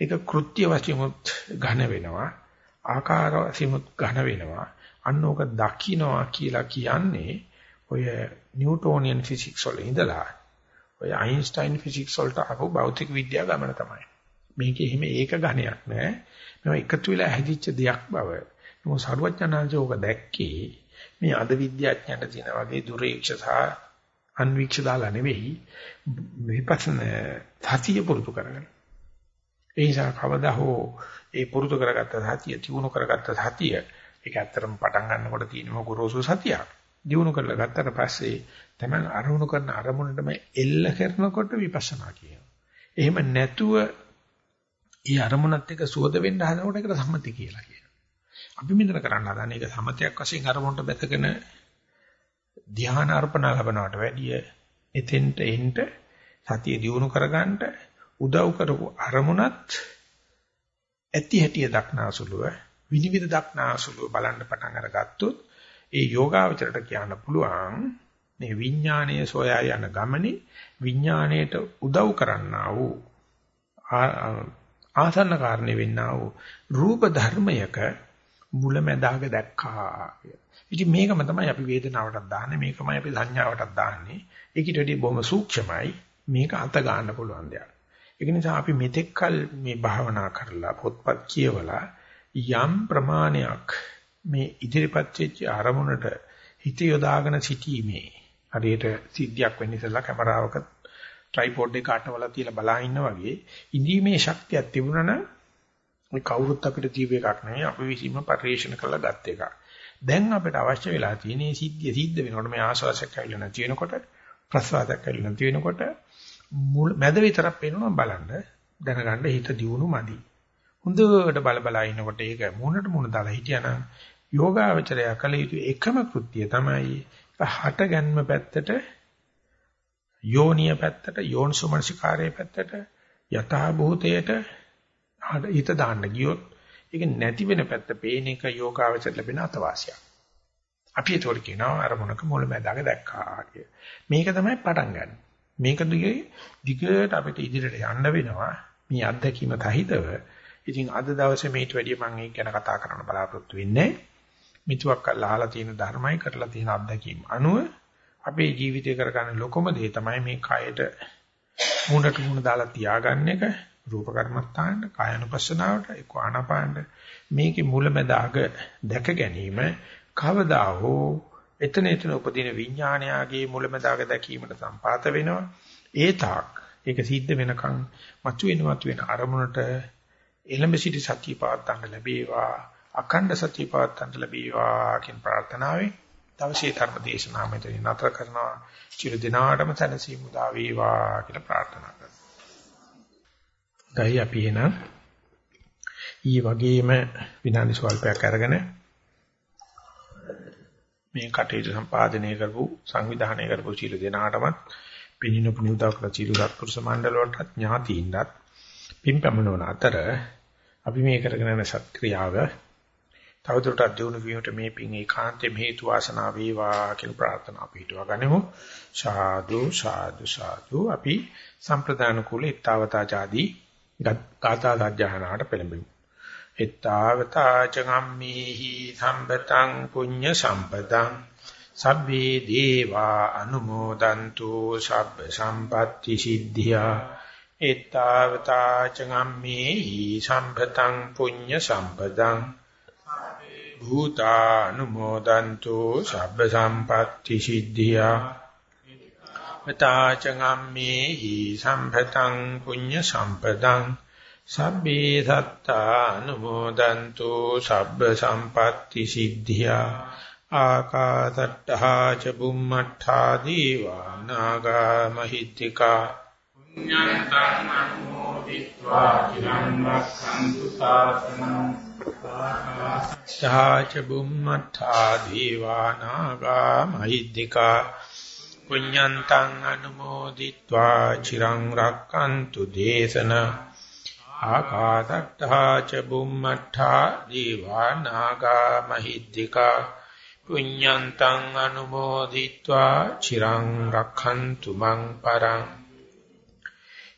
ඒක කෘත්‍ය වශයෙන්මුත් ඝන වෙනවා. ආකාර වශයෙන්මුත් ඝන වෙනවා. අන්න ඕක දකින්නවා කියලා කියන්නේ ඔය නිව්ටෝනියන් ෆිසික්ස් වල ඉඳලා ඔය අයින්ස්ටයින් ෆිසික්ස් වලට ආපු භෞතික විද්‍යාව ගමන තමයි. මේකේ එහෙම ඒක ඝණයක් නෑ මේවා එකතු වෙලා හැදිච්ච දෙයක් බව මොකද සරුවචනාංශෝක දැක්කේ මේ අද විද්‍යාඥයන්ට තියෙන වගේ දුරේක්ෂ සහ අන්වීක්ෂ දාලා නෙවෙයි විපස්සන සතිය පුරුදු කරගන්න. ඒ නිසා කවදා හෝ ඒ පුරුදු කරගත්ත සතිය, තියුණු කරගත්ත සතිය, ඒක ඇත්තටම පටන් ගන්නකොට තියෙනම ගොරෝසු සතියක්. දියුණු කරලා ගත්තට පස්සේ තමයි අරමුණු කරන අරමුණටම එල්ල කරනකොට විපස්සනා කියනවා. එහෙම නැතුව ඒ අරමුණත් එක්ක සුවද වෙන්න හදනකොට ඒකට සම්මති කියලා කියනවා. අපි මෙතන කරන්න හදන එක සමතයක් වශයෙන් අරමුණට බැසගෙන ධ්‍යාන අර්පණ ලැබනවට වැඩිය එතෙන්ට එන්න සතිය දියුණු කරගන්න උදව් කරපු අරමුණත් ඇති හැටිය දක්නාසුලුව විනිවිද දක්නාසුලුව බලන්න පටන් අරගත්තොත් ඒ යෝගාවචරයට කියන්න පුළුවන් මේ විඥානයේ සොයා යන ගමනේ විඥාණයට උදව් කරන්නා වූ ආසන්න කාරණේ වෙන්නා වූ රූප ධර්මයක මුලැමැදාග දැක්කා කියලා. ඉතින් මේකම තමයි අපි වේදනාවටත් දාන්නේ මේකමයි අපි සංඥාවටත් දාන්නේ. ඒකිට වැඩි බොහොම සූක්ෂමයි. මේක අත ගන්න පුළුවන් දෙයක්. ඒක නිසා අපි මෙතෙක්කල් මේ භාවනා කරලා පොත්පත් කියවලා යම් ප්‍රමාණයක් මේ ඉදිරිපත් වෙච්ච ආරමුණට හිත යොදාගෙන සිටීමේ හරියට සිද්ධියක් වෙන්න ඉස්සලා කැමරාවක ට්‍රයිපෝඩ් එක අටවලා තියලා බලා ඉන්න වගේ ඉඳීමේ ශක්තියක් තිබුණා නම් මේ කවුරුත් අපිට දීප එකක් නෙවෙයි අපි විසීම පරිශන කරලා ගත් එකක්. දැන් අපිට අවශ්‍ය වෙලා තියෙන්නේ සිද්ධිය සිද්ධ වෙනකොට මේ ආශ්වාසයක් ඇවිල්ලා නැති වෙනකොට ප්‍රශ්වාසයක් ඇවිල්ලා නැති වෙනකොට මැද විතරක් පේනවා බලන්න දැනගන්න හිත දියුණු මදි. හොඳට බල බල ඉනකොට ඒක මුණට මුණ දාලා හිටියානම් යෝගාවචරය කළ යුතු එකම කෘත්‍යය තමයි හට ගැන්ම පැත්තට යෝනිය පැත්තට යෝන්සුමනසිකාරයේ පැත්තට යථා භූතයට හිත දාන්න ගියොත් ඒක නැති වෙන පැත්ත පේන එක යෝගාවචර ලැබෙන අතවාසියක්. අපි ඒතකොට කියනවා අරමුණක මුලැමැදාක දැක්කා කිය. මේක තමයි පටන් ගන්න. මේක දිගේ දිගට අපිට ඉදිරියට යන්න වෙනවා. මේ අත්දැකීම තහිතව. ඉතින් අද දවසේ මේට වැඩිය මම ඒක ගැන කතා කරන්න බලාපොරොත්තු වෙන්නේ. මිතුවක් අහලා තියෙන ධර්මයි කරලා තියෙන අත්දැකීම් අනුව අපේ ජීවිතය කරගන්න ලොකම දේ තමයි මේ කයට මුණට මුණ දාලා තියාගන්න එක රූප කර්මස්ථානට කායනුපස්සනාවට එක්ක ආනාපානට. මේකේ මුලැමැදාග දැක ගැනීම කවදා හෝ එතන එතන උපදින විඥානයාගේ මුලැමැදාග දැකීමට සම්පාත වෙනවා. ඒ තාක් ඒක සිද්ධ වෙනකන් මතුවෙන මතුවෙන අරමුණට එළඹ සිටි සතිය පවත්තන්න ලැබේවා අඛණ්ඩ සතිය පවත්තන්න ලැබේවා කියන ප්‍රාර්ථනාවෙන් දවසේ ධර්ම දේශනාව මෙතන නතර කරනවා. චිර දිනාටම සැනසීම උදා වේවා කියලා ප්‍රාර්ථනා දැයි අපි එන ඊ වගේම විනාඩි ස්වල්පයක් අරගෙන මේ කටයුතු සම්පාදනය කරපු සංවිධානය කරපු සීල දෙනාටමත් පිළිනු පුණුදා කළ සීල සත්පුරුෂ මණ්ඩල වලට ඥාතීන්වත් පින්පමනවන අතර අපි මේ කරගෙන යන සත්ක්‍රියාව තවදුරටත් දියුණු වීමට මේ පින් ඒකාන්තයෙන් හේතු වාසනා වේවා කියලා ප්‍රාර්ථනා පිටුවා ගනිමු. සාදු සාදු සාදු. අපි සම්ප්‍රදාන කුල ඊතාවතා ආදී ගාථා සජ්ජහනාට පෙළඹෙමු. එත්තාවතා චගම්මේහි සම්පතං පුඤ්ඤ සම්පතං සබ්බේ දේවා අනුමෝදන්තු සබ්බ සම්පatti සිද්ධියා. එත්තාවතා චගම්මේහි සම්පතං පුඤ්ඤ සම්පතං භූතානුමෝදන්තු සබ්බ සම්පatti සිද්ධියා මතාචගම්මේහි සම්පතං පුඤ්ඤ සම්පතං සබ්බේ සත්තා අනුමෝදන්තු සබ්බ සම්පatti සිද්ධියා ආකාසට්ඨා ච බුම්මට්ඨා දීවා නාග මහිත්‍තිකා පුඤ්ඤන්තං අනුමෝදිत्वा චිරං රක්ඛන්තු සාසනං සාච බුම්මඨා දීවානාගා මහිද්దికා පුඤ්ඤන්තං අනුමෝදිत्वा චිරං රක්칸තු දේශන ආකාශට්ඨා ච බුම්මඨා දීවානාගා මහිද්దికා පුඤ්ඤන්තං අනුමෝදිत्वा චිරං රක්칸තු මං පරං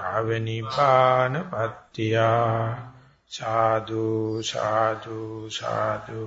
යාව නිපානපත්තිය සාදු සාදු සාදු.